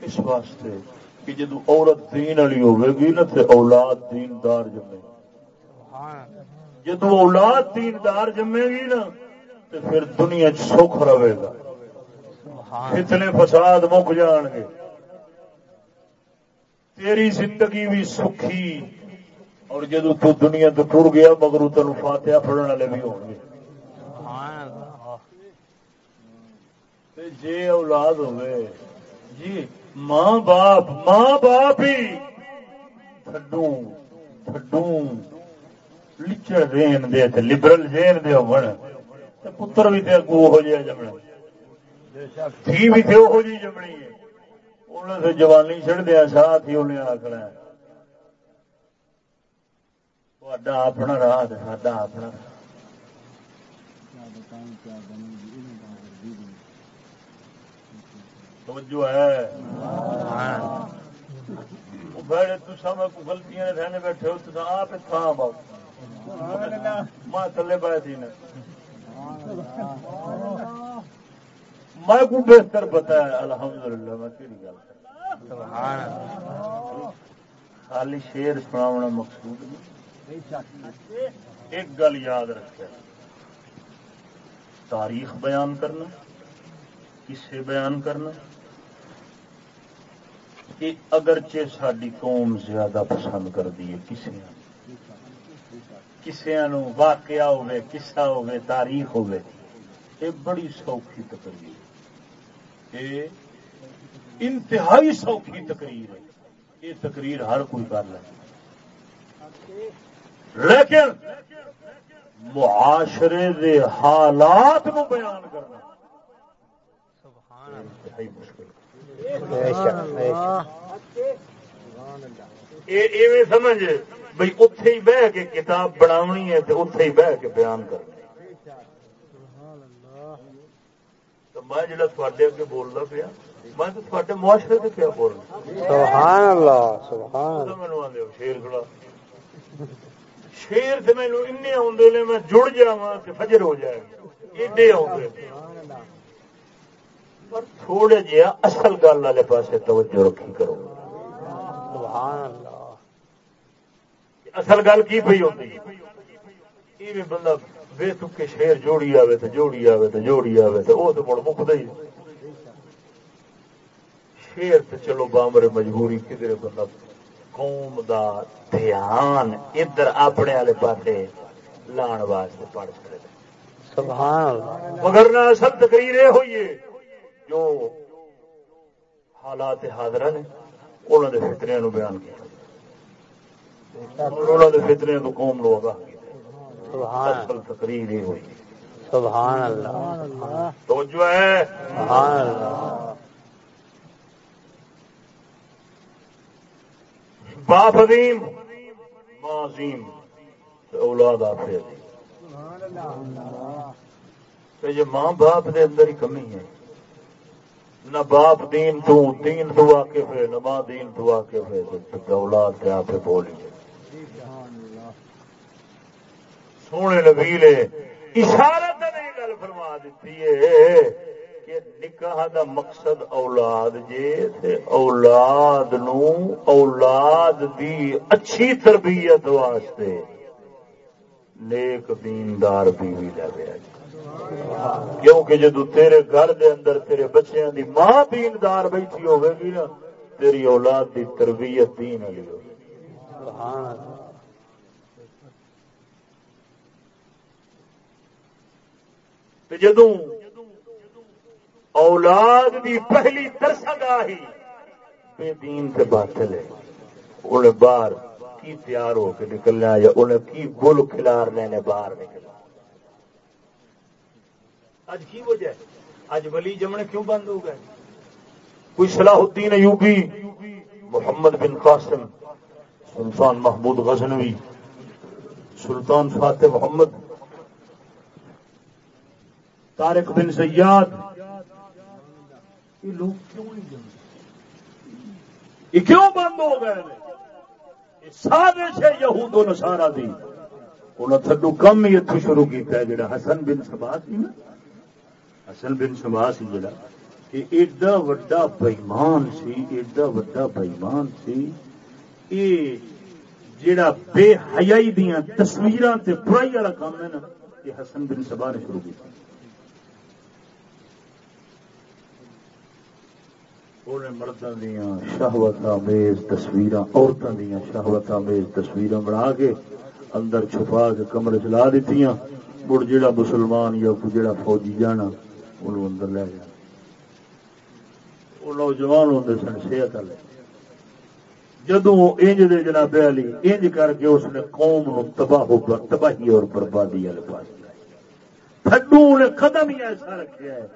S2: اس واسطے کہ جدو عورت دین والی ہوے گی نا تو اولاد دیندار جمے جدو اولاد دیندار جمے گی نا تو پھر دنیا سکھ رہے گا۔ اتنے فساد مک جان گے۔ تیری زندگی بھی سکھی۔ اور جدو تو دنیا تو ٹر گیا، مگر تین فاتحہ پڑھنے والے بھی ہو گے۔ جی اولاد ہوئے جی ماں باپ ماں باپ ہی تھڈو تھڈو لچڑ دین دے تے لبرل دین دے ہون۔ تے پتر بھی تے اگو ہو جائے جمنا تھی بھی تے ہو جی جمنی ہے۔ انہوں سے جوانی چڑھ دیا ساتھ ہی انہیں آکڑا اپنا راہ ساڈا اپنا توجہ ہے بڑے تسا میں کو غلطیاں رہنے بیٹھے ہو تو آپ تھا ماں تھلے پائے تھی میں کو بہتر پتا ہے الحمدللہ میں کہڑی گل خالی شیر سنا مقصود نہیں۔ ایک گل یاد رکھے۔ تاریخ بیان کرنا کسے بیان کرنا۔ کہ اگرچہ ساری قوم زیادہ پسند کر دی کسی کسی واقعہ ہوے قصہ ہوے تاریخ ہوے یہ بڑی سوکھی تقریر یہ انتہائی سوکھی تقریر ہے۔ یہ تقریر ہر کوئی کر لے۔ لیکن معاشرے دے حالات نو بیان کرنا انتہائی مشکل سمجھ بھائی اتے ہی بہ کے کتاب بنانی ہے تو اتے ہی بہ کے بیان کرنا۔ میں جڑا تھوڑے اگے بولتا پیا میں تو تھوڑے معاشرے سے پیا بولنا سبحان اللہ سبحان مینو آدھے شیر سے مینو این آدھے نے میں جڑ جا فجر ہو جائے ایڈے آدھے پر تھوڑے جہا اصل گل والے پاس توجہ رکھی کرو اصل گل کی پی ہوتی یہ بندہ بے تکے شیر جوڑی آوے تو جوڑی آوے تو جوڑی آوے تو وہ تو مڑ مکد ہی شیر تو چلو بامر مجبوری کدھر بندہ قوم دا دھیان ادھر اپنے والے پاس لان واسطے پڑھ سکتے مگر نہ اصل تقریر یہ ہوئی ہے جو حالات حاضر نے انہوں نے فطرے نو بیان کیا۔ انہوں نے فطرے تو قوم لوگ اصل تقریر ہی ہوئی۔
S1: سبحان اللہ۔
S2: تو جو ہے۔
S1: سبحان اللہ۔
S2: باپ عظیم، ماں عظیم اولاد آپ یہ ماں باپ دے اندر ہی کمی ہے۔ نہ باپ دین تو دین تو واقف ہے، نہ ماں دین تو واقف ہے، تو اولاد سے آپ بولی سونے نبی نے اشارت نے گل فرما دیتی ہے۔ کہ نکاح دا مقصد اولاد جے تے اولاد نو اولاد دی اچھی تربیت واسطے نیک دیندار بیوی لے گیا جی کیونکہ جدو تیرے گھر دے اندر تیرے بچیاں دی ماں دیندار بیٹھی ہوے گی نا تیری اولاد دی تربیت دین والی ہوگی جدو اولاد دی پہلی ترسگاہی بے دین سے باطل ہے۔ انہیں باہر کی تیار ہو کے نکلنا یا انہیں کی گل کھلار لینے باہر نکلنا اج کی وجہ اج ولی جمنے کیوں بند ہو گئے؟ کوئی صلاح الدین ایوبی، محمد بن قاسم، سلطان محمود غزنوی، سلطان فاتح محمد، طارق بن سیاد یہ لوگ کیوں نہیں جمتے یہ کیوں بند ہو گئے سازش ہے یہود و نسارا دی انہیں تھڈو کم ہی اتو شروع کیا جڑا حسن بن سبا سی نا حسن بن سما سی جڑا کہ ایڈا وڈا بئیمان سی ایڈا وڈا بئیمان سی یہ جڑا بے حیائی دیا تصویر برائی والا کام ہے نا یہ حسن بن سبا نے شروع کیا مردوں دیا شہوت آمیز تصویر عورتوں دیا شہوت آمیز تصویر بنا کے اندر چھپا کے کمرے چلا دیتی مڑ جڑا مسلمان یا جڑا فوجی جانا، انہوں اندر لے گیا۔ وہ نوجوان ہوتے سن، صحت والے۔ جدو انج دے جناب علی، انج کر کے اس نے قوم نو تباہ تباہی اور بربادی والے پاس تھڈو نے قدم ہی ایسا رکھا ہے۔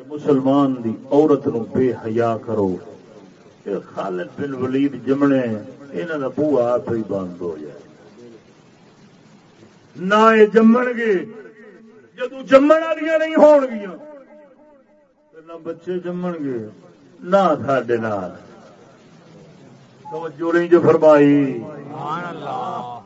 S2: کہ مسلمان دی عورت نو بے حیا کرو۔ خالد بن ولید جمنے انہوں کا بوا آپ ہی بند ہو جائے۔ نہ یہ جمن گے جدو جمن والی نہیں ہون گیا نہ بچے جمن گے نہ سڈے نال۔ توجہ نہیں جو فرمائی۔
S1: سبحان اللہ۔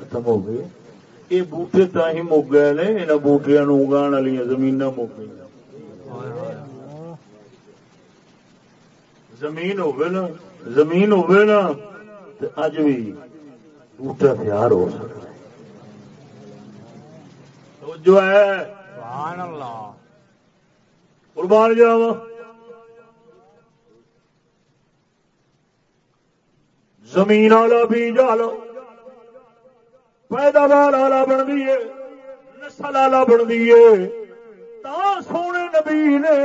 S2: ختم ہو گئے۔ یہ بوٹے تا ہی مک گئے نے یہاں بوٹیا اگا والی زمین مک گئی زمین ہوگی نا زمین ہوگی نا تو اج بھی بوٹا تیار ہو سکتا ہے جو ہے قربان جاوا زمین والا بیج والا پیداوار والا بن ہے، نسل والا بن ہے۔ تا سونے نبی نے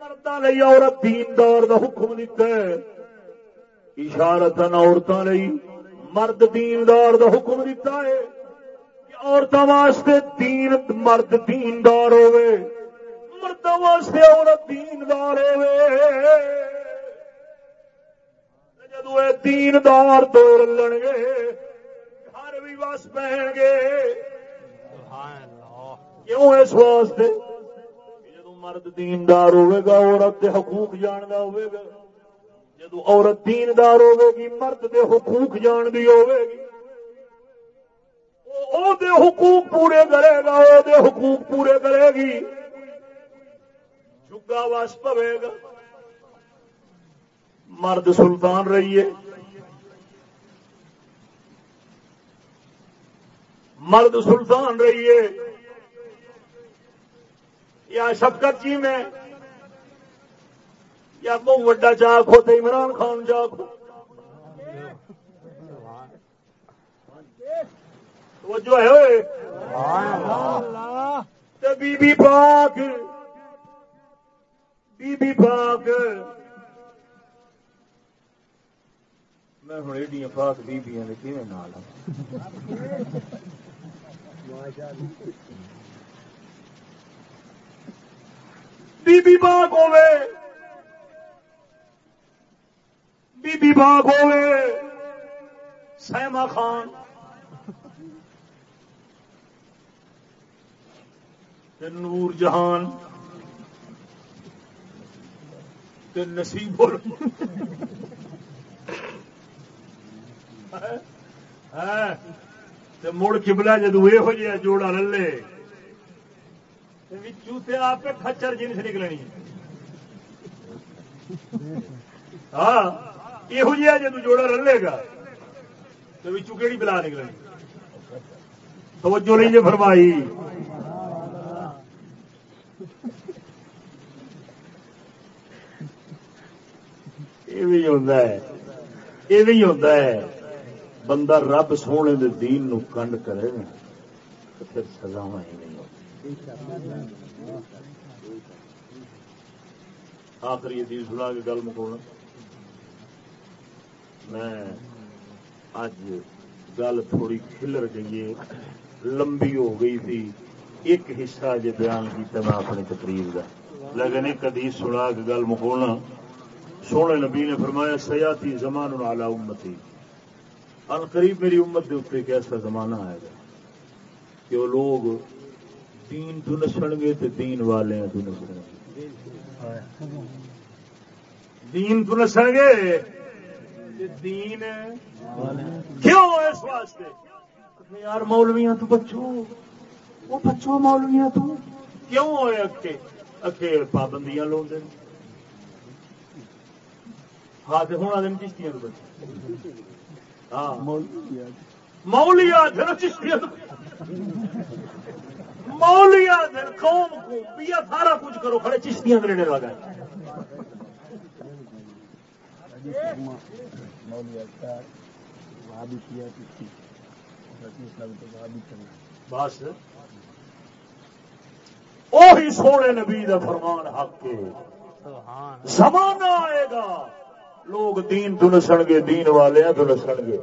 S2: مردوں لی عورت دیندار دا حکم دیتا ہے۔ اشارت عورتوں مرد دیندار دا حکم دیتا ہے کہ عورتوں واسطے دین مرد دیندار ہوئے مردوں واسطے عورت دیندار ہوئے جدو یہ دیندار دور لڑ گے بھی بس پہن گے۔ کیوں اس واسطے؟ جدو مرد دیندار ہوئے گا، عورت دے حقوق جاندا ہوئے گا۔ جدو عورت دیندار ہوئے گی، مرد دے حقوق جان دی ہوئے گی۔ او- دے حقوق پورے کرے گا او دے حقوق پورے کرے گی۔ جگا واس پوے گا۔ مرد سلطان رہیے۔ مرد سلطان رہیے یا شفقت جی میں یا بہت وڈا چاک ہوتے عمران خان چاک ہو۔ وہ جو ہے ہوئے۔ بی بی پاک۔ بی بی پاک۔ میں ہوں ایڈیاں پاک بیبیاں نے کیویں نال۔ بی بی پاک ہوے بی بی پاک ہوے سیما خان۔ تے نور جہان۔ تے نصیب ہاں،, ہاں۔ تے مڑ قبلہ جدو یہ ہو جوڑا للے تے وچوں تے آپ کے کھچر جنس نکلنی ہاں یہ جہا جدو جوڑا رلے گا تو وچوں کیڑی بلا نکلنی؟ توجہ نہیں جی فرمائی۔ یہ بھی ہوتا ہے یہ بھی ہوتا ہے۔ بندہ رب سونے دے دین نو کنڈ کرے نا، تو پھر سزاوا ہی نہیں ہوتی۔ آخر یہ دین سنا کے گل مکونا۔ میں اج گل تھوڑی کھلر گئی ہے۔ لمبی ہو گئی تھی۔ ایک حصہ جی بیان کیا میں اپنی تقریر کا لیکن ایک حدیث سنا کے گل مکونا۔ سونے نبی نے فرمایا سیاتی زمان اعلی امتی۔ ان قریب میری امت کے اتنے ایک ایسا زمانہ آئے گا کہ وہ لوگ دین تو نسن گے تو دین والے ہیں تو نسن گے دین تو نسن گے دین کیوں اس واسطے؟ یار مولویاں تو بچو۔ وہ بچو مولویاں تو۔ کیوں ہوئے اکھے اکھے پابندیاں لوگ دیں ہاں تے ہونا دن چشتیاں تو بچو۔ مولیا مولیا قوم کو پیا سارا کچھ کرو کھڑے چشتیاں لگا۔ بس۔ وہی سونے نبی دا فرمان حق زمانہ آئے گا۔ لوگ دین تو نسن گے، دین والے تو نسن گے۔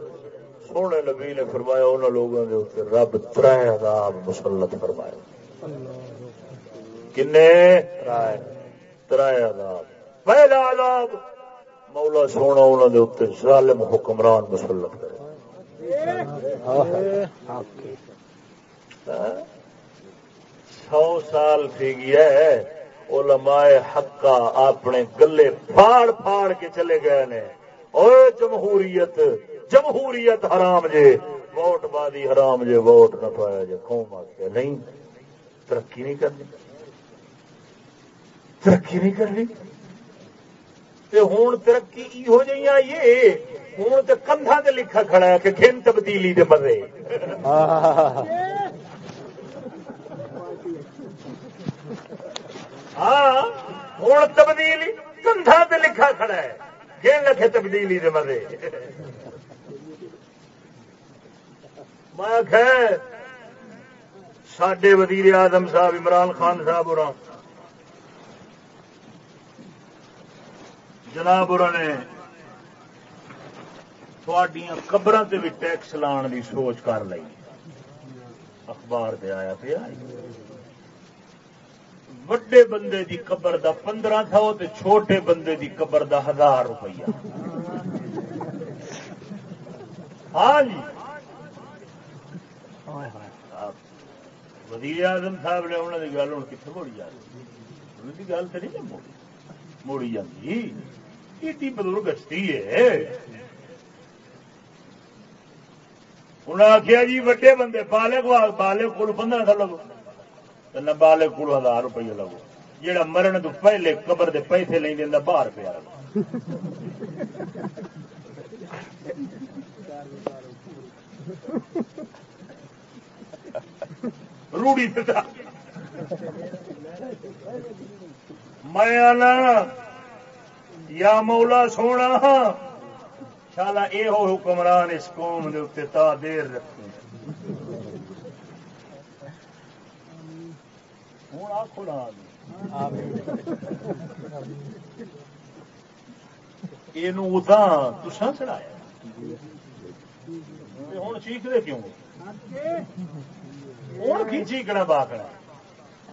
S2: سونے نبی نے فرمایا انہوں لوگوں کے اتنے رب تر عذاب مسلط فرمایا۔ کنے؟ تر عذاب۔ پہلا عذاب مولا سونا انہوں نے اتنے ظالم حکمران مسلط کرے۔ ہاں؟ سو سال تھی گیا ہے۔ علماء حقا اپنے گلے پھاڑ پھاڑ کے چلے گئے نے۔ او جمہوریت جمہوریت حرام جے ووٹ بادی حرام جے ووٹ نہ پایا جے قوم آخیا نہیں۔ ترقی نہیں کرنی۔ ترقی نہیں کرنی۔ ہوں ترقی ہو جی یہ ہوں تو کندھا تے لکھا کھڑا ہے کہ کھن تبدیلی دے مزے۔ ہاں ہوں تبدیلی کندھا تے لکھا کھڑا ہے۔ کھن لکھے تبدیلی دے مزے۔ میں خیر سڈے وزیر اعظم صاحب عمران خان صاحب اور جناب اور نے قبر بھی ٹیکس لان کی سوچ کر لی اخبار پہ آیا پیا۔ وڈے بندے دی قبر دا پندرہ سو چھوٹے بندے دی قبر دا ہزار روپیہ۔ ہاں جی۔ وزیر اعظم صاحب نے انہوں نے گل ہوں کتنے موڑی جا رہی انہوں کی گل تو نہیں موڑی۔ جاتی ایڈی بزرگ ہستی ہے۔ انہیں آخیا جی وڈے بندے بالے کو بالے کو پندرہ سو لگو۔ نہ بالے کو ہزار روپیہ لگو جہاں مرن تو پہلے قبر دے پیسے نہیں دینا باہر پیا روڑی میں آنا یا مولا سونا شالا یہ حکمران اس قوم کے اتنے تا دیر رکھے ہوں آخو یہ تسا چڑھایا ہوں چیختے کیوں ہوں کی چیکنا باقنا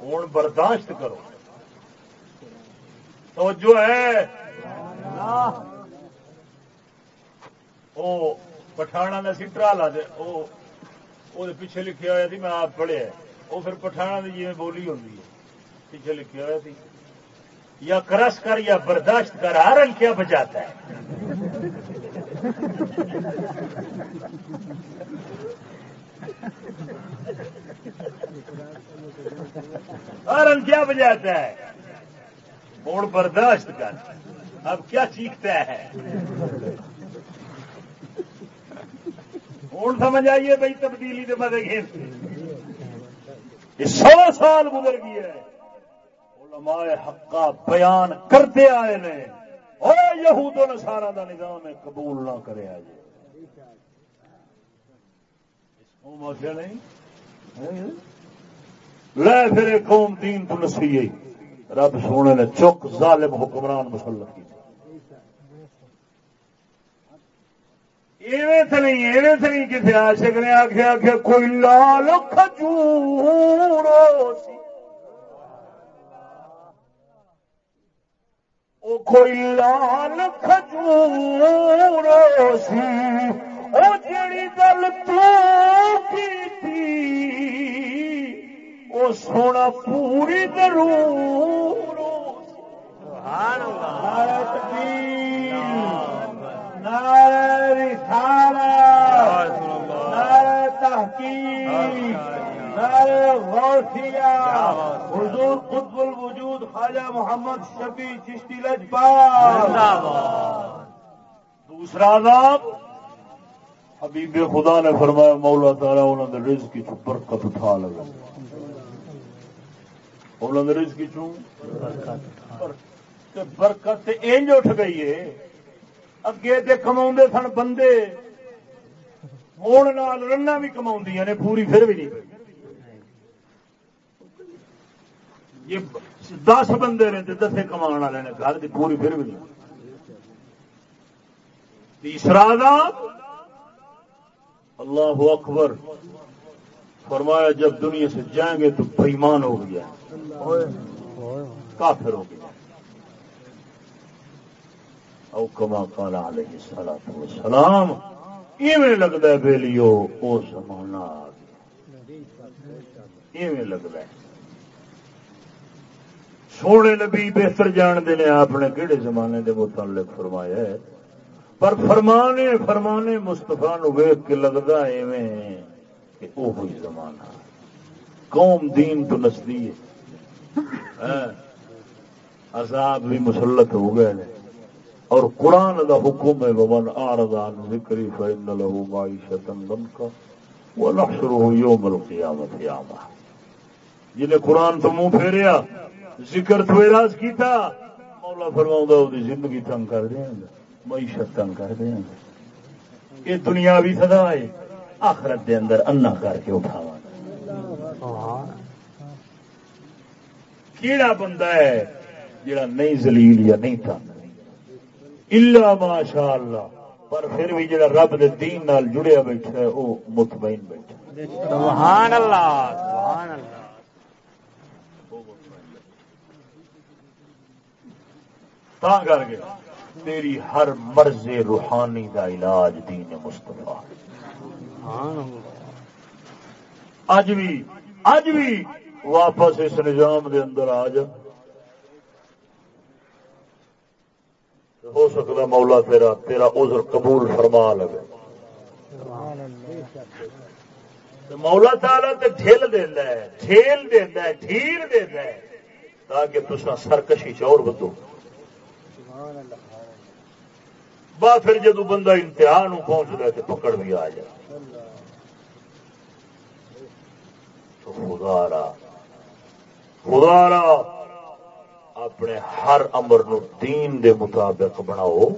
S2: ہوں برداشت کرو تو جو ہے وہ پٹھانا کا سٹرا لا دے وہ پیچھے لکھا ہوا تھی میں آپ پڑھیا وہ پھر پٹھانا کی جی بولی ہوتی ہے پیچھے لکھا ہوا تھی یا کرس کر یا برداشت کر ہر کیا بچاتا ہے ہارن کیا بجاتا ہے موڑ برداشت کر اب کیا چیختا ہے ہوں سمجھ آئیے بھائی تبدیلی کے مدے یہ سو سال گزر گئی ہے علماء حقا بیان کرتے آئے نے۔ اور یہود و نصارہ دا نظام قبول نہ کرے آج نہیں؟ لے پھر قوم دین تو نسی رب سونے نے چک ظالم حکمران مسلط کی ایویں نہیں، ایویں تو نہیں، کسی آشک نے آخیا کہ کوئی لال کھجور کوئی لال کھجور سی۔ وہ جڑی گل تھی وہ سونا پوری ضرور بھارت کی نارے نارے تحقیق نارے غوثیہ۔ حضور قطب الوجود خواجہ محمد شفیع چشتی لجپال۔ دوسرا عذاب، حبیب خدا نے فرمایا، مولا تعالیٰ انہوں نے رزق کی چھو برکت اٹھا لگا انہوں نے رزق کی چھو برکت انج اٹھ گئی ہے۔ اگے تے کما سن بندے ہوں رنا بھی کما نے پوری پھر بھی نہیں یہ دس بندے نے دسے کما والے نے گھر کی پوری پھر بھی نہیں تیسرا اللہ اکبر فرمایا جب دنیا سے جائیں گے تو بےمان ہو گیا کافر ہو گیا او کما کالا علیہ السلام ایویں لگتا ہے بیلیو وہ زمانہ آ گیا۔ ایویں لگتا ہے۔ سونے نبی بہتر جانتے ہیں آپ نے کہڑے زمانے کے متعلق فرمایا ہے۔ پر فرمانے فرمانے مستفا نو کے لگتا ایویں کہ وہ زمانہ قوم دین تو نسدی ہے۔ ہاں۔ عذاب بھی مسلط ہو گئے اور قرآن دا حکم ہے، ومن آردان ذکری فإن له معیشتا ضنکا ونحشره یوم القیامت یاما جنہیں قرآن تو منہ پھیریا، ذکر تو اعراض کیتا، مولا فرماؤں دا دی زندگی تنگ کر دیں معیشت تنگ کر دیں یہ دنیا بھی سدا ہے، آخرت دے اندر انا کر کے اٹھاوا کیڑا بندہ ہے، جڑا نہیں زلیل یا نہیں تنگ۔ الا ماشاء اللہ پر پھر بھی جڑا رب دے دین نال جڑیا بیٹھا ہے وہ مطمئن بیٹھا
S1: سبحان اللہ سبحان اللہ
S2: تا کر کے تیری ہر مرض روحانی دا علاج دین مصطفیٰ۔
S1: اللہ
S2: اج بھی اج بھی واپس اس نظام دے اندر آ جا۔ ہو سکتا مولا تیرا تیرا عذر قبول فرما لگے۔ مولا تعالی تے ڈھیل دینا ہے ڈھیل دینا ہے ڈھیل دینا ہے تاکہ تسا سرکشی چور بدو۔ با پھر جدو بندہ امتحان نو پہنچ رہا تو پکڑ بھی آ جائے۔ تو خدا را خدا را اپنے ہر امر نو دین دے مطابق بناؤ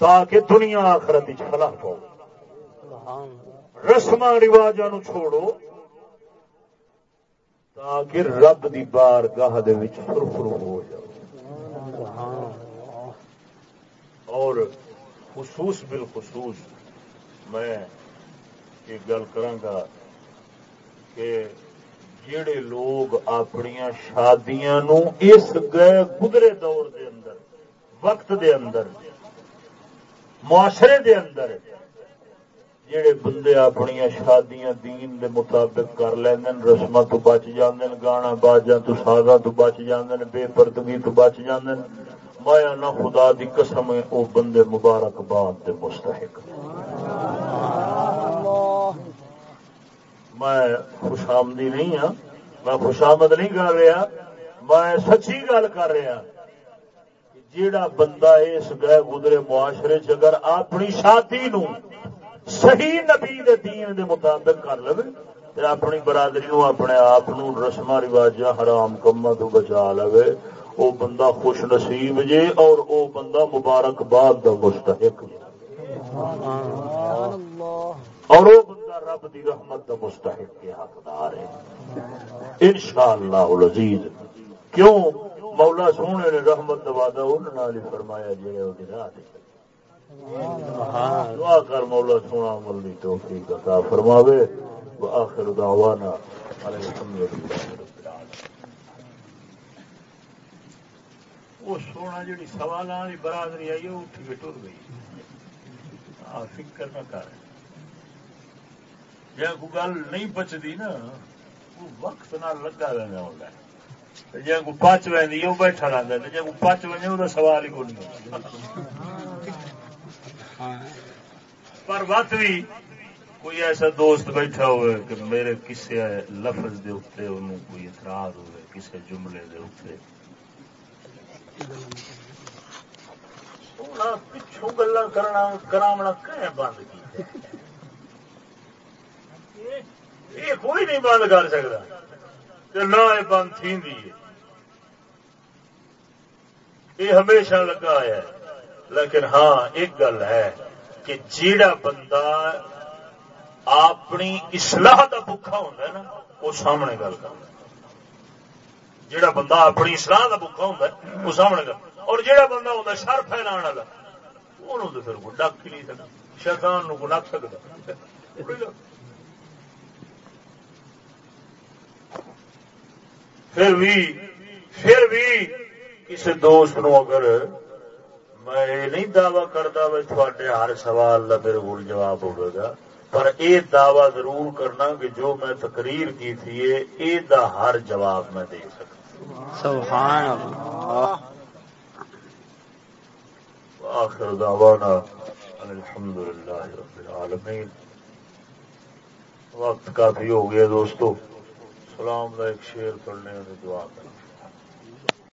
S2: تاکہ دنیا آخرت فلاح پاؤ رسم رواج چھوڑو تاکہ رب دی بار گاہ سرخرو ہو جاؤ۔ اور خصوص بالخصوص میں ایک گل کرانگا کہ جڑے لوگ اپنی شادیاں نو اس گئے گزرے دور دے اندر، وقت دے اندر، معاشرے دے اندر جڑے بندے اپنی شادیاں دین دے مطابق کر لیندن، رسماں تو بچ جاندن، گانا باجاں تو سازاں تو بچ جاندن، بے پردگی تو بچ جاندن، مایا نہ خدا دی قسم او بندے مبارک باد دے مستحق۔ میں خوشامدی نہیں ہاں میں خوشامد نہیں کر رہا، میں سچی گل کر رہا۔ جیڑا بندہ اس گئے گزرے معاشرے چ اگر اپنی شادی نو صحیح نبی دے دین دے مطابق کر لو تے اپنی برادری نو اپنے آپ نو رسم رواجاں حرام کما تو بچا لو او بندہ خوش نصیب جے اور او بندہ مبارکباد دا مستحق۔ جے اور وہ بندہ رب دی رحمت دا مستحق کے حقدار ہے۔ انشاءاللہ العزیز، کیوں؟ مولا سونے نے رحمت دا وعدہ انہاں نال فرمایا جڑے او دی راہ تے دعا کر مولا سونا عمل دی توفیق عطا فرماوے۔ واخر دعوانا الحمد للہ وہ سونا جڑی سوالاں دی برادری آئی وہ اٹھ کے ٹر گئی۔ فکر نہ کر۔ جی کو گل نہیں بچتی نا وقت نہ لگا رہنا ہوتا ہے۔ جی کو پچ وی وہ بیٹھا رہتا ہے۔ جی کو پچ وجے وہ سوال ہی کون پر وقت بھی کوئی ایسا دوست بیٹھا ہوئے کہ میرے کسی لفظ دے اتنے انہوں کوئی اعتراض ہوئے کسی جملے دے اتنے سونا، پچھوں گلا کرنا، کرامنا کہ بند کی یہ کوئی نہیں بند کر سکتا۔ نہ یہ بند تھی یہ ہمیشہ لگا ہے۔ لیکن ہاں ایک گل ہے کہ جیڑا بندہ اپنی اصلاح کا بکھا ہوتا ہے نا، وہ سامنے گل کر۔ جیڑا بندہ اپنی اصلاح کا بکھا ہوتا ہے، وہ سامنے گل۔ اور جیڑا بندہ ہوتا ہے، شر پھیلا والا وہ تو پھر کوئی ڈک ہی نہیں سکتا، شیطان کو ڈک سکتا۔ پھر بھی پھر بھی کسی دوست نو اگر میں یہ نہیں دعوی کرتا بھی تھوڑے ہر سوال کا میرے کو جواب ہوگا پر یہ دعوی ضرور کرنا کہ جو میں تقریر کی تھی یہ دا ہر جواب میں دے سکتا
S1: سبحان اللہ۔
S2: آخر دعوانا ان الحمد للہ رب العالمین۔ وقت کافی ہو گیا دوستو۔ سلام کا ایک شیر پڑھنے اور دعا کرنا